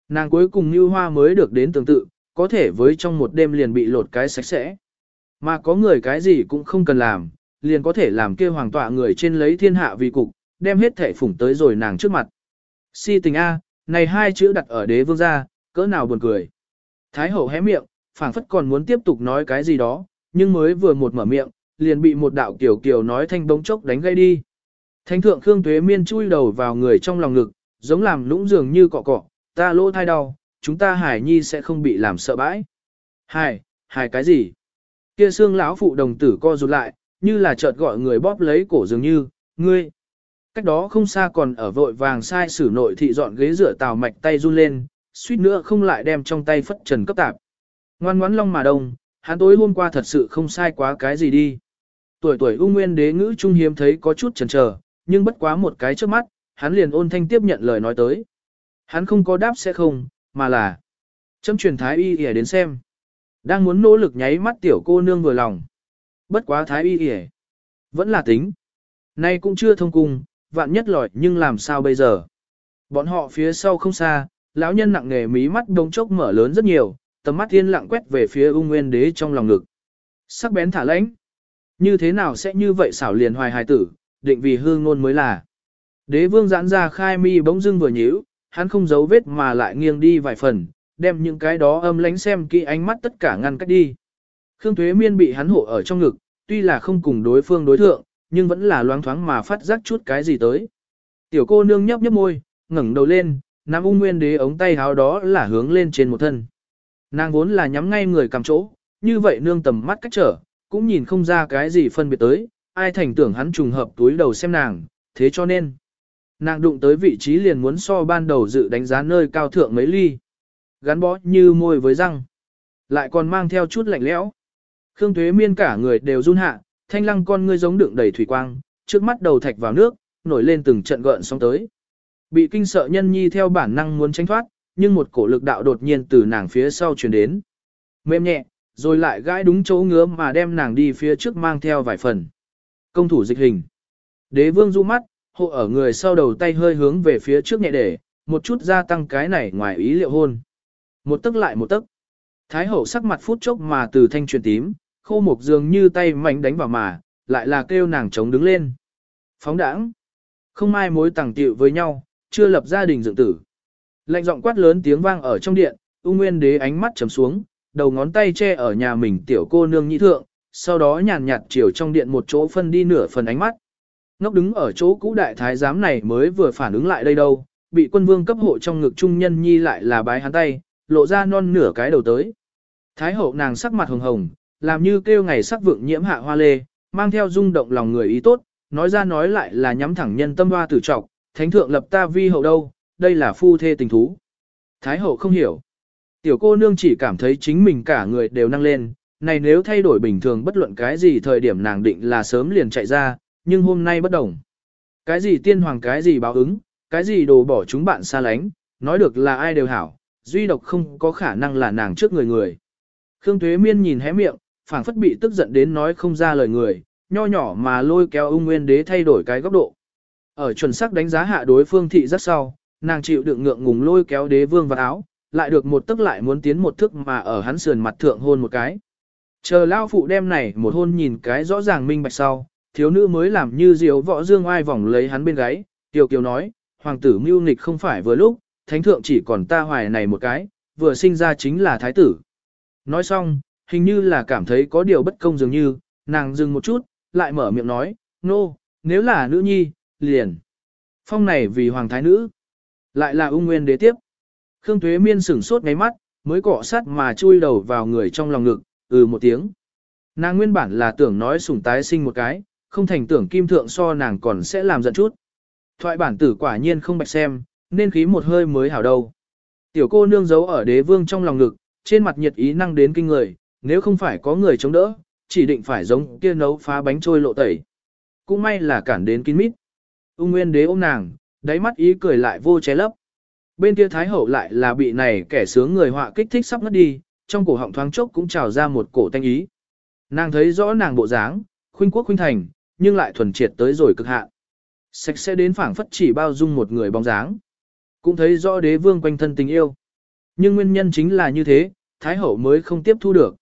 Nàng cuối cùng như hoa mới được đến tương tự, có thể với trong một đêm liền bị lột cái sạch sẽ. Mà có người cái gì cũng không cần làm, liền có thể làm kia hoàng tọa người trên lấy thiên hạ vì cục, đem hết thể phủng tới rồi nàng trước mặt. Si tình A, này hai chữ đặt ở đế vương gia, cỡ nào buồn cười. Thái hậu hé miệng, phảng phất còn muốn tiếp tục nói cái gì đó, nhưng mới vừa một mở miệng, liền bị một đạo kiểu kiểu nói thanh bóng chốc đánh gây đi. Thánh thượng Khương Tuế Miên chui đầu vào người trong lòng ngực, giống làm lũng dường như cọ cọ, ta lỗ thai đau, chúng ta hải nhi sẽ không bị làm sợ bãi. Hải, hải cái gì? Kia xương lão phụ đồng tử co rụt lại, như là chợt gọi người bóp lấy cổ dường như, ngươi. Cách đó không xa còn ở vội vàng sai sử nội thị dọn ghế rửa tàu mạch tay run lên, suýt nữa không lại đem trong tay phất trần cấp tạp. Ngoan ngoãn long mà đông, hắn tối hôm qua thật sự không sai quá cái gì đi. Tuổi tuổi ung nguyên đế ngữ trung hiếm thấy có chút chần chờ, nhưng bất quá một cái trước mắt, hắn liền ôn thanh tiếp nhận lời nói tới. Hắn không có đáp sẽ không, mà là châm truyền thái y ỉa đến xem. Đang muốn nỗ lực nháy mắt tiểu cô nương vừa lòng. Bất quá thái y ỉa. Vẫn là tính. Nay cũng chưa thông cung, vạn nhất lỏi nhưng làm sao bây giờ. Bọn họ phía sau không xa, lão nhân nặng nghề mí mắt đông chốc mở lớn rất nhiều, tầm mắt yên lặng quét về phía ung nguyên đế trong lòng ngực. Sắc bén thả lãnh. Như thế nào sẽ như vậy xảo liền hoài hài tử, định vì hương ngôn mới là. Đế vương giãn ra khai mi bỗng dưng vừa nhíu, hắn không giấu vết mà lại nghiêng đi vài phần, đem những cái đó âm lánh xem kỹ ánh mắt tất cả ngăn cách đi. Khương Thuế Miên bị hắn hộ ở trong ngực, tuy là không cùng đối phương đối thượng, nhưng vẫn là loáng thoáng mà phát giác chút cái gì tới. Tiểu cô nương nhấp nhấp môi, ngẩng đầu lên, nắm ung nguyên đế ống tay háo đó là hướng lên trên một thân. Nàng vốn là nhắm ngay người cầm chỗ, như vậy nương tầm mắt cách trở, cũng nhìn không ra cái gì phân biệt tới, ai thành tưởng hắn trùng hợp túi đầu xem nàng, thế cho nên. Nàng đụng tới vị trí liền muốn so ban đầu dự đánh giá nơi cao thượng mấy ly. Gắn bó như môi với răng. Lại còn mang theo chút lạnh lẽo. Khương thuế Miên cả người đều run hạ, thanh lăng con ngươi giống đựng đầy thủy quang, trước mắt đầu thạch vào nước, nổi lên từng trận gợn sóng tới. Bị kinh sợ nhân nhi theo bản năng muốn tránh thoát, nhưng một cổ lực đạo đột nhiên từ nàng phía sau truyền đến. Mềm nhẹ, rồi lại gãi đúng chỗ ngứa mà đem nàng đi phía trước mang theo vài phần. Công thủ dịch hình. Đế vương du mắt, hộ ở người sau đầu tay hơi hướng về phía trước nhẹ để, một chút gia tăng cái này ngoài ý liệu hôn. Một tức lại một tức. Thái hậu sắc mặt phút chốc mà từ thanh truyền tím, khô mục dường như tay mạnh đánh vào mà, lại là kêu nàng chống đứng lên. Phóng đãng. Không ai mối tàng tiệu với nhau, chưa lập gia đình dựng tử. Lạnh giọng quát lớn tiếng vang ở trong điện, ung nguyên đế ánh mắt trầm xuống, đầu ngón tay che ở nhà mình tiểu cô nương nhị thượng, sau đó nhàn nhạt chiều trong điện một chỗ phân đi nửa phần ánh mắt. Ngốc đứng ở chỗ cũ đại thái giám này mới vừa phản ứng lại đây đâu, bị quân vương cấp hộ trong ngực trung nhân nhi lại là bái hắn tay, lộ ra non nửa cái đầu tới. Thái hậu nàng sắc mặt hồng hồng, làm như kêu ngày sắc vượng nhiễm hạ hoa lê, mang theo rung động lòng người ý tốt, nói ra nói lại là nhắm thẳng nhân tâm hoa tử trọc, thánh thượng lập ta vi hậu đâu, đây là phu thê tình thú. Thái hậu không hiểu. Tiểu cô nương chỉ cảm thấy chính mình cả người đều năng lên, này nếu thay đổi bình thường bất luận cái gì thời điểm nàng định là sớm liền chạy ra, nhưng hôm nay bất đồng. Cái gì tiên hoàng cái gì báo ứng, cái gì đồ bỏ chúng bạn xa lánh, nói được là ai đều hảo, duy độc không có khả năng là nàng trước người người. Khương Tuế Miên nhìn hé miệng, phảng phất bị tức giận đến nói không ra lời người, nho nhỏ mà lôi kéo ung nguyên đế thay đổi cái góc độ. Ở chuẩn xác đánh giá hạ đối phương thị rất sau, nàng chịu đựng ngượng ngùng lôi kéo đế vương vào áo, lại được một tức lại muốn tiến một thức mà ở hắn sườn mặt thượng hôn một cái. Chờ lao phụ đem này một hôn nhìn cái rõ ràng minh bạch sau, thiếu nữ mới làm như diều võ dương ai vòng lấy hắn bên gáy, tiểu kiều nói, hoàng tử mưu nghịch không phải vừa lúc, thánh thượng chỉ còn ta hoài này một cái, vừa sinh ra chính là thái tử. Nói xong, hình như là cảm thấy có điều bất công dường như, nàng dừng một chút, lại mở miệng nói, nô, no, nếu là nữ nhi, liền. Phong này vì hoàng thái nữ, lại là ung nguyên đế tiếp. Khương Tuế Miên sửng sốt ngáy mắt, mới cọ sát mà chui đầu vào người trong lòng ngực, ừ một tiếng. Nàng nguyên bản là tưởng nói sủng tái sinh một cái, không thành tưởng kim thượng so nàng còn sẽ làm giận chút. Thoại bản tử quả nhiên không bạch xem, nên khí một hơi mới hảo đâu. Tiểu cô nương giấu ở đế vương trong lòng ngực, trên mặt nhiệt ý năng đến kinh người, nếu không phải có người chống đỡ, chỉ định phải giống kia nấu phá bánh trôi lộ tẩy. Cũng may là cản đến kín mít. Ung nguyên đế ôm nàng, đáy mắt ý cười lại vô ché lấp. Bên kia thái hậu lại là bị này kẻ sướng người họa kích thích sắp ngất đi, trong cổ họng thoáng chốc cũng trào ra một cổ tanh ý. Nàng thấy rõ nàng bộ dáng, khuynh quốc khuynh thành, nhưng lại thuần triệt tới rồi cực hạn. Sạch sẽ đến phảng phất chỉ bao dung một người bóng dáng. Cũng thấy rõ đế vương quanh thân tình yêu. Nhưng nguyên nhân chính là như thế, Thái Hậu mới không tiếp thu được.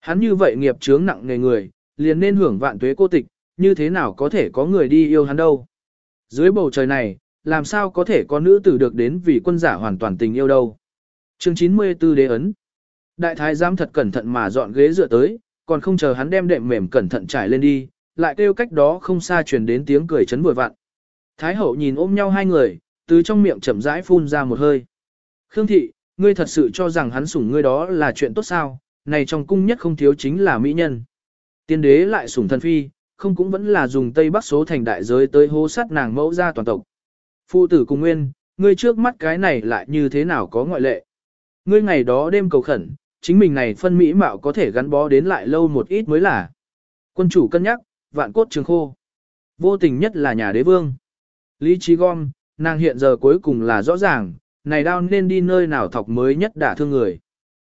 Hắn như vậy nghiệp chướng nặng nghề người, liền nên hưởng vạn tuế cô tịch, như thế nào có thể có người đi yêu hắn đâu. Dưới bầu trời này, làm sao có thể có nữ tử được đến vì quân giả hoàn toàn tình yêu đâu. Chương 94 Đế Ấn Đại thái giám thật cẩn thận mà dọn ghế dựa tới, còn không chờ hắn đem đệm mềm cẩn thận trải lên đi, lại kêu cách đó không xa truyền đến tiếng cười chấn vừa vặn. Thái hậu nhìn ôm nhau hai người, từ trong miệng chậm rãi phun ra một hơi. Khương thị, ngươi thật sự cho rằng hắn sủng ngươi đó là chuyện tốt sao, này trong cung nhất không thiếu chính là mỹ nhân. Tiên đế lại sủng thần phi, không cũng vẫn là dùng Tây Bắc số thành đại giới tới hô sát nàng mẫu ra toàn tộc. Phụ tử cùng nguyên, ngươi trước mắt cái này lại như thế nào có ngoại lệ. Ngươi ngày đó đêm cầu khẩn, chính mình này phân mỹ mạo có thể gắn bó đến lại lâu một ít mới là. Quân chủ cân nhắc, vạn cốt trường khô. Vô tình nhất là nhà đế vương. Lý trí gom, nàng hiện giờ cuối cùng là rõ ràng, này đau nên đi nơi nào thọc mới nhất đả thương người.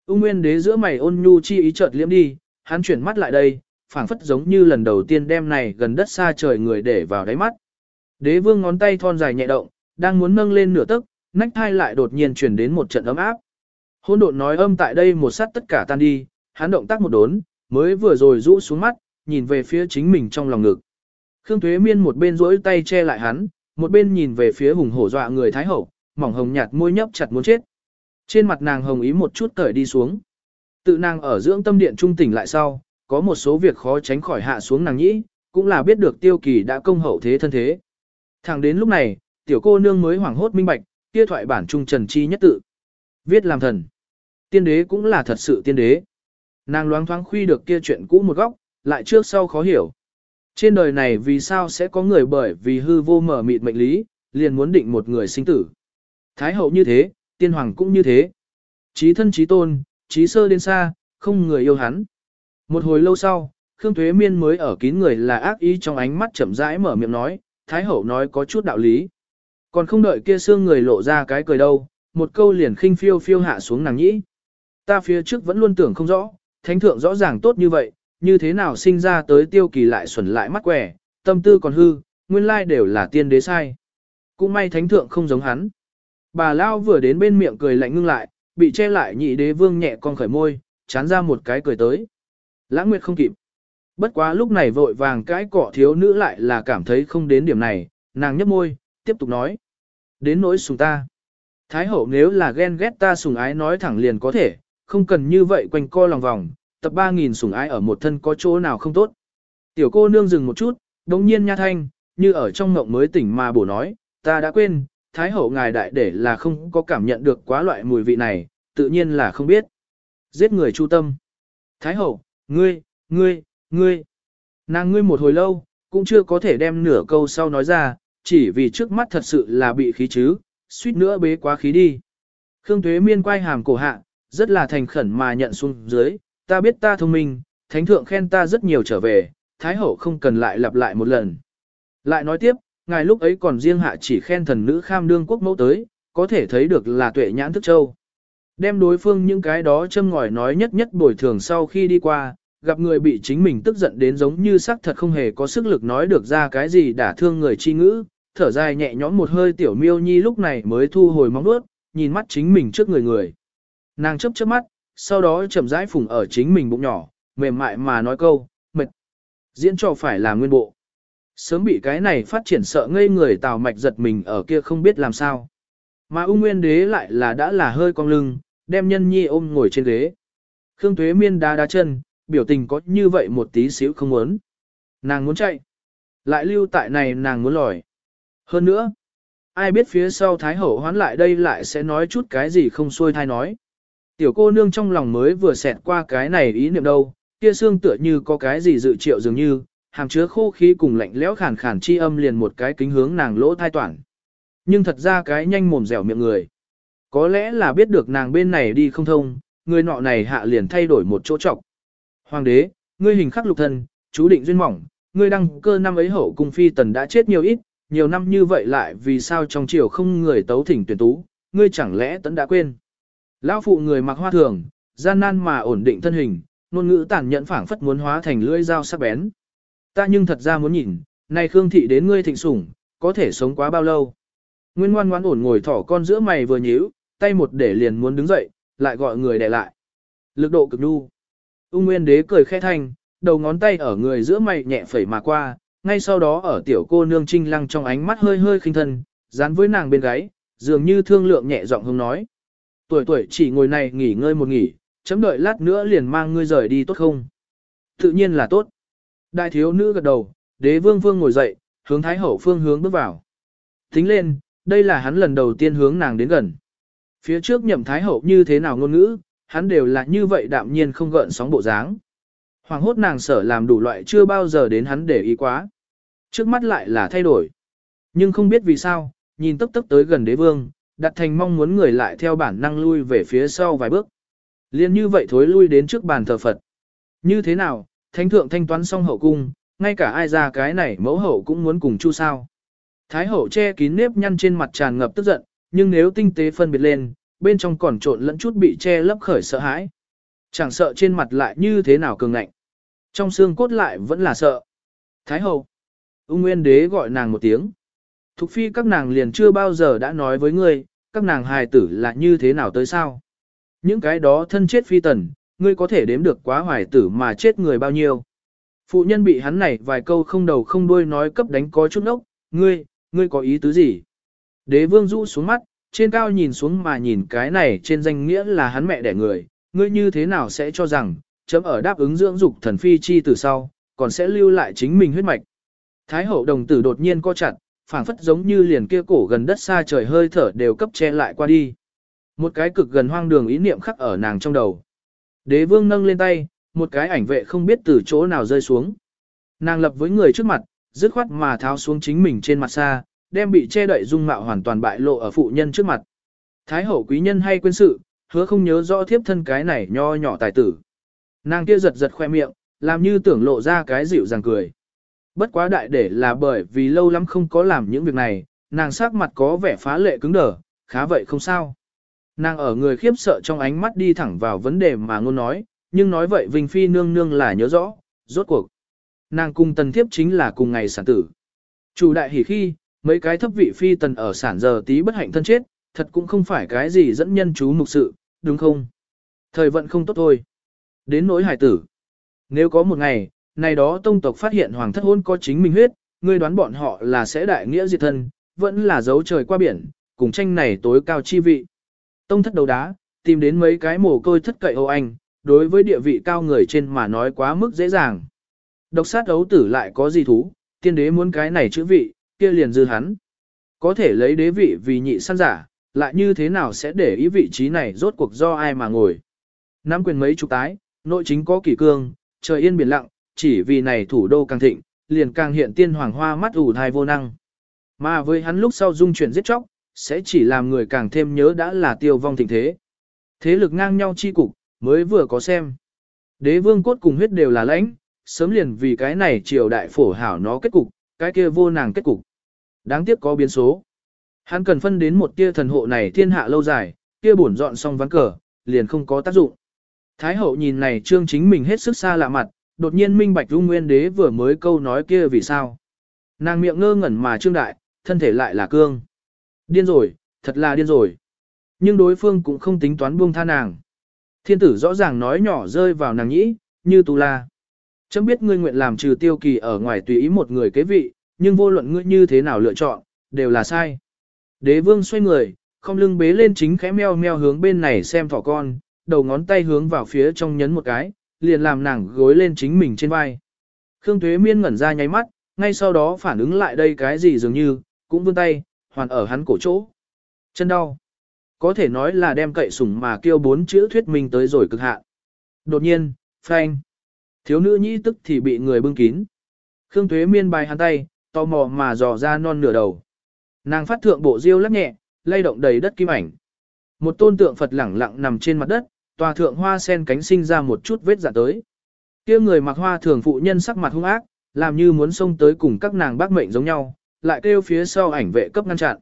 Ung nguyên đế giữa mày ôn nhu chi ý chợt liễm đi, hắn chuyển mắt lại đây, phảng phất giống như lần đầu tiên đem này gần đất xa trời người để vào đáy mắt. Đế vương ngón tay thon dài nhẹ động, đang muốn nâng lên nửa tức, nách thai lại đột nhiên chuyển đến một trận ấm áp. Hôn độn nói âm tại đây một sát tất cả tan đi, hắn động tác một đốn, mới vừa rồi rũ xuống mắt, nhìn về phía chính mình trong lòng ngực. Khương Thuế Miên một bên duỗi tay che lại hắn, một bên nhìn về phía hùng hổ dọa người Thái Hậu, mỏng hồng nhạt môi nhấp chặt muốn chết. Trên mặt nàng hồng ý một chút cởi đi xuống. Tự nàng ở dưỡng tâm điện trung tỉnh lại sau, có một số việc khó tránh khỏi hạ xuống nàng nhĩ, cũng là biết được tiêu kỳ đã công hậu thế thân thế. Thẳng đến lúc này, tiểu cô nương mới hoảng hốt minh bạch, kia thoại bản trung trần chi nhất tự. Viết làm thần. Tiên đế cũng là thật sự tiên đế. Nàng loáng thoáng khuy được kia chuyện cũ một góc, lại trước sau khó hiểu. Trên đời này vì sao sẽ có người bởi vì hư vô mở mịt mệnh lý, liền muốn định một người sinh tử. Thái hậu như thế, tiên hoàng cũng như thế. Trí thân trí tôn, trí sơ đến xa, không người yêu hắn. Một hồi lâu sau, Khương Thuế Miên mới ở kín người là ác ý trong ánh mắt chậm rãi mở miệng nói, Thái hậu nói có chút đạo lý. Còn không đợi kia xương người lộ ra cái cười đâu, một câu liền khinh phiêu phiêu hạ xuống nàng nhĩ. Ta phía trước vẫn luôn tưởng không rõ, thánh thượng rõ ràng tốt như vậy, như thế nào sinh ra tới tiêu kỳ lại xuẩn lại mắt quẻ, tâm tư còn hư, nguyên lai đều là tiên đế sai. Cũng may thánh thượng không giống hắn. Bà Lao vừa đến bên miệng cười lạnh ngưng lại, bị che lại nhị đế vương nhẹ con khởi môi, chán ra một cái cười tới. Lãng Nguyệt không kịp. Bất quá lúc này vội vàng cái cỏ thiếu nữ lại là cảm thấy không đến điểm này, nàng nhấp môi, tiếp tục nói. Đến nỗi sùng ta. Thái hậu nếu là ghen ghét ta sùng ái nói thẳng liền có thể, không cần như vậy quanh co lòng vòng, tập 3.000 sùng ái ở một thân có chỗ nào không tốt. Tiểu cô nương dừng một chút, đồng nhiên nha thanh, như ở trong ngộng mới tỉnh mà bổ nói, ta đã quên, Thái hậu ngài đại để là không có cảm nhận được quá loại mùi vị này, tự nhiên là không biết. Giết người chu tâm. Thái hậu, ngươi, ngươi, ngươi. Nàng ngươi một hồi lâu, cũng chưa có thể đem nửa câu sau nói ra, chỉ vì trước mắt thật sự là bị khí chứ, suýt nữa bế quá khí đi. Khương Tuế Miên quay hàm cổ hạ, rất là thành khẩn mà nhận xuống dưới, ta biết ta thông minh, thánh thượng khen ta rất nhiều trở về, thái hậu không cần lại lặp lại một lần. Lại nói tiếp, ngài lúc ấy còn riêng hạ chỉ khen thần nữ kham đương quốc mẫu tới, có thể thấy được là tuệ nhãn thức châu. Đem đối phương những cái đó châm ngòi nói nhất nhất bồi thường sau khi đi qua, gặp người bị chính mình tức giận đến giống như xác thật không hề có sức lực nói được ra cái gì đả thương người chi ngữ, thở dài nhẹ nhõm một hơi tiểu miêu nhi lúc này mới thu hồi móng nuốt, nhìn mắt chính mình trước người người. Nàng chấp chớp mắt, sau đó chậm rãi phùng ở chính mình bụng nhỏ, mềm mại mà nói câu, mệt. Diễn trò phải là nguyên bộ. Sớm bị cái này phát triển sợ ngây người tào mạch giật mình ở kia không biết làm sao. Mà ung nguyên đế lại là đã là hơi cong lưng, đem nhân nhi ôm ngồi trên ghế. Khương Tuế Miên đá đá chân, biểu tình có như vậy một tí xíu không muốn. Nàng muốn chạy. Lại lưu tại này nàng muốn lòi. Hơn nữa, ai biết phía sau Thái Hậu hoán lại đây lại sẽ nói chút cái gì không xuôi thai nói. Tiểu cô nương trong lòng mới vừa xẹt qua cái này ý niệm đâu, kia xương tựa như có cái gì dự triệu dường như, hàm chứa khô khí cùng lạnh lẽo khàn khàn chi âm liền một cái kính hướng nàng lỗ thai toàn Nhưng thật ra cái nhanh mồm dẻo miệng người. Có lẽ là biết được nàng bên này đi không thông, người nọ này hạ liền thay đổi một chỗ trọc. Hoàng đế, ngươi hình khắc lục thân, chú định duyên mỏng, ngươi đăng cơ năm ấy hậu cung phi tần đã chết nhiều ít, nhiều năm như vậy lại vì sao trong triều không người tấu thỉnh tuyển tú, ngươi chẳng lẽ tấn đã quên. Lão phụ người mặc hoa thường, gian nan mà ổn định thân hình, ngôn ngữ tàn nhẫn phảng phất muốn hóa thành lưỡi dao sắc bén. Ta nhưng thật ra muốn nhìn, này Khương thị đến ngươi thịnh sủng, có thể sống quá bao lâu. Nguyên ngoan ngoan ổn ngồi thỏ con giữa mày vừa nhíu, tay một để liền muốn đứng dậy, lại gọi người đè lại. Lực độ cực nhu. Ung Nguyên Đế cười khẽ thanh, đầu ngón tay ở người giữa mày nhẹ phẩy mà qua, ngay sau đó ở tiểu cô nương trinh lăng trong ánh mắt hơi hơi khinh thân, dán với nàng bên gáy, dường như thương lượng nhẹ giọng hông nói. Tuổi tuổi chỉ ngồi này nghỉ ngơi một nghỉ, chấm đợi lát nữa liền mang ngươi rời đi tốt không? Tự nhiên là tốt. Đại thiếu nữ gật đầu, đế vương vương ngồi dậy, hướng thái hậu phương hướng bước vào. Tính lên, đây là hắn lần đầu tiên hướng nàng đến gần. Phía trước nhậm thái hậu như thế nào ngôn ngữ, hắn đều là như vậy đạm nhiên không gợn sóng bộ dáng. Hoàng hốt nàng sở làm đủ loại chưa bao giờ đến hắn để ý quá. Trước mắt lại là thay đổi. Nhưng không biết vì sao, nhìn tấp tấp tới gần đế vương, đặt thành mong muốn người lại theo bản năng lui về phía sau vài bước. Liên như vậy thối lui đến trước bàn thờ Phật. Như thế nào, thánh thượng thanh toán xong hậu cung, ngay cả ai ra cái này mẫu hậu cũng muốn cùng chu sao. Thái hậu che kín nếp nhăn trên mặt tràn ngập tức giận, nhưng nếu tinh tế phân biệt lên, bên trong còn trộn lẫn chút bị che lấp khởi sợ hãi. Chẳng sợ trên mặt lại như thế nào cường ngạnh. Trong xương cốt lại vẫn là sợ. Thái hậu. Ung Nguyên Đế gọi nàng một tiếng. Thục phi các nàng liền chưa bao giờ đã nói với ngươi, các nàng hài tử là như thế nào tới sao. Những cái đó thân chết phi tần, ngươi có thể đếm được quá hoài tử mà chết người bao nhiêu. Phụ nhân bị hắn này vài câu không đầu không đuôi nói cấp đánh có chút ốc, ngươi, ngươi có ý tứ gì? Đế vương rũ xuống mắt, trên cao nhìn xuống mà nhìn cái này trên danh nghĩa là hắn mẹ đẻ người, ngươi như thế nào sẽ cho rằng, chấm ở đáp ứng dưỡng dục thần phi chi từ sau, còn sẽ lưu lại chính mình huyết mạch. Thái hậu đồng tử đột nhiên co chặt, phảng phất giống như liền kia cổ gần đất xa trời hơi thở đều cấp che lại qua đi. Một cái cực gần hoang đường ý niệm khắc ở nàng trong đầu. Đế vương nâng lên tay, một cái ảnh vệ không biết từ chỗ nào rơi xuống. Nàng lập với người trước mặt, dứt khoát mà tháo xuống chính mình trên mặt xa, đem bị che đậy dung mạo hoàn toàn bại lộ ở phụ nhân trước mặt. Thái hậu quý nhân hay quên sự, hứa không nhớ rõ thiếp thân cái này nho nhỏ tài tử. Nàng kia giật giật khoe miệng, làm như tưởng lộ ra cái dịu dàng cười. Bất quá đại để là bởi vì lâu lắm không có làm những việc này, nàng sắc mặt có vẻ phá lệ cứng đờ, khá vậy không sao. Nàng ở người khiếp sợ trong ánh mắt đi thẳng vào vấn đề mà ngôn nói, nhưng nói vậy Vinh Phi nương nương là nhớ rõ, rốt cuộc. Nàng cùng tần thiếp chính là cùng ngày sản tử. Chủ đại hỉ khi, mấy cái thấp vị phi tần ở sản giờ tí bất hạnh thân chết, thật cũng không phải cái gì dẫn nhân chú mục sự, đúng không? Thời vận không tốt thôi. Đến nỗi hải tử. Nếu có một ngày, này đó tông tộc phát hiện hoàng thất hôn có chính mình huyết, ngươi đoán bọn họ là sẽ đại nghĩa diệt thân, vẫn là dấu trời qua biển, cùng tranh này tối cao chi vị. Tông thất đầu đá, tìm đến mấy cái mồ côi thất cậy Âu Anh, đối với địa vị cao người trên mà nói quá mức dễ dàng. Độc sát ấu tử lại có gì thú, tiên đế muốn cái này chữ vị, kia liền dư hắn. Có thể lấy đế vị vì nhị săn giả, lại như thế nào sẽ để ý vị trí này rốt cuộc do ai mà ngồi. Nắm quyền mấy chục tái, nội chính có kỷ cương, trời yên biển lặng, chỉ vì này thủ đô càng thịnh, liền càng hiện tiên hoàng hoa mắt ủ thai vô năng. Mà với hắn lúc sau dung chuyển giết chóc, sẽ chỉ làm người càng thêm nhớ đã là tiêu vong thịnh thế. Thế lực ngang nhau chi cục, mới vừa có xem. Đế vương cốt cùng huyết đều là lãnh, sớm liền vì cái này triều đại phổ hảo nó kết cục, cái kia vô nàng kết cục. Đáng tiếc có biến số. Hắn cần phân đến một tia thần hộ này thiên hạ lâu dài, kia bổn dọn xong ván cờ, liền không có tác dụng. Thái hậu nhìn này trương chính mình hết sức xa lạ mặt, đột nhiên minh bạch dung nguyên đế vừa mới câu nói kia vì sao. Nàng miệng ngơ ngẩn mà trương đại, thân thể lại là cương. Điên rồi, thật là điên rồi. Nhưng đối phương cũng không tính toán buông tha nàng. Thiên tử rõ ràng nói nhỏ rơi vào nàng nhĩ, như tu la. Chấm biết ngươi nguyện làm trừ tiêu kỳ ở ngoài tùy ý một người kế vị, nhưng vô luận ngươi như thế nào lựa chọn, đều là sai. Đế vương xoay người, không lưng bế lên chính khẽ meo meo hướng bên này xem thỏ con, đầu ngón tay hướng vào phía trong nhấn một cái, liền làm nàng gối lên chính mình trên vai. Khương Thuế Miên ngẩn ra nháy mắt, ngay sau đó phản ứng lại đây cái gì dường như, cũng vươn tay, hoàn ở hắn cổ chỗ. Chân đau. Có thể nói là đem cậy sủng mà kêu bốn chữ thuyết minh tới rồi cực hạn. Đột nhiên, phanh. Thiếu nữ nhĩ tức thì bị người bưng kín. Khương Thuế Miên bài hắn tay, tò mò mà dò ra non nửa đầu. Nàng phát thượng bộ diêu lắc nhẹ, lay động đầy đất kim ảnh. Một tôn tượng Phật lẳng lặng nằm trên mặt đất, tòa thượng hoa sen cánh sinh ra một chút vết dạ tới. Kia người mặc hoa thường phụ nhân sắc mặt hung ác, làm như muốn xông tới cùng các nàng bác mệnh giống nhau, lại kêu phía sau ảnh vệ cấp ngăn chặn.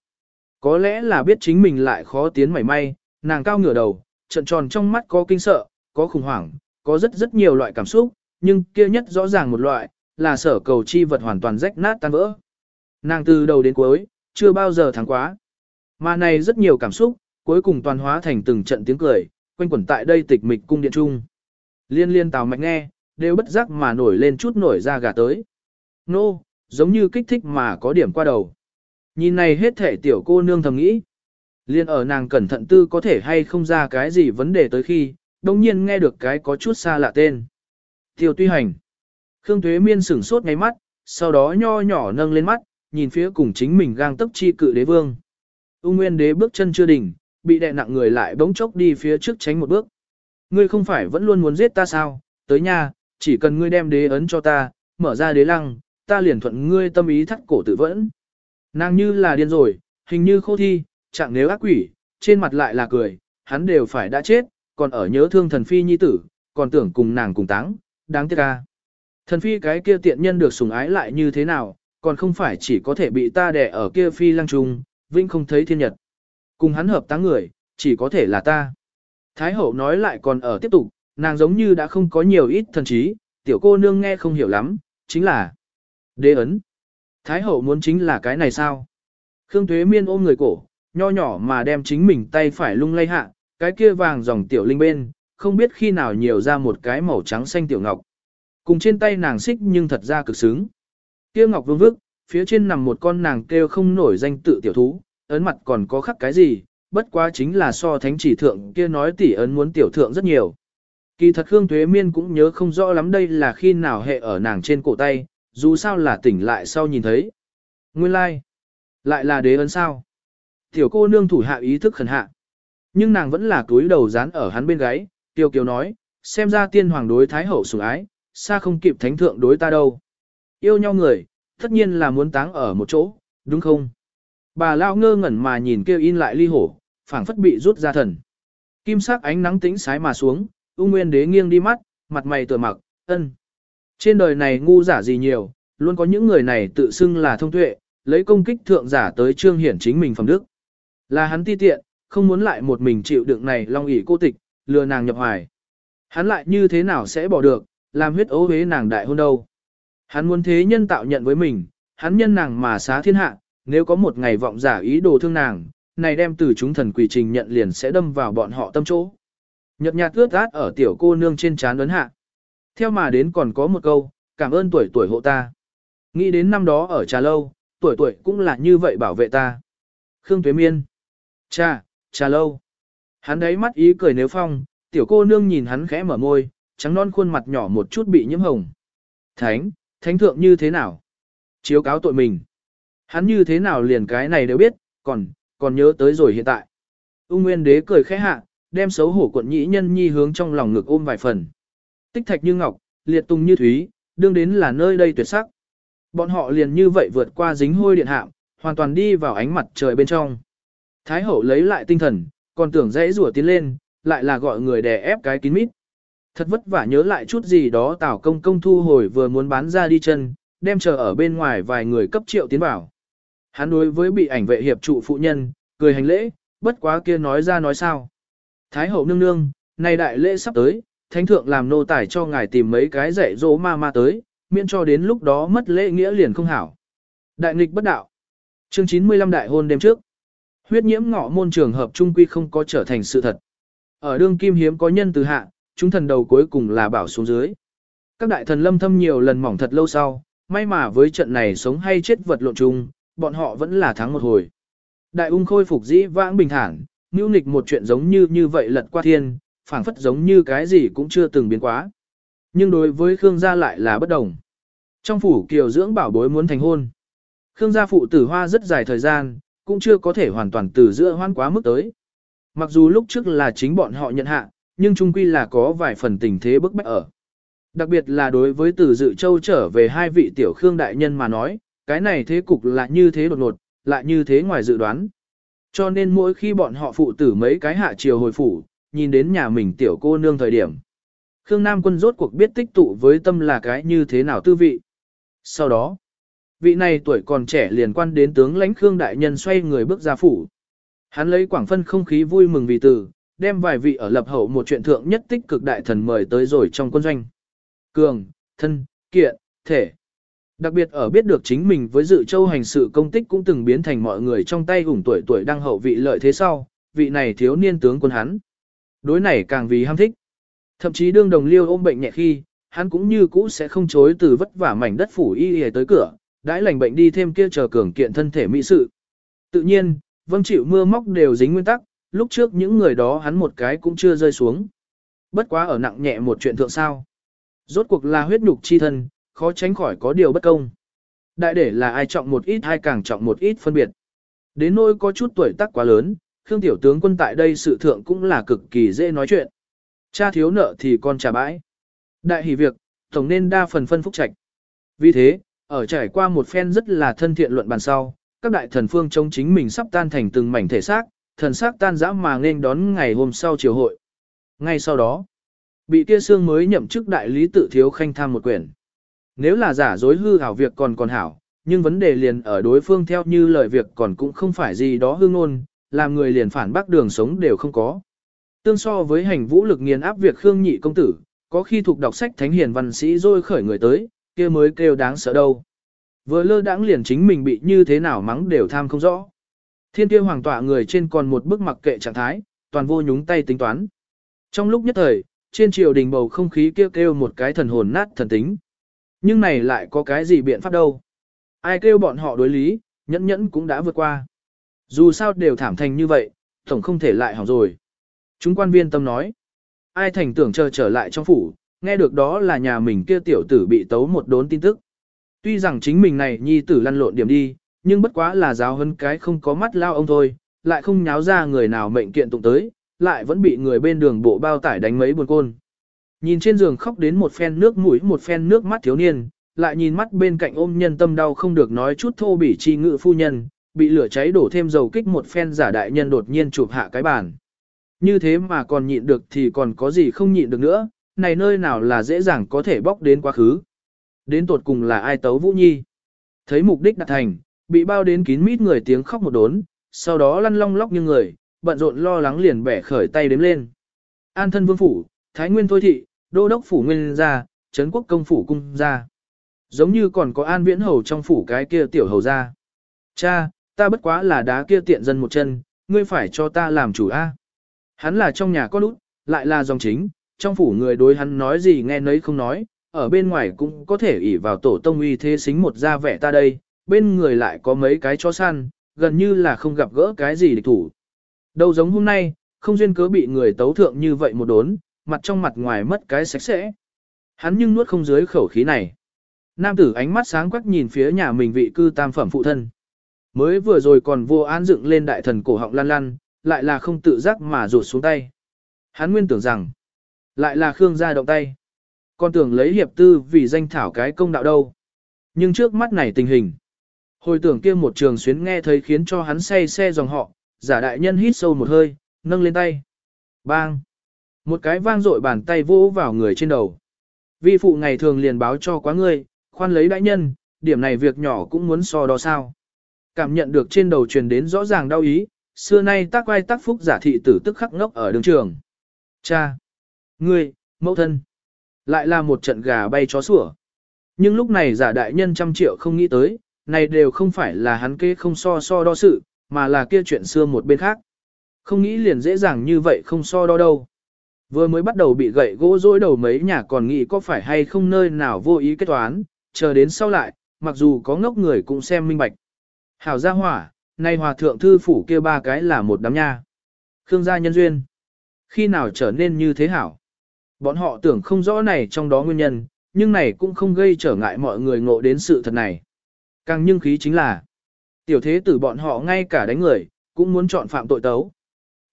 Có lẽ là biết chính mình lại khó tiến mảy may, nàng cao ngửa đầu, trận tròn trong mắt có kinh sợ, có khủng hoảng, có rất rất nhiều loại cảm xúc, nhưng kia nhất rõ ràng một loại, là sở cầu chi vật hoàn toàn rách nát tan vỡ. Nàng từ đầu đến cuối, chưa bao giờ thắng quá. Mà này rất nhiều cảm xúc, cuối cùng toàn hóa thành từng trận tiếng cười, quanh quẩn tại đây tịch mịch cung điện trung. Liên liên tào mạch nghe, đều bất giác mà nổi lên chút nổi ra gà tới. Nô, giống như kích thích mà có điểm qua đầu. Nhìn này hết thể tiểu cô nương thầm nghĩ. Liên ở nàng cẩn thận tư có thể hay không ra cái gì vấn đề tới khi, đồng nhiên nghe được cái có chút xa lạ tên. Tiêu tuy hành. Khương Tuế Miên sửng sốt ngay mắt, sau đó nho nhỏ nâng lên mắt, nhìn phía cùng chính mình gang tấp chi cự đế vương. Ung Nguyên đế bước chân chưa đỉnh, bị đè nặng người lại bỗng chốc đi phía trước tránh một bước. Ngươi không phải vẫn luôn muốn giết ta sao, tới nhà, chỉ cần ngươi đem đế ấn cho ta, mở ra đế lăng, ta liền thuận ngươi tâm ý thắt cổ tự vẫn. Nàng như là điên rồi, hình như khô thi, chẳng nếu ác quỷ, trên mặt lại là cười, hắn đều phải đã chết, còn ở nhớ thương thần phi nhi tử, còn tưởng cùng nàng cùng táng, đáng tiếc ca. Thần phi cái kia tiện nhân được sủng ái lại như thế nào, còn không phải chỉ có thể bị ta đè ở kia phi lăng trung, vĩnh không thấy thiên nhật. Cùng hắn hợp táng người, chỉ có thể là ta. Thái hậu nói lại còn ở tiếp tục, nàng giống như đã không có nhiều ít thần trí, tiểu cô nương nghe không hiểu lắm, chính là đế ấn. Thái hậu muốn chính là cái này sao? Khương Tuế Miên ôm người cổ, nho nhỏ mà đem chính mình tay phải lung lay hạ, cái kia vàng dòng tiểu linh bên, không biết khi nào nhiều ra một cái màu trắng xanh tiểu ngọc. Cùng trên tay nàng xích nhưng thật ra cực sướng. Kia ngọc vương vức, phía trên nằm một con nàng kêu không nổi danh tự tiểu thú, ấn mặt còn có khắc cái gì, bất quá chính là so thánh chỉ thượng kia nói tỷ ấn muốn tiểu thượng rất nhiều. Kỳ thật Khương Thuế Miên cũng nhớ không rõ lắm đây là khi nào hệ ở nàng trên cổ tay, dù sao là tỉnh lại sau nhìn thấy. Nguyên lai, like. lại là đế ấn sao. Tiểu cô nương thủ hạ ý thức khẩn hạ. Nhưng nàng vẫn là túi đầu dán ở hắn bên gáy, tiêu kiều nói, xem ra tiên hoàng đối thái hậu sủng ái, xa không kịp thánh thượng đối ta đâu. Yêu nhau người, tất nhiên là muốn táng ở một chỗ, đúng không? Bà lao ngơ ngẩn mà nhìn kêu in lại ly hổ, phảng phất bị rút ra thần. Kim sắc ánh nắng tĩnh sái mà xuống, ung nguyên đế nghiêng đi mắt, mặt mày tựa mặc, ân. Trên đời này ngu giả gì nhiều, luôn có những người này tự xưng là thông tuệ, lấy công kích thượng giả tới trương hiển chính mình phẩm đức. Là hắn ti tiện, không muốn lại một mình chịu đựng này long ỷ cô tịch, lừa nàng nhập hoài. Hắn lại như thế nào sẽ bỏ được, làm huyết ấu hế nàng đại hôn đâu. Hắn muốn thế nhân tạo nhận với mình, hắn nhân nàng mà xá thiên hạ, nếu có một ngày vọng giả ý đồ thương nàng, này đem từ chúng thần quỷ trình nhận liền sẽ đâm vào bọn họ tâm chỗ. Nhật nhạt ướt át ở tiểu cô nương trên trán ấn hạ. Theo mà đến còn có một câu, cảm ơn tuổi tuổi hộ ta. Nghĩ đến năm đó ở trà lâu, tuổi tuổi cũng là như vậy bảo vệ ta. Khương Tuế Miên. Cha, trà lâu. Hắn đấy mắt ý cười nếu phong, tiểu cô nương nhìn hắn khẽ mở môi, trắng non khuôn mặt nhỏ một chút bị nhiễm hồng. Thánh, thánh thượng như thế nào? Chiếu cáo tội mình. Hắn như thế nào liền cái này đều biết, còn, còn nhớ tới rồi hiện tại. Ung Nguyên Đế cười khẽ hạ, đem xấu hổ quận nhĩ nhân nhi hướng trong lòng ngực ôm vài phần. Tích thạch như ngọc, liệt tùng như thúy, đương đến là nơi đây tuyệt sắc. Bọn họ liền như vậy vượt qua dính hôi điện hạm, hoàn toàn đi vào ánh mặt trời bên trong. Thái hậu lấy lại tinh thần, còn tưởng dễ rủa tiến lên, lại là gọi người đè ép cái kín mít. Thật vất vả nhớ lại chút gì đó Tào công công thu hồi vừa muốn bán ra đi chân, đem chờ ở bên ngoài vài người cấp triệu tiến vào. Hắn đối với bị ảnh vệ hiệp trụ phụ nhân, cười hành lễ, bất quá kia nói ra nói sao. Thái hậu nương nương, nay đại lễ sắp tới, thánh thượng làm nô tài cho ngài tìm mấy cái dạy dỗ ma ma tới, miễn cho đến lúc đó mất lễ nghĩa liền không hảo. Đại nghịch bất đạo. Chương 95 đại hôn đêm trước. Huyết nhiễm ngọ môn trường hợp trung quy không có trở thành sự thật. Ở đương kim hiếm có nhân từ hạ, chúng thần đầu cuối cùng là bảo xuống dưới. Các đại thần lâm thâm nhiều lần mỏng thật lâu sau, may mà với trận này sống hay chết vật lộn chung, bọn họ vẫn là thắng một hồi. Đại ung khôi phục dĩ vãng bình thản, mưu nghịch một chuyện giống như như vậy lật qua thiên, phảng phất giống như cái gì cũng chưa từng biến quá. Nhưng đối với Khương gia lại là bất đồng. Trong phủ kiều dưỡng bảo bối muốn thành hôn. Khương gia phụ tử hoa rất dài thời gian, cũng chưa có thể hoàn toàn từ giữa hoan quá mức tới. Mặc dù lúc trước là chính bọn họ nhận hạ, nhưng chung quy là có vài phần tình thế bức bách ở. Đặc biệt là đối với từ dự châu trở về hai vị tiểu Khương đại nhân mà nói, cái này thế cục là như thế đột ngột, lại như thế ngoài dự đoán. Cho nên mỗi khi bọn họ phụ tử mấy cái hạ chiều hồi phủ, nhìn đến nhà mình tiểu cô nương thời điểm. Khương Nam quân rốt cuộc biết tích tụ với tâm là cái như thế nào tư vị. Sau đó, vị này tuổi còn trẻ liền quan đến tướng lãnh Khương Đại Nhân xoay người bước ra phủ. Hắn lấy quảng phân không khí vui mừng vì từ, đem vài vị ở lập hậu một chuyện thượng nhất tích cực đại thần mời tới rồi trong quân doanh. Cường, thân, kiện, thể. Đặc biệt ở biết được chính mình với dự châu hành sự công tích cũng từng biến thành mọi người trong tay ủng tuổi tuổi đang hậu vị lợi thế sau, vị này thiếu niên tướng quân hắn. Đối này càng vì ham thích. Thậm chí đương đồng liêu ôm bệnh nhẹ khi, hắn cũng như cũ sẽ không chối từ vất vả mảnh đất phủ y y tới cửa, đãi lành bệnh đi thêm kia chờ cường kiện thân thể mỹ sự. Tự nhiên, vâng chịu mưa móc đều dính nguyên tắc, lúc trước những người đó hắn một cái cũng chưa rơi xuống. Bất quá ở nặng nhẹ một chuyện thượng sao. Rốt cuộc là huyết nhục chi thân, khó tránh khỏi có điều bất công. Đại để là ai trọng một ít hay càng trọng một ít phân biệt. Đến nỗi có chút tuổi tác quá lớn, Khương Tiểu tướng quân tại đây sự thượng cũng là cực kỳ dễ nói chuyện. Cha thiếu nợ thì con trả bãi. Đại hỷ việc, tổng nên đa phần phân phúc trạch. Vì thế, ở trải qua một phen rất là thân thiện luận bàn sau, các đại thần phương trông chính mình sắp tan thành từng mảnh thể xác, thần sắc tan dã mà nên đón ngày hôm sau triều hội. Ngay sau đó, bị kia xương mới nhậm chức đại lý tự thiếu khanh tham một quyển. Nếu là giả dối hư hảo việc còn còn hảo, nhưng vấn đề liền ở đối phương theo như lời việc còn cũng không phải gì đó hư ngôn, làm người liền phản bác đường sống đều không có. Tương so với hành vũ lực nghiền áp việc Khương Nhị công tử, có khi thuộc đọc sách thánh hiền văn sĩ rồi khởi người tới, kia mới kêu đáng sợ đâu. Vừa lơ đãng liền chính mình bị như thế nào mắng đều tham không rõ. Thiên kia hoàng tọa người trên còn một bức mặc kệ trạng thái, toàn vô nhúng tay tính toán. Trong lúc nhất thời, trên triều đình bầu không khí kêu kêu một cái thần hồn nát thần tính. Nhưng này lại có cái gì biện pháp đâu. Ai kêu bọn họ đối lý, nhẫn nhẫn cũng đã vượt qua. Dù sao đều thảm thành như vậy, tổng không thể lại hỏng rồi. Chúng quan viên tâm nói. Ai thành tưởng chờ trở lại trong phủ, nghe được đó là nhà mình kia tiểu tử bị tấu một đốn tin tức. Tuy rằng chính mình này nhi tử lăn lộn điểm đi, nhưng bất quá là giáo hơn cái không có mắt lao ông thôi, lại không nháo ra người nào mệnh kiện tụng tới, lại vẫn bị người bên đường bộ bao tải đánh mấy buồn côn. Nhìn trên giường khóc đến một phen nước mũi một phen nước mắt thiếu niên, lại nhìn mắt bên cạnh ôm nhân tâm đau không được nói chút thô bỉ chi ngự phu nhân, bị lửa cháy đổ thêm dầu kích một phen giả đại nhân đột nhiên chụp hạ cái bàn. Như thế mà còn nhịn được thì còn có gì không nhịn được nữa, này nơi nào là dễ dàng có thể bóc đến quá khứ. Đến tột cùng là ai tấu Vũ Nhi. Thấy mục đích đạt thành, bị bao đến kín mít người tiếng khóc một đốn, sau đó lăn long lóc như người, bận rộn lo lắng liền bẻ khởi tay đếm lên. An thân vương phủ, Thái Nguyên Thôi Thị, Đô Đốc Phủ Nguyên gia, Trấn Quốc Công Phủ Cung gia. Giống như còn có An Viễn Hầu trong phủ cái kia tiểu hầu gia. Cha, ta bất quá là đá kia tiện dân một chân, ngươi phải cho ta làm chủ a. Hắn là trong nhà con út, lại là dòng chính, trong phủ người đối hắn nói gì nghe nấy không nói, ở bên ngoài cũng có thể ỷ vào tổ tông uy thế xính một ra vẻ ta đây, bên người lại có mấy cái chó săn, gần như là không gặp gỡ cái gì địch thủ. Đâu giống hôm nay, không duyên cớ bị người tấu thượng như vậy một đốn, mặt trong mặt ngoài mất cái sạch sẽ. Hắn nhưng nuốt không dưới khẩu khí này. Nam tử ánh mắt sáng quắc nhìn phía nhà mình vị cư tam phẩm phụ thân. Mới vừa rồi còn vô an dựng lên đại thần cổ họng lăn lăn, lại là không tự giác mà rụt xuống tay. Hắn nguyên tưởng rằng, lại là Khương gia động tay. Còn tưởng lấy hiệp tư vì danh thảo cái công đạo đâu. Nhưng trước mắt này tình hình. Hồi tưởng kia một trường xuyến nghe thấy khiến cho hắn say xe dòng họ, giả đại nhân hít sâu một hơi, nâng lên tay. Bang! Một cái vang dội bàn tay vỗ vào người trên đầu. Vi phụ ngày thường liền báo cho quá ngươi, khoan lấy đại nhân, điểm này việc nhỏ cũng muốn so đo sao. Cảm nhận được trên đầu truyền đến rõ ràng đau ý, xưa nay tác quay tác phúc giả thị tử tức khắc ngốc ở đường trường. Cha! Ngươi, mẫu thân! Lại là một trận gà bay chó sủa. Nhưng lúc này giả đại nhân trăm triệu không nghĩ tới, này đều không phải là hắn kê không so so đo sự, mà là kia chuyện xưa một bên khác. Không nghĩ liền dễ dàng như vậy không so đo đâu. Vừa mới bắt đầu bị gậy gỗ dối đầu mấy nhà còn nghĩ có phải hay không nơi nào vô ý kết toán, chờ đến sau lại, mặc dù có ngốc người cũng xem minh bạch. Hảo gia hỏa, nay hòa thượng thư phủ kia ba cái là một đám nha. Khương gia nhân duyên. Khi nào trở nên như thế hảo? Bọn họ tưởng không rõ này trong đó nguyên nhân, nhưng này cũng không gây trở ngại mọi người ngộ đến sự thật này. Càng nhưng khí chính là, tiểu thế tử bọn họ ngay cả đánh người, cũng muốn chọn phạm tội tấu.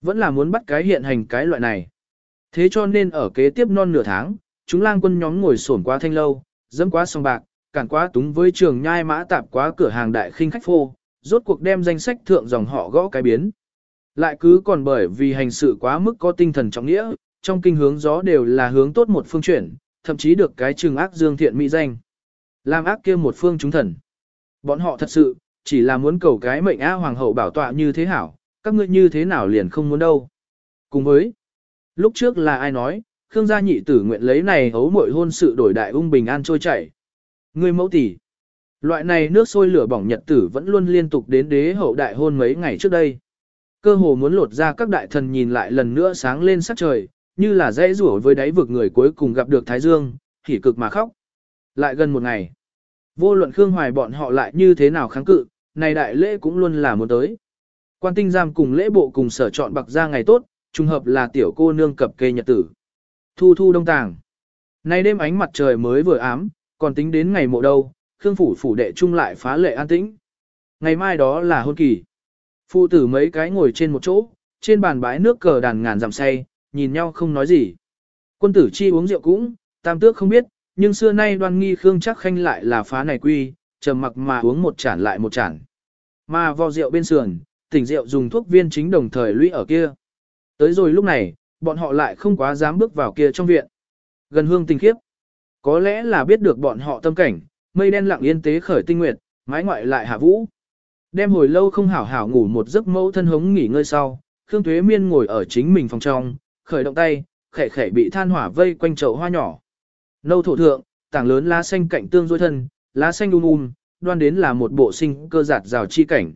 Vẫn là muốn bắt cái hiện hành cái loại này. Thế cho nên ở kế tiếp non nửa tháng, chúng lang quân nhóm ngồi sổn qua thanh lâu, dẫm quá song bạc, cản quá túng với trường nhai mã tạp quá cửa hàng đại khinh khách phô, rốt cuộc đem danh sách thượng dòng họ gõ cái biến. Lại cứ còn bởi vì hành sự quá mức có tinh thần trọng nghĩa, trong kinh hướng gió đều là hướng tốt một phương chuyển, thậm chí được cái trừng ác dương thiện mỹ danh. Làm ác kia một phương chúng thần. Bọn họ thật sự, chỉ là muốn cầu cái mệnh A hoàng hậu bảo tọa như thế hảo, các ngươi như thế nào liền không muốn đâu. Cùng với, lúc trước là ai nói, Khương gia nhị tử nguyện lấy này hấu mội hôn sự đổi đại ung bình an trôi chảy. Ngươi mẫu tỷ, loại này nước sôi lửa bỏng nhật tử vẫn luôn liên tục đến đế hậu đại hôn mấy ngày trước đây. Cơ hồ muốn lột ra các đại thần nhìn lại lần nữa sáng lên sắc trời, như là dãy rủa với đáy vực người cuối cùng gặp được Thái Dương, thì cực mà khóc. Lại gần một ngày. Vô luận Khương Hoài bọn họ lại như thế nào kháng cự, này đại lễ cũng luôn là muốn tới. Quan tinh giam cùng lễ bộ cùng sở chọn bạc ra ngày tốt, trùng hợp là tiểu cô nương cập kê nhật tử. Thu thu đông tàng. Nay đêm ánh mặt trời mới vừa ám, còn tính đến ngày mộ đâu, Khương phủ phủ đệ chung lại phá lệ an tĩnh. Ngày mai đó là hôn kỳ. Phụ tử mấy cái ngồi trên một chỗ, trên bàn bãi nước cờ đàn ngàn dặm say, nhìn nhau không nói gì. Quân tử chi uống rượu cũng, tam tước không biết, nhưng xưa nay đoan nghi Khương chắc khanh lại là phá này quy, trầm mặc mà uống một chản lại một chản. Mà vào rượu bên sườn, tỉnh rượu dùng thuốc viên chính đồng thời lũy ở kia. Tới rồi lúc này, bọn họ lại không quá dám bước vào kia trong viện. Gần hương tình khiếp. Có lẽ là biết được bọn họ tâm cảnh, mây đen lặng yên tế khởi tinh nguyệt, mái ngoại lại hạ vũ. Đem hồi lâu không hảo hảo ngủ một giấc mẫu thân hống nghỉ ngơi sau, Khương Tuế Miên ngồi ở chính mình phòng trong, khởi động tay, khẽ khẽ bị than hỏa vây quanh chậu hoa nhỏ. Nâu thổ thượng, tảng lớn lá xanh cạnh tương dối thân, lá xanh um um, đoan đến là một bộ sinh cơ giạt rào chi cảnh.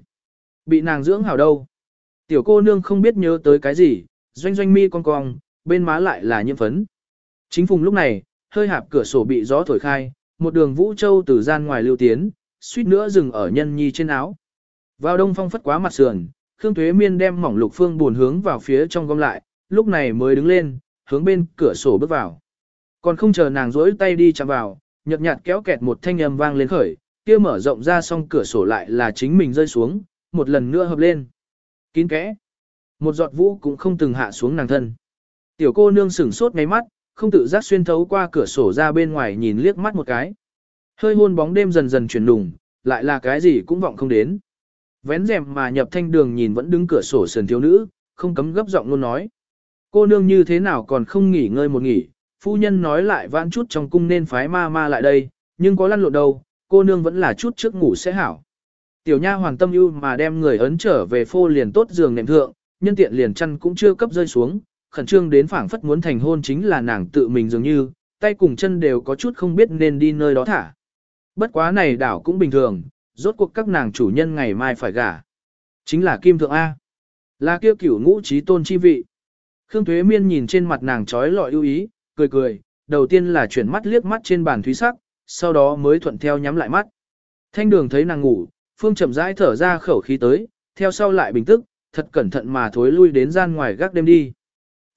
Bị nàng dưỡng hảo đâu. Tiểu cô nương không biết nhớ tới cái gì, doanh doanh mi cong cong, bên má lại là nhiễm phấn. Chính phùng lúc này, hơi hạp cửa sổ bị gió thổi khai, một đường vũ châu từ gian ngoài lưu tiến, suýt nữa dừng ở nhân nhi trên áo. Vào đông phong phất quá mặt sườn, Khương thuế Miên đem mỏng lục phương buồn hướng vào phía trong gom lại, lúc này mới đứng lên, hướng bên cửa sổ bước vào. Còn không chờ nàng rỗi tay đi chạm vào, nhợt nhạt kéo kẹt một thanh âm vang lên khởi, kia mở rộng ra xong cửa sổ lại là chính mình rơi xuống, một lần nữa hợp lên. Kín kẽ. Một giọt vũ cũng không từng hạ xuống nàng thân. Tiểu cô nương sửng sốt ngay mắt, không tự giác xuyên thấu qua cửa sổ ra bên ngoài nhìn liếc mắt một cái. Hơi hôn bóng đêm dần dần chuyển đùng, lại là cái gì cũng vọng không đến. Vén rèm mà nhập thanh đường nhìn vẫn đứng cửa sổ sườn thiếu nữ, không cấm gấp giọng luôn nói. Cô nương như thế nào còn không nghỉ ngơi một nghỉ, phu nhân nói lại vãn chút trong cung nên phái ma ma lại đây, nhưng có lăn lộn đâu, cô nương vẫn là chút trước ngủ sẽ hảo. Tiểu nha hoàng tâm ưu mà đem người ấn trở về phô liền tốt giường nệm thượng, nhân tiện liền chăn cũng chưa cấp rơi xuống, khẩn trương đến phảng phất muốn thành hôn chính là nàng tự mình dường như, tay cùng chân đều có chút không biết nên đi nơi đó thả. Bất quá này đảo cũng bình thường, rốt cuộc các nàng chủ nhân ngày mai phải gả. Chính là Kim Thượng A. Là kia cửu ngũ trí tôn chi vị. Khương Thuế Miên nhìn trên mặt nàng trói lọi ưu ý, cười cười, đầu tiên là chuyển mắt liếc mắt trên bàn thúy sắc, sau đó mới thuận theo nhắm lại mắt. Thanh đường thấy nàng ngủ, Phương chậm rãi thở ra khẩu khí tới, theo sau lại bình tức, thật cẩn thận mà thối lui đến gian ngoài gác đêm đi.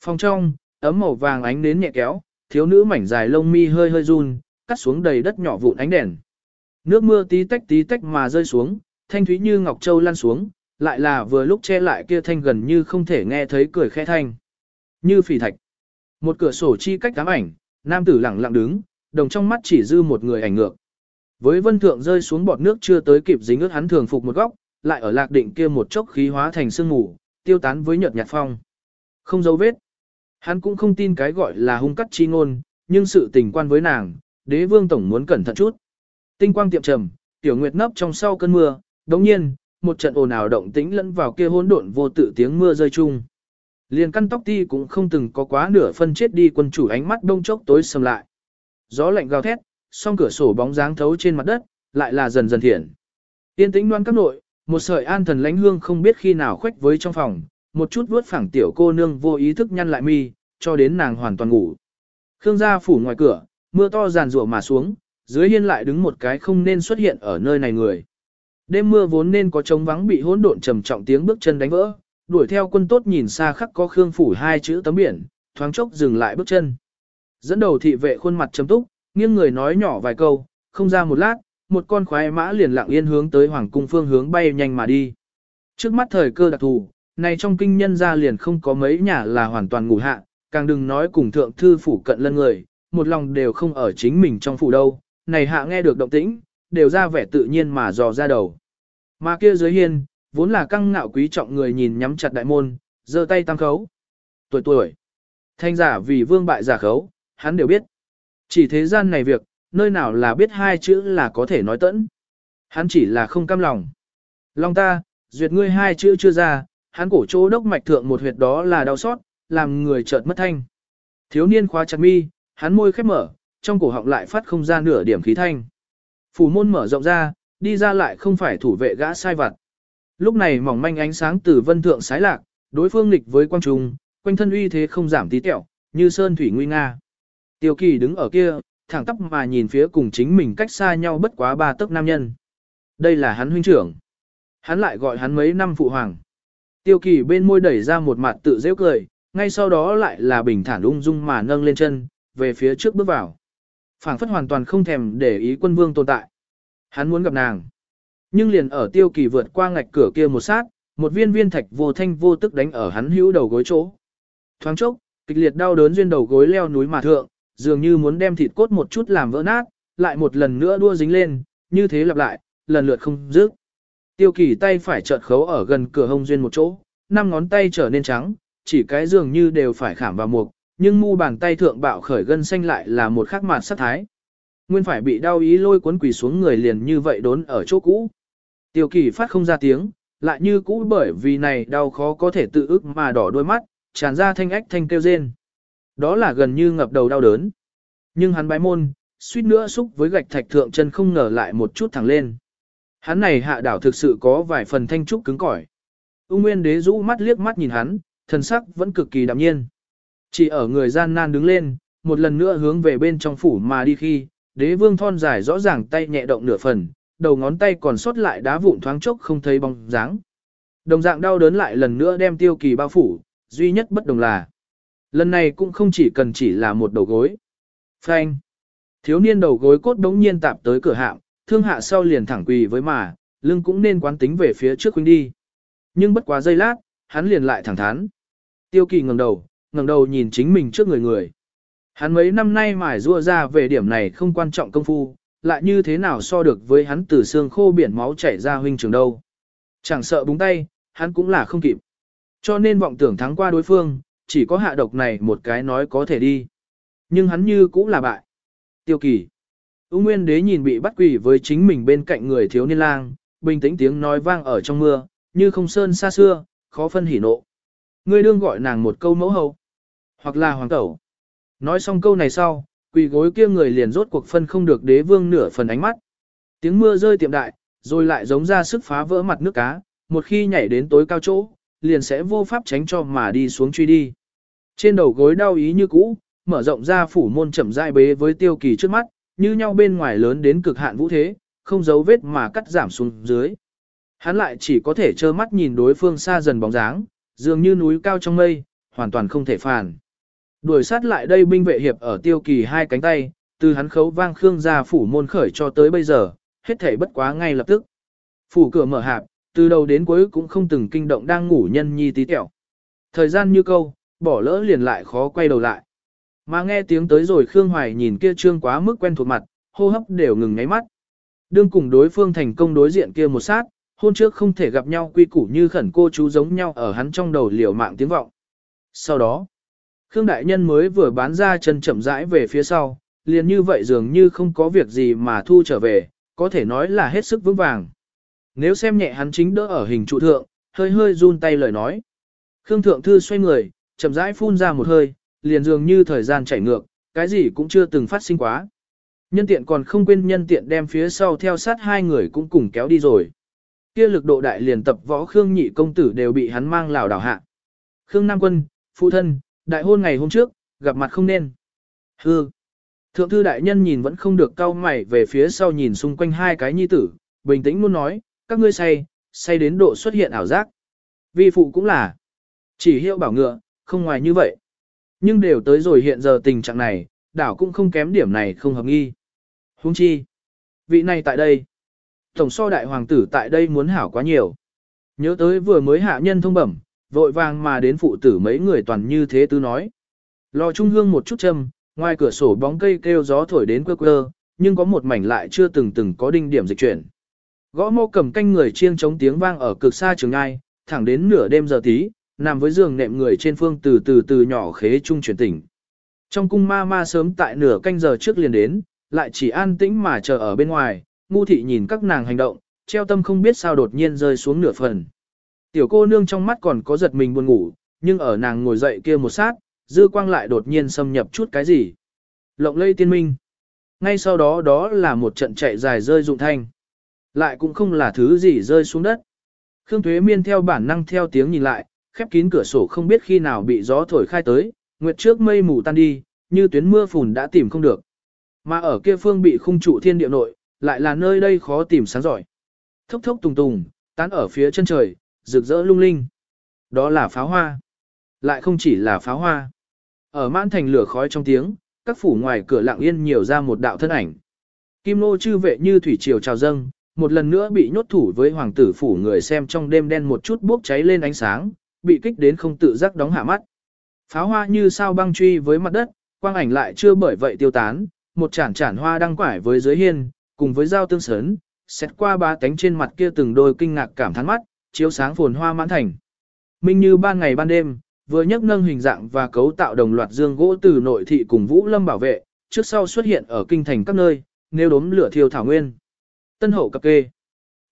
Phòng trong, ấm màu vàng ánh nến nhẹ kéo, thiếu nữ mảnh dài lông mi hơi hơi run, cắt xuống đầy đất nhỏ vụn ánh đèn. Nước mưa tí tách tí tách mà rơi xuống, thanh thúy như ngọc châu lăn xuống, lại là vừa lúc che lại kia thanh gần như không thể nghe thấy cười khẽ thanh. Như phỉ thạch. Một cửa sổ chi cách cám ảnh, nam tử lặng lặng đứng, đồng trong mắt chỉ dư một người ảnh ngược. Với vân thượng rơi xuống bọt nước chưa tới kịp dính ướt hắn thường phục một góc, lại ở lạc định kia một chốc khí hóa thành sương mù, tiêu tán với nhợt nhạt phong. Không dấu vết. Hắn cũng không tin cái gọi là hung cắt chi ngôn, nhưng sự tình quan với nàng, đế vương tổng muốn cẩn thận chút. Tinh quang tiệm trầm, tiểu nguyệt nấp trong sau cơn mưa, đồng nhiên, một trận ồn ào động tĩnh lẫn vào kia hỗn độn vô tự tiếng mưa rơi chung. Liền căn tóc ti cũng không từng có quá nửa phân chết đi quân chủ ánh mắt đông chốc tối sầm lại. Gió lạnh gào thét, song cửa sổ bóng dáng thấu trên mặt đất, lại là dần dần thiện. Tiên tĩnh đoan các nội, một sợi an thần lãnh hương không biết khi nào khuếch với trong phòng, một chút vuốt phẳng tiểu cô nương vô ý thức nhăn lại mi, cho đến nàng hoàn toàn ngủ. Khương gia phủ ngoài cửa, mưa to giàn rủa mà xuống, dưới hiên lại đứng một cái không nên xuất hiện ở nơi này người. Đêm mưa vốn nên có trống vắng bị hỗn độn trầm trọng tiếng bước chân đánh vỡ, đuổi theo quân tốt nhìn xa khắc có Khương phủ hai chữ tấm biển, thoáng chốc dừng lại bước chân. Dẫn đầu thị vệ khuôn mặt trầm túc, nghiêng người nói nhỏ vài câu, không ra một lát, một con khoái mã liền lặng yên hướng tới hoàng cung phương hướng bay nhanh mà đi. Trước mắt thời cơ đặc thù, này trong kinh nhân gia liền không có mấy nhà là hoàn toàn ngủ hạ, càng đừng nói cùng thượng thư phủ cận lân người, một lòng đều không ở chính mình trong phủ đâu, này hạ nghe được động tĩnh, đều ra vẻ tự nhiên mà dò ra đầu. Mà kia dưới hiên, vốn là căng ngạo quý trọng người nhìn nhắm chặt đại môn, giơ tay tăng khấu. Tuổi tuổi, thanh giả vì vương bại giả khấu, hắn đều biết. Chỉ thế gian này việc, nơi nào là biết hai chữ là có thể nói tẫn. Hắn chỉ là không cam lòng. Long ta, duyệt ngươi hai chữ chưa ra, hắn cổ chỗ đốc mạch thượng một huyệt đó là đau xót, làm người chợt mất thanh. Thiếu niên khóa chặt mi, hắn môi khép mở, trong cổ họng lại phát không ra nửa điểm khí thanh. Phủ môn mở rộng ra, đi ra lại không phải thủ vệ gã sai vặt. Lúc này mỏng manh ánh sáng từ vân thượng sái lạc, đối phương nghịch với quang trung, quanh thân uy thế không giảm tí tẹo, như sơn thủy nguy nga. Tiêu kỳ đứng ở kia, thẳng tắp mà nhìn phía cùng chính mình cách xa nhau bất quá ba tấc nam nhân. Đây là hắn huynh trưởng. Hắn lại gọi hắn mấy năm phụ hoàng. Tiêu kỳ bên môi đẩy ra một mặt tự dễ cười, ngay sau đó lại là bình thản ung dung mà nâng lên chân, về phía trước bước vào. phảng phất hoàn toàn không thèm để ý quân vương tồn tại. Hắn muốn gặp nàng. Nhưng liền ở tiêu kỳ vượt qua ngạch cửa kia một sát, một viên viên thạch vô thanh vô tức đánh ở hắn hữu đầu gối chỗ. Thoáng chốc, kịch liệt đau đớn duyên đầu gối leo núi mà thượng, dường như muốn đem thịt cốt một chút làm vỡ nát, lại một lần nữa đua dính lên, như thế lặp lại, lần lượt không dứt. Tiêu kỳ tay phải chợt khấu ở gần cửa hông duyên một chỗ, năm ngón tay trở nên trắng, chỉ cái dường như đều phải khảm vào mục, nhưng mu bàn tay thượng bạo khởi gân xanh lại là một khắc mạt sát thái. Nguyên phải bị đau ý lôi cuốn quỳ xuống người liền như vậy đốn ở chỗ cũ. Tiêu kỳ phát không ra tiếng, lại như cũ bởi vì này đau khó có thể tự ức mà đỏ đôi mắt, tràn ra thanh ách thanh kêu rên. Đó là gần như ngập đầu đau đớn. Nhưng hắn bái môn, suýt nữa xúc với gạch thạch thượng chân không ngờ lại một chút thẳng lên. Hắn này hạ đảo thực sự có vài phần thanh trúc cứng cỏi. Ung Nguyên Đế rũ mắt liếc mắt nhìn hắn, thần sắc vẫn cực kỳ đạm nhiên. Chỉ ở người gian nan đứng lên, một lần nữa hướng về bên trong phủ mà đi khi, đế vương thon dài rõ ràng tay nhẹ động nửa phần, đầu ngón tay còn sót lại đá vụn thoáng chốc không thấy bóng dáng. Đồng dạng đau đớn lại lần nữa đem tiêu kỳ bao phủ, duy nhất bất đồng là. Lần này cũng không chỉ cần chỉ là một đầu gối. Phanh. Thiếu niên đầu gối cốt đống nhiên tạp tới cửa hạm, thương hạ sau liền thẳng quỳ với mà, lưng cũng nên quán tính về phía trước huynh đi. Nhưng bất quá giây lát, hắn liền lại thẳng thắn. Tiêu kỳ ngẩng đầu, ngẩng đầu nhìn chính mình trước người người. Hắn mấy năm nay mải rua ra về điểm này không quan trọng công phu, lại như thế nào so được với hắn từ xương khô biển máu chảy ra huynh trường đâu. Chẳng sợ búng tay, hắn cũng là không kịp. Cho nên vọng tưởng thắng qua đối phương, chỉ có hạ độc này một cái nói có thể đi. Nhưng hắn như cũng là bại. Tiêu kỳ. Úng Nguyên đế nhìn bị bắt quỷ với chính mình bên cạnh người thiếu niên lang, bình tĩnh tiếng nói vang ở trong mưa, như không sơn xa xưa, khó phân hỉ nộ. Ngươi đương gọi nàng một câu mẫu hậu, hoặc là hoàng tẩu. Nói xong câu này sau, quỳ gối kia người liền rốt cuộc phân không được đế vương nửa phần ánh mắt. Tiếng mưa rơi tiệm đại, rồi lại giống ra sức phá vỡ mặt nước cá, một khi nhảy đến tối cao chỗ, liền sẽ vô pháp tránh cho mà đi xuống truy đi. Trên đầu gối đau ý như cũ, mở rộng ra phủ môn chậm rãi bế với tiêu kỳ trước mắt, như nhau bên ngoài lớn đến cực hạn vũ thế, không giấu vết mà cắt giảm xuống dưới. Hắn lại chỉ có thể trơ mắt nhìn đối phương xa dần bóng dáng, dường như núi cao trong mây, hoàn toàn không thể phản. Đuổi sát lại đây binh vệ hiệp ở tiêu kỳ hai cánh tay, từ hắn khấu vang khương ra phủ môn khởi cho tới bây giờ, hết thể bất quá ngay lập tức. Phủ cửa mở hạp, từ đầu đến cuối cũng không từng kinh động đang ngủ nhân nhi tí tẹo. Thời gian như câu, bỏ lỡ liền lại khó quay đầu lại. Mà nghe tiếng tới rồi Khương Hoài nhìn kia trương quá mức quen thuộc mặt, hô hấp đều ngừng ngáy mắt. Đương cùng đối phương thành công đối diện kia một sát, hôn trước không thể gặp nhau quy củ như khẩn cô chú giống nhau ở hắn trong đầu liều mạng tiếng vọng. Sau đó, Khương Đại Nhân mới vừa bán ra chân chậm rãi về phía sau, liền như vậy dường như không có việc gì mà thu trở về, có thể nói là hết sức vững vàng. Nếu xem nhẹ hắn chính đỡ ở hình trụ thượng, hơi hơi run tay lời nói. Khương Thượng Thư xoay người, chậm rãi phun ra một hơi, liền dường như thời gian chảy ngược, cái gì cũng chưa từng phát sinh quá. Nhân tiện còn không quên nhân tiện đem phía sau theo sát hai người cũng cùng kéo đi rồi. Kia lực độ đại liền tập võ Khương nhị công tử đều bị hắn mang lào đảo hạ. Khương Nam Quân, phụ thân, đại hôn ngày hôm trước, gặp mặt không nên. Hư. Thượng thư đại nhân nhìn vẫn không được cau mày về phía sau nhìn xung quanh hai cái nhi tử, bình tĩnh luôn nói, các ngươi say, say đến độ xuất hiện ảo giác. Vi phụ cũng là. Chỉ hiệu bảo ngựa, không ngoài như vậy. Nhưng đều tới rồi hiện giờ tình trạng này, đảo cũng không kém điểm này không hợp nghi. Huống chi. Vị này tại đây. Tổng so đại hoàng tử tại đây muốn hảo quá nhiều. Nhớ tới vừa mới hạ nhân thông bẩm, vội vàng mà đến phụ tử mấy người toàn như thế tư nói. Lò trung hương một chút châm, ngoài cửa sổ bóng cây kêu gió thổi đến quơ quơ, nhưng có một mảnh lại chưa từng từng có đinh điểm dịch chuyển. Gõ mô cầm canh người chiêng chống tiếng vang ở cực xa trường ngai, thẳng đến nửa đêm giờ tí, nằm với giường nệm người trên phương từ từ từ nhỏ khế trung chuyển tỉnh. Trong cung ma ma sớm tại nửa canh giờ trước liền đến, lại chỉ an tĩnh mà chờ ở bên ngoài, ngu thị nhìn các nàng hành động, treo tâm không biết sao đột nhiên rơi xuống nửa phần. Tiểu cô nương trong mắt còn có giật mình buồn ngủ, nhưng ở nàng ngồi dậy kia một sát, dư quang lại đột nhiên xâm nhập chút cái gì. Lộng lây tiên minh. Ngay sau đó đó là một trận chạy dài rơi dụng thanh. Lại cũng không là thứ gì rơi xuống đất. Khương Thuế Miên theo bản năng theo tiếng nhìn lại, khép kín cửa sổ không biết khi nào bị gió thổi khai tới, nguyệt trước mây mù tan đi, như tuyến mưa phùn đã tìm không được. Mà ở kia phương bị khung trụ thiên địa nội, lại là nơi đây khó tìm sáng giỏi. Thốc thốc tùng tùng, tán ở phía chân trời, rực rỡ lung linh. Đó là pháo hoa. Lại không chỉ là pháo hoa. Ở mãn thành lửa khói trong tiếng, các phủ ngoài cửa lặng yên nhiều ra một đạo thân ảnh. Kim nô chư vệ như thủy triều trào dâng, một lần nữa bị nhốt thủ với hoàng tử phủ người xem trong đêm đen một chút bốc cháy lên ánh sáng, bị kích đến không tự giác đóng hạ mắt. Pháo hoa như sao băng truy với mặt đất, quang ảnh lại chưa bởi vậy tiêu tán, một chản chản hoa đăng quải với dưới hiên, cùng với dao tương sớn, xét qua ba tánh trên mặt kia từng đôi kinh ngạc cảm thán mắt, chiếu sáng phồn hoa mãn thành. Minh như ban ngày ban đêm, vừa nhấc nâng hình dạng và cấu tạo đồng loạt dương gỗ từ nội thị cùng Vũ Lâm bảo vệ, trước sau xuất hiện ở kinh thành các nơi, nếu đốm lửa thiêu thảo nguyên. Tân hậu cập kê.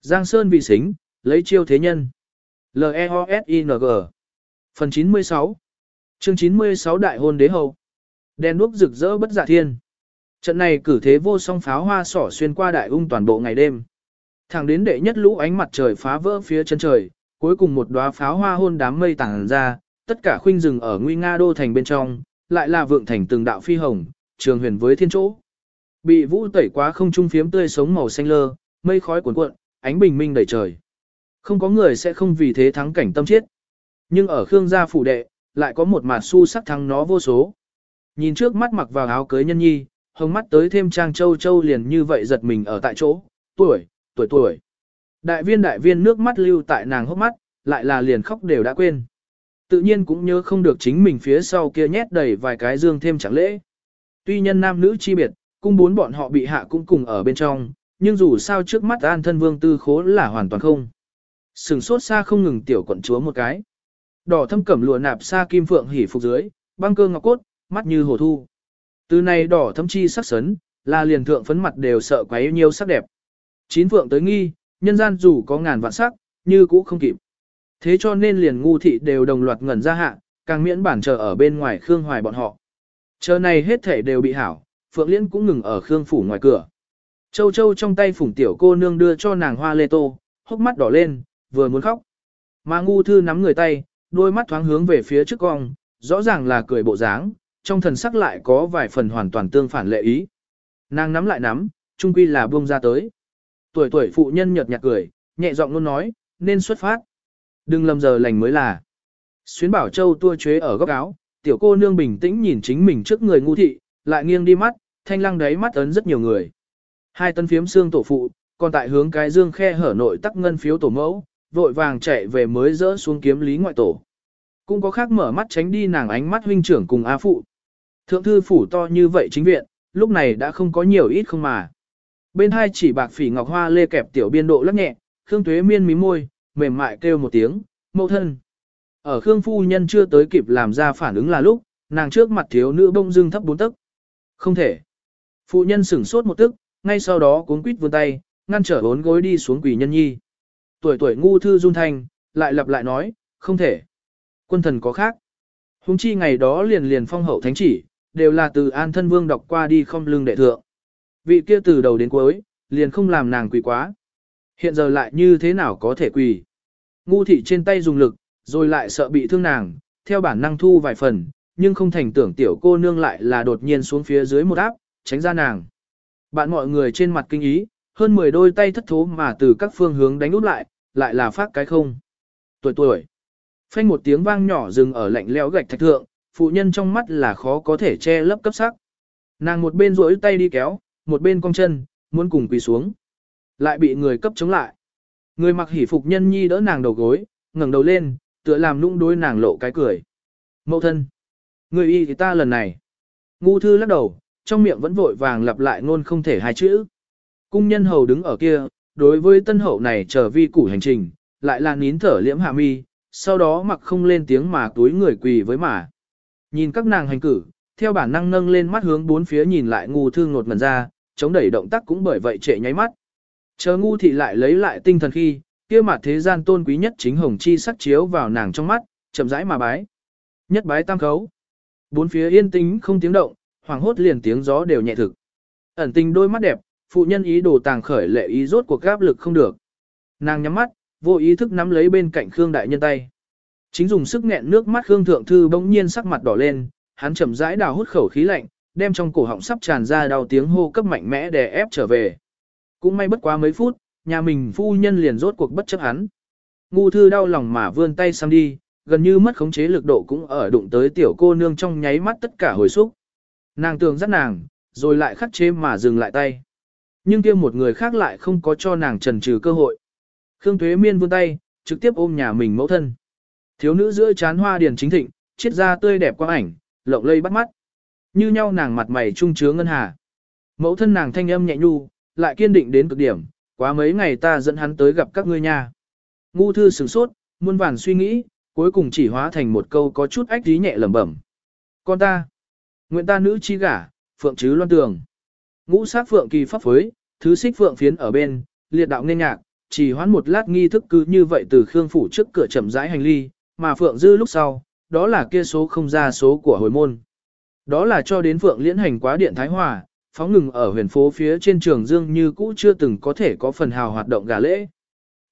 Giang Sơn vì xính, lấy chiêu thế nhân. L-E-O-S-I-N-G Phần 96 Chương 96 Đại hôn đế hậu Đèn đuốc rực rỡ bất giả thiên. Trận này cử thế vô song pháo hoa sỏ xuyên qua đại ung toàn bộ ngày đêm. Thẳng đến đệ nhất lũ ánh mặt trời phá vỡ phía chân trời, cuối cùng một đóa pháo hoa hôn đám mây tàng ra, tất cả khuynh rừng ở nguy nga đô thành bên trong, lại là vượng thành từng đạo phi hồng, trường huyền với thiên chỗ. Bị vũ tẩy quá không trung phiếm tươi sống màu xanh lơ, mây khói cuồn cuộn, ánh bình minh đầy trời. Không có người sẽ không vì thế thắng cảnh tâm chết. Nhưng ở Khương gia phủ đệ, lại có một mạt su sắc thắng nó vô số. Nhìn trước mắt mặc vào áo cưới nhân nhi, hồng mắt tới thêm trang châu châu liền như vậy giật mình ở tại chỗ, tuổi, tuổi tuổi. Đại viên đại viên nước mắt lưu tại nàng hốc mắt, lại là liền khóc đều đã quên. Tự nhiên cũng nhớ không được chính mình phía sau kia nhét đầy vài cái dương thêm chẳng lễ. Tuy nhân nam nữ chi biệt, cung bốn bọn họ bị hạ cũng cùng ở bên trong, nhưng dù sao trước mắt an thân vương tư khố là hoàn toàn không. Sừng sốt xa không ngừng tiểu quận chúa một cái. Đỏ thâm cẩm lụa nạp xa kim phượng hỉ phục dưới, băng cơ ngọc cốt, mắt như hồ thu. Từ này đỏ thâm chi sắc sấn, là liền thượng phấn mặt đều sợ quá yêu nhiêu sắc đẹp. Chín phượng tới nghi, nhân gian dù có ngàn vạn sắc, như cũ không kịp. Thế cho nên liền ngu thị đều đồng loạt ngẩn ra hạ, càng miễn bản chờ ở bên ngoài Khương Hoài bọn họ. Chờ này hết thể đều bị hảo, Phượng Liễn cũng ngừng ở Khương phủ ngoài cửa. Châu Châu trong tay phủng tiểu cô nương đưa cho nàng hoa lê tô, hốc mắt đỏ lên, vừa muốn khóc. Mà ngu thư nắm người tay, đôi mắt thoáng hướng về phía trước cong, rõ ràng là cười bộ dáng, trong thần sắc lại có vài phần hoàn toàn tương phản lệ ý. Nàng nắm lại nắm, trung quy là buông ra tới. Tuổi tuổi phụ nhân nhợt nhạt cười, nhẹ giọng luôn nói, nên xuất phát. Đừng lầm giờ lành mới là. Xuyến bảo châu tua chế ở góc áo, tiểu cô nương bình tĩnh nhìn chính mình trước người ngu thị, lại nghiêng đi mắt, thanh lăng đáy mắt ấn rất nhiều người. Hai tân phiếm xương tổ phụ, còn tại hướng cái dương khe hở nội tắc ngân phiếu tổ mẫu, vội vàng chạy về mới dỡ xuống kiếm lý ngoại tổ. Cũng có khác mở mắt tránh đi nàng ánh mắt huynh trưởng cùng A phụ. Thượng thư phủ to như vậy chính viện, lúc này đã không có nhiều ít không mà. Bên hai chỉ bạc phỉ ngọc hoa lê kẹp tiểu biên độ lắc nhẹ, Khương Tuế miên mí môi, mềm mại kêu một tiếng, mẫu thân. Ở Khương Phu Nhân chưa tới kịp làm ra phản ứng là lúc, nàng trước mặt thiếu nữ bông dưng thấp bốn tấc. Không thể. Phụ nhân sửng sốt một tức, ngay sau đó cuốn quýt vươn tay, ngăn trở bốn gối đi xuống quỷ nhân nhi. Tuổi tuổi ngu thư run thanh, lại lặp lại nói, không thể. Quân thần có khác. Hùng chi ngày đó liền liền phong hậu thánh chỉ, đều là từ an thân vương đọc qua đi không lưng đệ thượng. Vị kia từ đầu đến cuối, liền không làm nàng quỳ quá. Hiện giờ lại như thế nào có thể quỳ. Ngu thị trên tay dùng lực, rồi lại sợ bị thương nàng, theo bản năng thu vài phần, nhưng không thành tưởng tiểu cô nương lại là đột nhiên xuống phía dưới một áp, tránh ra nàng. Bạn mọi người trên mặt kinh ý, hơn 10 đôi tay thất thố mà từ các phương hướng đánh út lại, lại là phát cái không. Tuổi tuổi. Phanh một tiếng vang nhỏ dừng ở lạnh lẽo gạch thạch thượng, phụ nhân trong mắt là khó có thể che lấp cấp sắc. Nàng một bên duỗi tay đi kéo, một bên cong chân, muốn cùng quỳ xuống. Lại bị người cấp chống lại. Người mặc hỉ phục nhân nhi đỡ nàng đầu gối, ngẩng đầu lên, tựa làm nũng đối nàng lộ cái cười. Mậu thân. Người y thì ta lần này. Ngu thư lắc đầu, trong miệng vẫn vội vàng lặp lại ngôn không thể hai chữ. Cung nhân hầu đứng ở kia, đối với tân hậu này trở vi củ hành trình, lại là nín thở liễm hạ mi, sau đó mặc không lên tiếng mà túi người quỳ với mà. Nhìn các nàng hành cử, theo bản năng nâng lên mắt hướng bốn phía nhìn lại ngu thư ngột ngần ra, chống đẩy động tác cũng bởi vậy trệ nháy mắt. Chờ ngu thị lại lấy lại tinh thần khi, kia mặt thế gian tôn quý nhất chính hồng chi sắc chiếu vào nàng trong mắt, chậm rãi mà bái. Nhất bái tam khấu. Bốn phía yên tĩnh không tiếng động, hoàng hốt liền tiếng gió đều nhẹ thực. Ẩn tình đôi mắt đẹp, phụ nhân ý đồ tàng khởi lệ ý rốt cuộc gáp lực không được. Nàng nhắm mắt, vô ý thức nắm lấy bên cạnh Khương đại nhân tay. Chính dùng sức nghẹn nước mắt Khương thượng thư bỗng nhiên sắc mặt đỏ lên, hắn chậm rãi đào hút khẩu khí lạnh, đem trong cổ họng sắp tràn ra đau tiếng hô cấp mạnh mẽ đè ép trở về. Cũng may bất quá mấy phút, nhà mình phu nhân liền rốt cuộc bất chấp hắn. Ngu thư đau lòng mà vươn tay sang đi, gần như mất khống chế lực độ cũng ở đụng tới tiểu cô nương trong nháy mắt tất cả hồi xúc. Nàng tường dắt nàng, rồi lại khắc chế mà dừng lại tay. Nhưng kia một người khác lại không có cho nàng trần trừ cơ hội. Khương Thuế Miên vươn tay, trực tiếp ôm nhà mình mẫu thân. Thiếu nữ giữa chán hoa điền chính thịnh, chiết ra tươi đẹp quang ảnh, lộng lây bắt mắt. Như nhau nàng mặt mày trung chứa ngân hà. Mẫu thân nàng thanh âm nhẹ nhu, lại kiên định đến cực điểm, quá mấy ngày ta dẫn hắn tới gặp các ngươi nha. Ngu thư sửng sốt, muôn vàn suy nghĩ, cuối cùng chỉ hóa thành một câu có chút ách tí nhẹ lẩm bẩm. Con ta, nguyện ta nữ chi gả, phượng chứ loan tường. Ngũ sát phượng kỳ pháp phối, thứ xích phượng phiến ở bên, liệt đạo nên nhạc, chỉ hoãn một lát nghi thức cứ như vậy từ khương phủ trước cửa chậm rãi hành ly, mà phượng dư lúc sau, đó là kia số không ra số của hồi môn. Đó là cho đến phượng liễn hành quá điện Thái Hòa, phóng ngừng ở huyền phố phía trên trường dương như cũ chưa từng có thể có phần hào hoạt động gà lễ.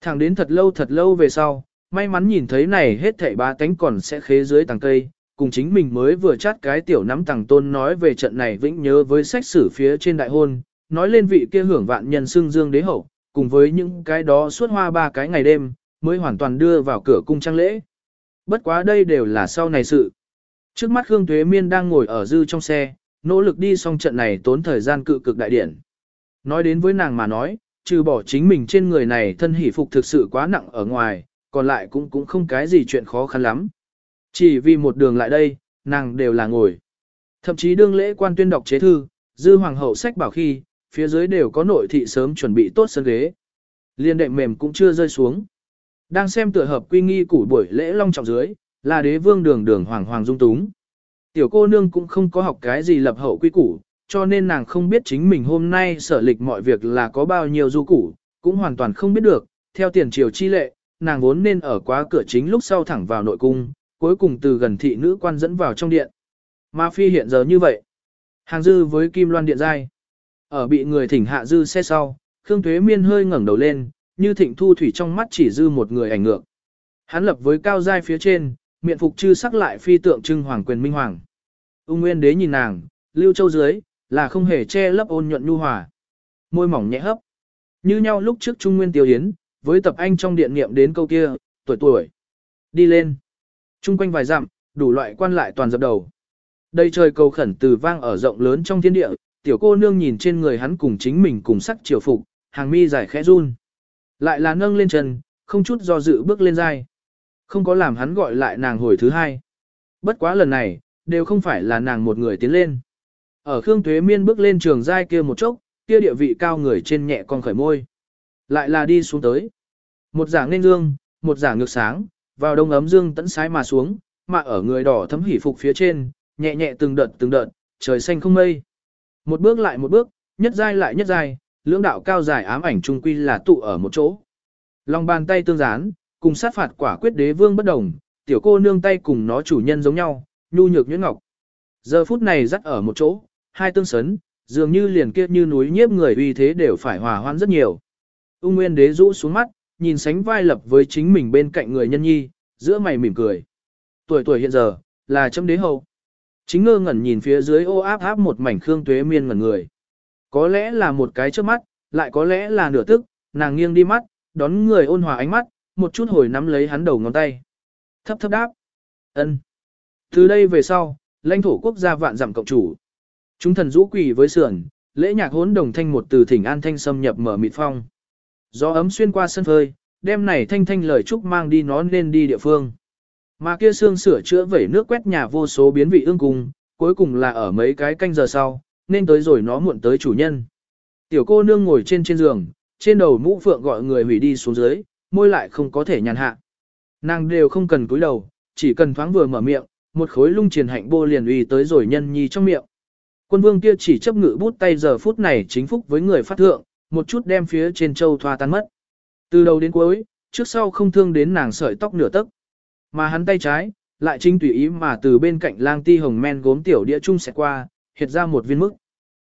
Thẳng đến thật lâu thật lâu về sau, may mắn nhìn thấy này hết thảy ba tánh còn sẽ khế dưới tàng cây, cùng chính mình mới vừa chát cái tiểu nắm tàng tôn nói về trận này vĩnh nhớ với sách sử phía trên đại hôn, nói lên vị kia hưởng vạn nhân xưng dương đế hậu, cùng với những cái đó suốt hoa ba cái ngày đêm, mới hoàn toàn đưa vào cửa cung trang lễ. Bất quá đây đều là sau này sự. Trước mắt Khương Tuế Miên đang ngồi ở dư trong xe, nỗ lực đi xong trận này tốn thời gian cự cực đại điển. Nói đến với nàng mà nói, trừ bỏ chính mình trên người này thân hỷ phục thực sự quá nặng ở ngoài, còn lại cũng cũng không cái gì chuyện khó khăn lắm. Chỉ vì một đường lại đây, nàng đều là ngồi. Thậm chí đương lễ quan tuyên đọc chế thư, dư hoàng hậu sách bảo khi, phía dưới đều có nội thị sớm chuẩn bị tốt sân ghế. Liên đệm mềm cũng chưa rơi xuống. Đang xem tựa hợp quy nghi củ buổi lễ long trọng dưới, là đế vương đường đường hoàng hoàng dung túng. Tiểu cô nương cũng không có học cái gì lập hậu quy củ, cho nên nàng không biết chính mình hôm nay sở lịch mọi việc là có bao nhiêu du củ, cũng hoàn toàn không biết được. Theo tiền triều chi lệ, nàng vốn nên ở quá cửa chính lúc sau thẳng vào nội cung, cuối cùng từ gần thị nữ quan dẫn vào trong điện. Ma phi hiện giờ như vậy. Hàng dư với kim loan điện giai. Ở bị người thỉnh hạ dư xe sau, Khương thuế Miên hơi ngẩng đầu lên, như thịnh thu thủy trong mắt chỉ dư một người ảnh ngược. Hắn lập với cao giai phía trên, miệng phục chư sắc lại phi tượng trưng hoàng quyền minh hoàng. Ung Nguyên đế nhìn nàng, lưu châu dưới, là không hề che lấp ôn nhuận nhu hòa. Môi mỏng nhẹ hấp. Như nhau lúc trước Trung Nguyên Tiêu Yến, với tập anh trong điện niệm đến câu kia, tuổi tuổi. Đi lên. Trung quanh vài dặm, đủ loại quan lại toàn dập đầu. Đây trời cầu khẩn từ vang ở rộng lớn trong thiên địa, tiểu cô nương nhìn trên người hắn cùng chính mình cùng sắc triều phục, hàng mi dài khẽ run. Lại là nâng lên chân, không chút do dự bước lên dai. Không có làm hắn gọi lại nàng hồi thứ hai. Bất quá lần này, đều không phải là nàng một người tiến lên. Ở Khương Tuế Miên bước lên trường giai kia một chốc, kia địa vị cao người trên nhẹ con khởi môi. Lại là đi xuống tới. Một giả nên dương, một giả ngược sáng, vào đông ấm dương tẫn sái mà xuống, mà ở người đỏ thấm hỉ phục phía trên, nhẹ nhẹ từng đợt từng đợt, trời xanh không mây. Một bước lại một bước, nhất giai lại nhất giai, lưỡng đạo cao dài ám ảnh trung quy là tụ ở một chỗ. Lòng bàn tay tương gián, cùng sát phạt quả quyết đế vương bất đồng, tiểu cô nương tay cùng nó chủ nhân giống nhau, nhu nhược nhuyễn ngọc. Giờ phút này dắt ở một chỗ, hai tương sấn, dường như liền kia như núi nhiếp người uy thế đều phải hòa hoãn rất nhiều. Ung Nguyên đế rũ xuống mắt, nhìn sánh vai lập với chính mình bên cạnh người nhân nhi, giữa mày mỉm cười. Tuổi tuổi hiện giờ, là chấm đế hậu. Chính ngơ ngẩn nhìn phía dưới ô áp áp một mảnh khương tuế miên ngẩn người. Có lẽ là một cái trước mắt, lại có lẽ là nửa tức, nàng nghiêng đi mắt, đón người ôn hòa ánh mắt, một chút hồi nắm lấy hắn đầu ngón tay. Thấp thấp đáp. ân. Từ đây về sau, lãnh thổ quốc gia vạn dặm cộng chủ. Chúng thần rũ quỷ với sườn, lễ nhạc hốn đồng thanh một từ thỉnh an thanh xâm nhập mở mịt phong. Gió ấm xuyên qua sân phơi, đêm này thanh thanh lời chúc mang đi nó nên đi địa phương. Mà kia xương sửa chữa vẩy nước quét nhà vô số biến vị ương cùng, cuối cùng là ở mấy cái canh giờ sau, nên tới rồi nó muộn tới chủ nhân. Tiểu cô nương ngồi trên trên giường, trên đầu mũ phượng gọi người hủy đi xuống dưới, môi lại không có thể nhàn hạ. Nàng đều không cần cúi đầu, chỉ cần thoáng vừa mở miệng, một khối lung triền hạnh bô liền uy tới rồi nhân nhi trong miệng. Quân vương kia chỉ chấp ngự bút tay giờ phút này chính phúc với người phát thượng, một chút đem phía trên châu thoa tan mất. Từ đầu đến cuối, trước sau không thương đến nàng sợi tóc nửa tấc. Mà hắn tay trái, lại chính tùy ý mà từ bên cạnh lang ti hồng men gốm tiểu đĩa chung sẽ qua, hiện ra một viên mức.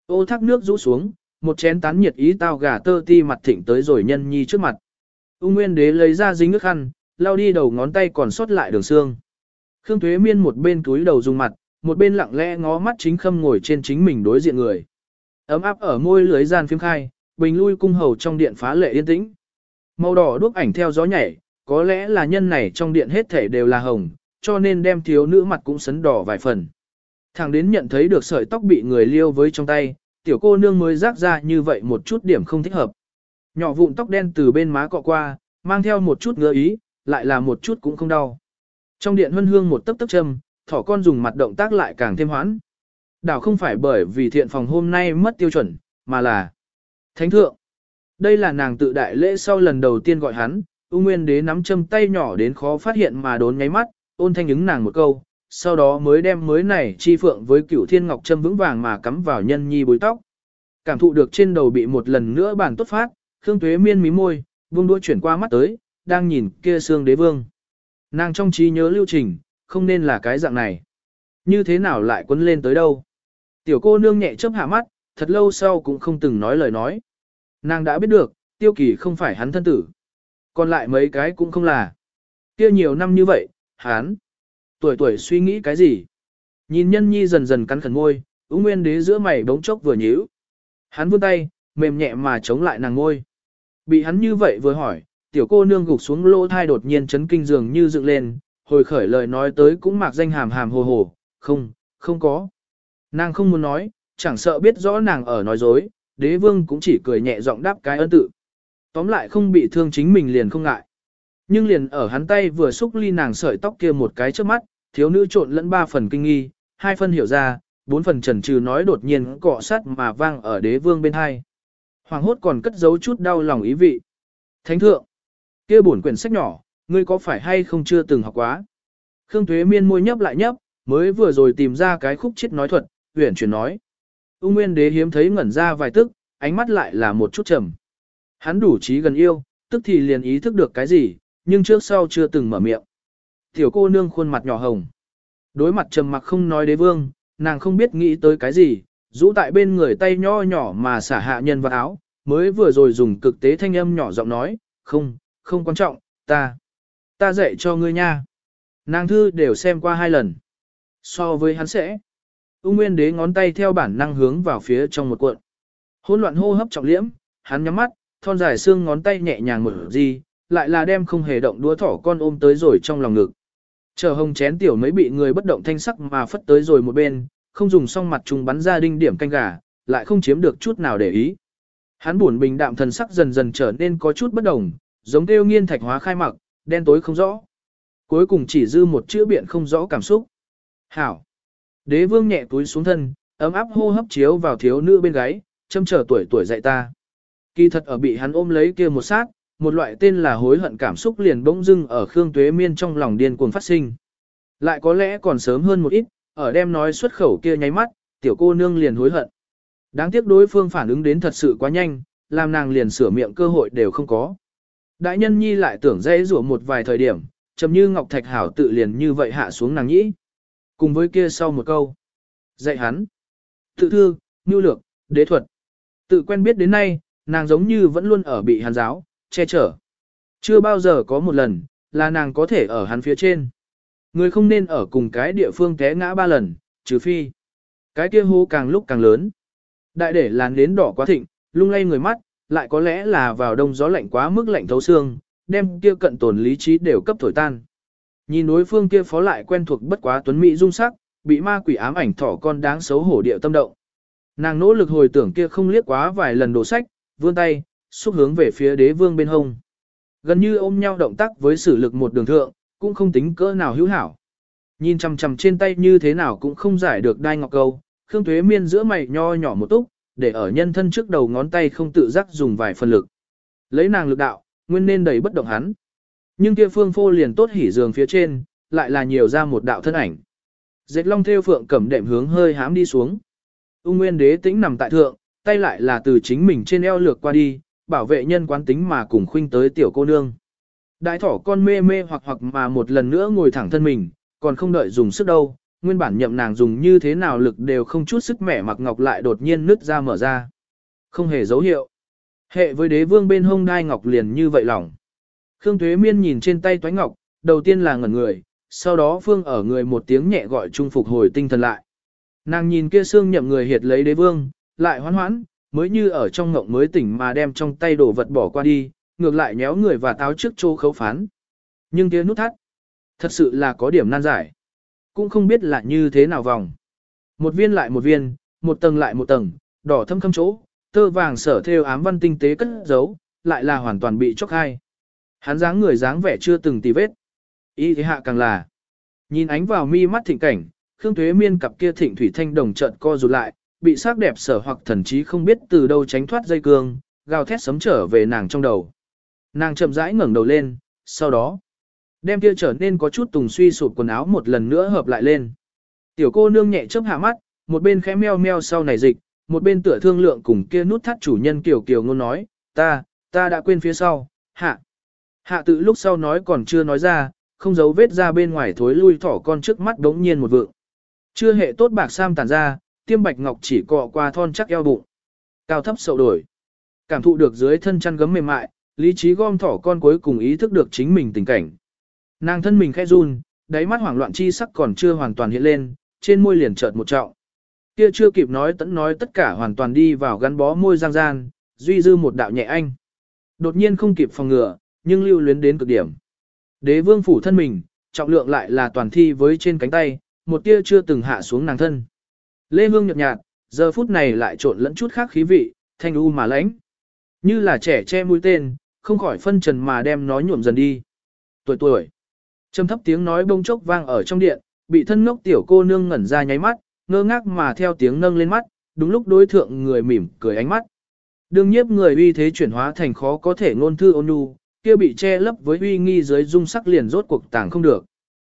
Ô thác nước rũ xuống, một chén tán nhiệt ý tao gà tơ ti mặt thịnh tới rồi nhân nhi trước mặt. Ung Nguyên Đế lấy ra dính nước khăn, lau đi đầu ngón tay còn sót lại đường xương. Khương Tuế Miên một bên túi đầu dùng mặt, một bên lặng lẽ ngó mắt chính khâm ngồi trên chính mình đối diện người. Ấm áp ở môi lưới gian phim khai, bình lui cung hầu trong điện phá lệ yên tĩnh. Màu đỏ đuốc ảnh theo gió nhảy, có lẽ là nhân này trong điện hết thể đều là hồng, cho nên đem thiếu nữ mặt cũng sấn đỏ vài phần. Thằng đến nhận thấy được sợi tóc bị người liêu với trong tay, tiểu cô nương mới rác ra như vậy một chút điểm không thích hợp. Nhỏ vụn tóc đen từ bên má cọ qua, mang theo một chút ngứa ý, lại là một chút cũng không đau. Trong điện huân hương một tấc tấc châm, thỏ con dùng mặt động tác lại càng thêm hoãn. Đảo không phải bởi vì thiện phòng hôm nay mất tiêu chuẩn, mà là Thánh thượng. Đây là nàng tự đại lễ sau lần đầu tiên gọi hắn, ung nguyên đế nắm châm tay nhỏ đến khó phát hiện mà đốn nháy mắt, ôn thanh ứng nàng một câu, sau đó mới đem mới này chi phượng với cửu thiên ngọc châm vững vàng mà cắm vào nhân nhi bối tóc. Cảm thụ được trên đầu bị một lần nữa bàn tốt phát, Khương Tuế miên mí môi, vương đũa chuyển qua mắt tới, đang nhìn kia xương đế vương. Nàng trong trí nhớ lưu trình, không nên là cái dạng này. Như thế nào lại quấn lên tới đâu? Tiểu cô nương nhẹ chớp hạ mắt, thật lâu sau cũng không từng nói lời nói. Nàng đã biết được, tiêu kỳ không phải hắn thân tử. Còn lại mấy cái cũng không là. Kia nhiều năm như vậy, hắn. Tuổi tuổi suy nghĩ cái gì? Nhìn nhân nhi dần dần cắn khẩn môi, ứng nguyên đế giữa mày bỗng chốc vừa nhíu. Hắn vươn tay, mềm nhẹ mà chống lại nàng ngôi. Bị hắn như vậy vừa hỏi, tiểu cô nương gục xuống lỗ thai đột nhiên chấn kinh dường như dựng lên, hồi khởi lời nói tới cũng mạc danh hàm hàm hồ hồ, không, không có. Nàng không muốn nói, chẳng sợ biết rõ nàng ở nói dối, đế vương cũng chỉ cười nhẹ giọng đáp cái ân tự. Tóm lại không bị thương chính mình liền không ngại. Nhưng liền ở hắn tay vừa xúc ly nàng sợi tóc kia một cái trước mắt, thiếu nữ trộn lẫn ba phần kinh nghi, hai phần hiểu ra, bốn phần trần trừ nói đột nhiên cọ sát mà vang ở đế vương bên hai. Hoàng hốt còn cất giấu chút đau lòng ý vị. Thánh thượng, kia bổn quyển sách nhỏ, ngươi có phải hay không chưa từng học quá? Khương Thuế Miên môi nhấp lại nhấp, mới vừa rồi tìm ra cái khúc chết nói thuật, huyền chuyển nói. Ung Nguyên Đế hiếm thấy ngẩn ra vài tức, ánh mắt lại là một chút trầm. Hắn đủ trí gần yêu, tức thì liền ý thức được cái gì, nhưng trước sau chưa từng mở miệng. Tiểu cô nương khuôn mặt nhỏ hồng. Đối mặt trầm mặc không nói đế vương, nàng không biết nghĩ tới cái gì, rũ tại bên người tay nho nhỏ mà xả hạ nhân vào áo, mới vừa rồi dùng cực tế thanh âm nhỏ giọng nói, không, không quan trọng, ta, ta dạy cho ngươi nha. Nàng thư đều xem qua hai lần. So với hắn sẽ, ung nguyên đế ngón tay theo bản năng hướng vào phía trong một cuộn. Hỗn loạn hô hấp trọng liễm, hắn nhắm mắt, thon dài xương ngón tay nhẹ nhàng mở gì, lại là đem không hề động đũa thỏ con ôm tới rồi trong lòng ngực. Chờ hồng chén tiểu mấy bị người bất động thanh sắc mà phất tới rồi một bên, không dùng xong mặt trùng bắn ra đinh điểm canh gà, lại không chiếm được chút nào để ý. Hắn buồn bình đạm thần sắc dần dần trở nên có chút bất đồng, giống kêu nghiên thạch hóa khai mặc, đen tối không rõ. Cuối cùng chỉ dư một chữ biện không rõ cảm xúc. Hảo. Đế vương nhẹ túi xuống thân, ấm áp hô hấp chiếu vào thiếu nữ bên gáy, châm chờ tuổi tuổi dạy ta. Kỳ thật ở bị hắn ôm lấy kia một sát, một loại tên là hối hận cảm xúc liền bỗng dưng ở Khương Tuế Miên trong lòng điên cuồng phát sinh. Lại có lẽ còn sớm hơn một ít, ở đem nói xuất khẩu kia nháy mắt, tiểu cô nương liền hối hận. Đáng tiếc đối phương phản ứng đến thật sự quá nhanh, làm nàng liền sửa miệng cơ hội đều không có. Đại nhân nhi lại tưởng dễ rủa một vài thời điểm, chầm như Ngọc Thạch Hảo tự liền như vậy hạ xuống nàng nhĩ. Cùng với kia sau một câu. Dạy hắn. Tự thư, nhu lược, đế thuật. Tự quen biết đến nay, nàng giống như vẫn luôn ở bị hàn giáo, che chở. Chưa bao giờ có một lần, là nàng có thể ở hắn phía trên. Người không nên ở cùng cái địa phương té ngã ba lần, trừ phi. Cái kia hố càng lúc càng lớn. Đại để làn đến đỏ quá thịnh, lung lay người mắt, lại có lẽ là vào đông gió lạnh quá mức lạnh thấu xương, đem kia cận tồn lý trí đều cấp thổi tan. Nhìn đối phương kia phó lại quen thuộc bất quá tuấn mỹ dung sắc, bị ma quỷ ám ảnh thỏ con đáng xấu hổ điệu tâm động. Nàng nỗ lực hồi tưởng kia không liếc quá vài lần đổ sách, vươn tay, xúc hướng về phía đế vương bên hông. Gần như ôm nhau động tác với sử lực một đường thượng, cũng không tính cỡ nào hữu hảo. Nhìn chằm chằm trên tay như thế nào cũng không giải được đai ngọc câu, Khương Tuế Miên giữa mày nho nhỏ một túc, để ở nhân thân trước đầu ngón tay không tự giác dùng vài phần lực. Lấy nàng lực đạo, nguyên nên đầy bất động hắn. Nhưng kia phương phô liền tốt hỉ giường phía trên, lại là nhiều ra một đạo thân ảnh. Dệt long theo phượng cẩm đệm hướng hơi hám đi xuống. Ung nguyên đế tĩnh nằm tại thượng, tay lại là từ chính mình trên eo lược qua đi, bảo vệ nhân quán tính mà cùng khuynh tới tiểu cô nương. Đại thỏ con mê mê hoặc hoặc mà một lần nữa ngồi thẳng thân mình, còn không đợi dùng sức đâu, nguyên bản nhậm nàng dùng như thế nào lực đều không chút sức mẻ mặc ngọc lại đột nhiên nứt ra mở ra. Không hề dấu hiệu. Hệ với đế vương bên hông đai ngọc liền như vậy lỏng. Khương Thuế Miên nhìn trên tay toái ngọc, đầu tiên là ngẩn người, sau đó phương ở người một tiếng nhẹ gọi trung phục hồi tinh thần lại. Nàng nhìn kia xương nhậm người hiệt lấy đế vương, lại hoán hoãn, mới như ở trong ngộng mới tỉnh mà đem trong tay đồ vật bỏ qua đi, ngược lại nhéo người và táo trước chỗ khấu phán. Nhưng kia nút thắt, thật sự là có điểm nan giải. Cũng không biết là như thế nào vòng. Một viên lại một viên, một tầng lại một tầng, đỏ thâm khâm chỗ, tơ vàng sở theo ám văn tinh tế cất giấu, lại là hoàn toàn bị chóc hai. Hắn dáng người dáng vẻ chưa từng tì vết. Ý thế hạ càng là. Nhìn ánh vào mi mắt thịnh cảnh, Khương Tuế Miên cặp kia thịnh thủy thanh đồng trận co rụt lại, bị sắc đẹp sở hoặc thần chí không biết từ đâu tránh thoát dây cương, gào thét sấm trở về nàng trong đầu. Nàng chậm rãi ngẩng đầu lên, sau đó, đem kia trở nên có chút tùng suy sụp quần áo một lần nữa hợp lại lên. Tiểu cô nương nhẹ chớp hạ mắt, một bên khẽ meo meo sau này dịch, một bên tựa thương lượng cùng kia nút thắt chủ nhân kiểu kiểu ngôn nói, ta, ta đã quên phía sau, hạ. Hạ tự lúc sau nói còn chưa nói ra, không giấu vết ra bên ngoài thối lui thỏ con trước mắt đống nhiên một vượng. Chưa hệ tốt bạc sam tàn ra, tiêm bạch ngọc chỉ cọ qua thon chắc eo bụng. Cao thấp sậu đổi. Cảm thụ được dưới thân chăn gấm mềm mại, lý trí gom thỏ con cuối cùng ý thức được chính mình tình cảnh. Nàng thân mình khẽ run, đáy mắt hoảng loạn chi sắc còn chưa hoàn toàn hiện lên, trên môi liền chợt một trọng. Kia chưa kịp nói tẫn nói tất cả hoàn toàn đi vào gắn bó môi giang gian, duy dư một đạo nhẹ anh. Đột nhiên không kịp phòng ngừa, nhưng lưu luyến đến cực điểm. Đế vương phủ thân mình, trọng lượng lại là toàn thi với trên cánh tay, một tia chưa từng hạ xuống nàng thân. Lê Hương nhợt nhạt, giờ phút này lại trộn lẫn chút khác khí vị, thanh u mà lãnh. Như là trẻ che mũi tên, không khỏi phân trần mà đem nó nhuộm dần đi. Tuổi tuổi. Trầm thấp tiếng nói bông chốc vang ở trong điện, bị thân ngốc tiểu cô nương ngẩn ra nháy mắt, ngơ ngác mà theo tiếng nâng lên mắt, đúng lúc đối thượng người mỉm cười ánh mắt. Đương nhiếp người uy thế chuyển hóa thành khó có thể ngôn thư ôn nhu, kia bị che lấp với uy nghi dưới dung sắc liền rốt cuộc tàng không được.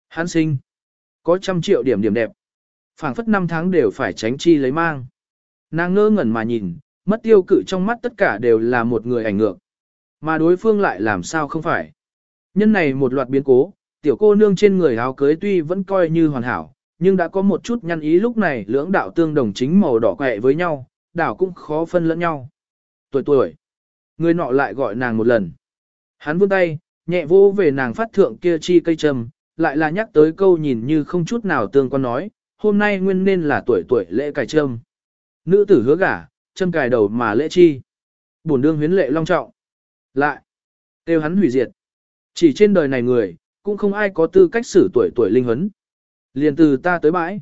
Hắn sinh, có trăm triệu điểm điểm đẹp, phảng phất năm tháng đều phải tránh chi lấy mang. Nàng ngơ ngẩn mà nhìn, mất tiêu cự trong mắt tất cả đều là một người ảnh ngược. Mà đối phương lại làm sao không phải. Nhân này một loạt biến cố, tiểu cô nương trên người áo cưới tuy vẫn coi như hoàn hảo, nhưng đã có một chút nhăn ý lúc này lưỡng đạo tương đồng chính màu đỏ quẹ với nhau, đảo cũng khó phân lẫn nhau. Tuổi tuổi, người nọ lại gọi nàng một lần. Hắn vươn tay, nhẹ vô về nàng phát thượng kia chi cây trầm, lại là nhắc tới câu nhìn như không chút nào tương quan nói, hôm nay nguyên nên là tuổi tuổi lễ cài trâm. Nữ tử hứa gả, châm cài đầu mà lễ chi. Bổn đương huyến lệ long trọng. Lại, kêu hắn hủy diệt. Chỉ trên đời này người, cũng không ai có tư cách xử tuổi tuổi linh huấn. Liền từ ta tới bãi.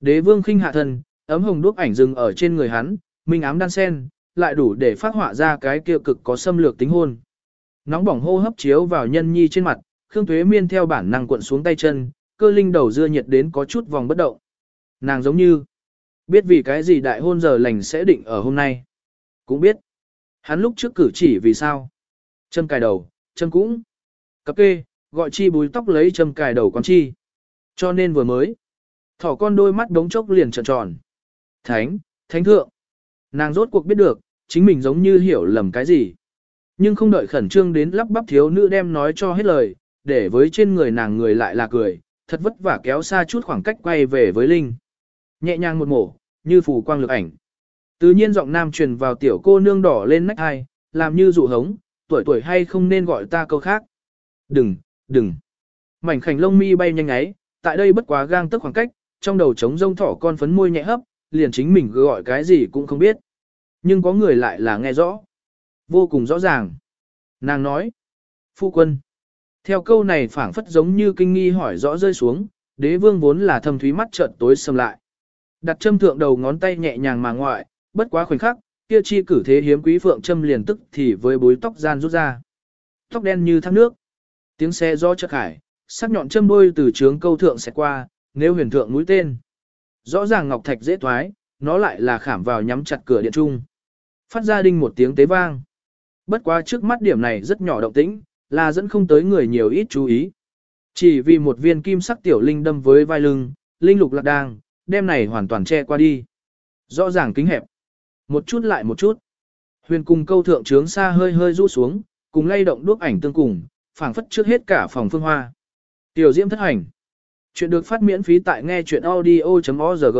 Đế vương khinh hạ thần, ấm hồng đuốc ảnh dừng ở trên người hắn, minh ám đan sen, lại đủ để phát họa ra cái kia cực có xâm lược tính hôn. Nóng bỏng hô hấp chiếu vào nhân nhi trên mặt, Khương Tuế Miên theo bản năng cuộn xuống tay chân, cơ linh đầu dưa nhiệt đến có chút vòng bất động. Nàng giống như biết vì cái gì đại hôn giờ lành sẽ định ở hôm nay. Cũng biết. Hắn lúc trước cử chỉ vì sao. Châm cài đầu, châm cũng. Cập kê, gọi chi búi tóc lấy châm cài đầu con chi. Cho nên vừa mới. Thỏ con đôi mắt đống chốc liền tròn tròn. Thánh, thánh thượng. Nàng rốt cuộc biết được, chính mình giống như hiểu lầm cái gì. Nhưng không đợi khẩn trương đến lắp bắp thiếu nữ đem nói cho hết lời, để với trên người nàng người lại là cười, thật vất vả kéo xa chút khoảng cách quay về với Linh. Nhẹ nhàng một mổ, như phù quang lực ảnh. Tự nhiên giọng nam truyền vào tiểu cô nương đỏ lên nách hai, làm như dụ hống, tuổi tuổi hay không nên gọi ta câu khác. Đừng, đừng. Mảnh khảnh lông mi bay nhanh ấy, tại đây bất quá gang tức khoảng cách, trong đầu trống rông thỏ con phấn môi nhẹ hấp, liền chính mình gọi cái gì cũng không biết. Nhưng có người lại là nghe rõ. Vô cùng rõ ràng. Nàng nói. Phu quân. Theo câu này phảng phất giống như kinh nghi hỏi rõ rơi xuống, đế vương vốn là thâm thúy mắt trợn tối sầm lại. Đặt châm thượng đầu ngón tay nhẹ nhàng mà ngoại, bất quá khoảnh khắc, kia chi cử thế hiếm quý phượng châm liền tức thì với bối tóc gian rút ra. Tóc đen như thác nước. Tiếng xe do chợt khải, sắc nhọn châm đôi từ trướng câu thượng sẽ qua, nếu huyền thượng mũi tên. Rõ ràng ngọc thạch dễ thoái, nó lại là khảm vào nhắm chặt cửa điện trung. Phát ra đinh một tiếng tế vang. Bất quá trước mắt điểm này rất nhỏ động tĩnh, là dẫn không tới người nhiều ít chú ý. Chỉ vì một viên kim sắc tiểu linh đâm với vai lưng, linh lục lạc đang, đem này hoàn toàn che qua đi. Rõ ràng kính hẹp. Một chút lại một chút. Huyền cùng câu thượng trướng xa hơi hơi rũ xuống, cùng lay động đuốc ảnh tương cùng, phảng phất trước hết cả phòng phương hoa. Tiểu diễm thất hành. Chuyện được phát miễn phí tại nghe chuyện audio.org.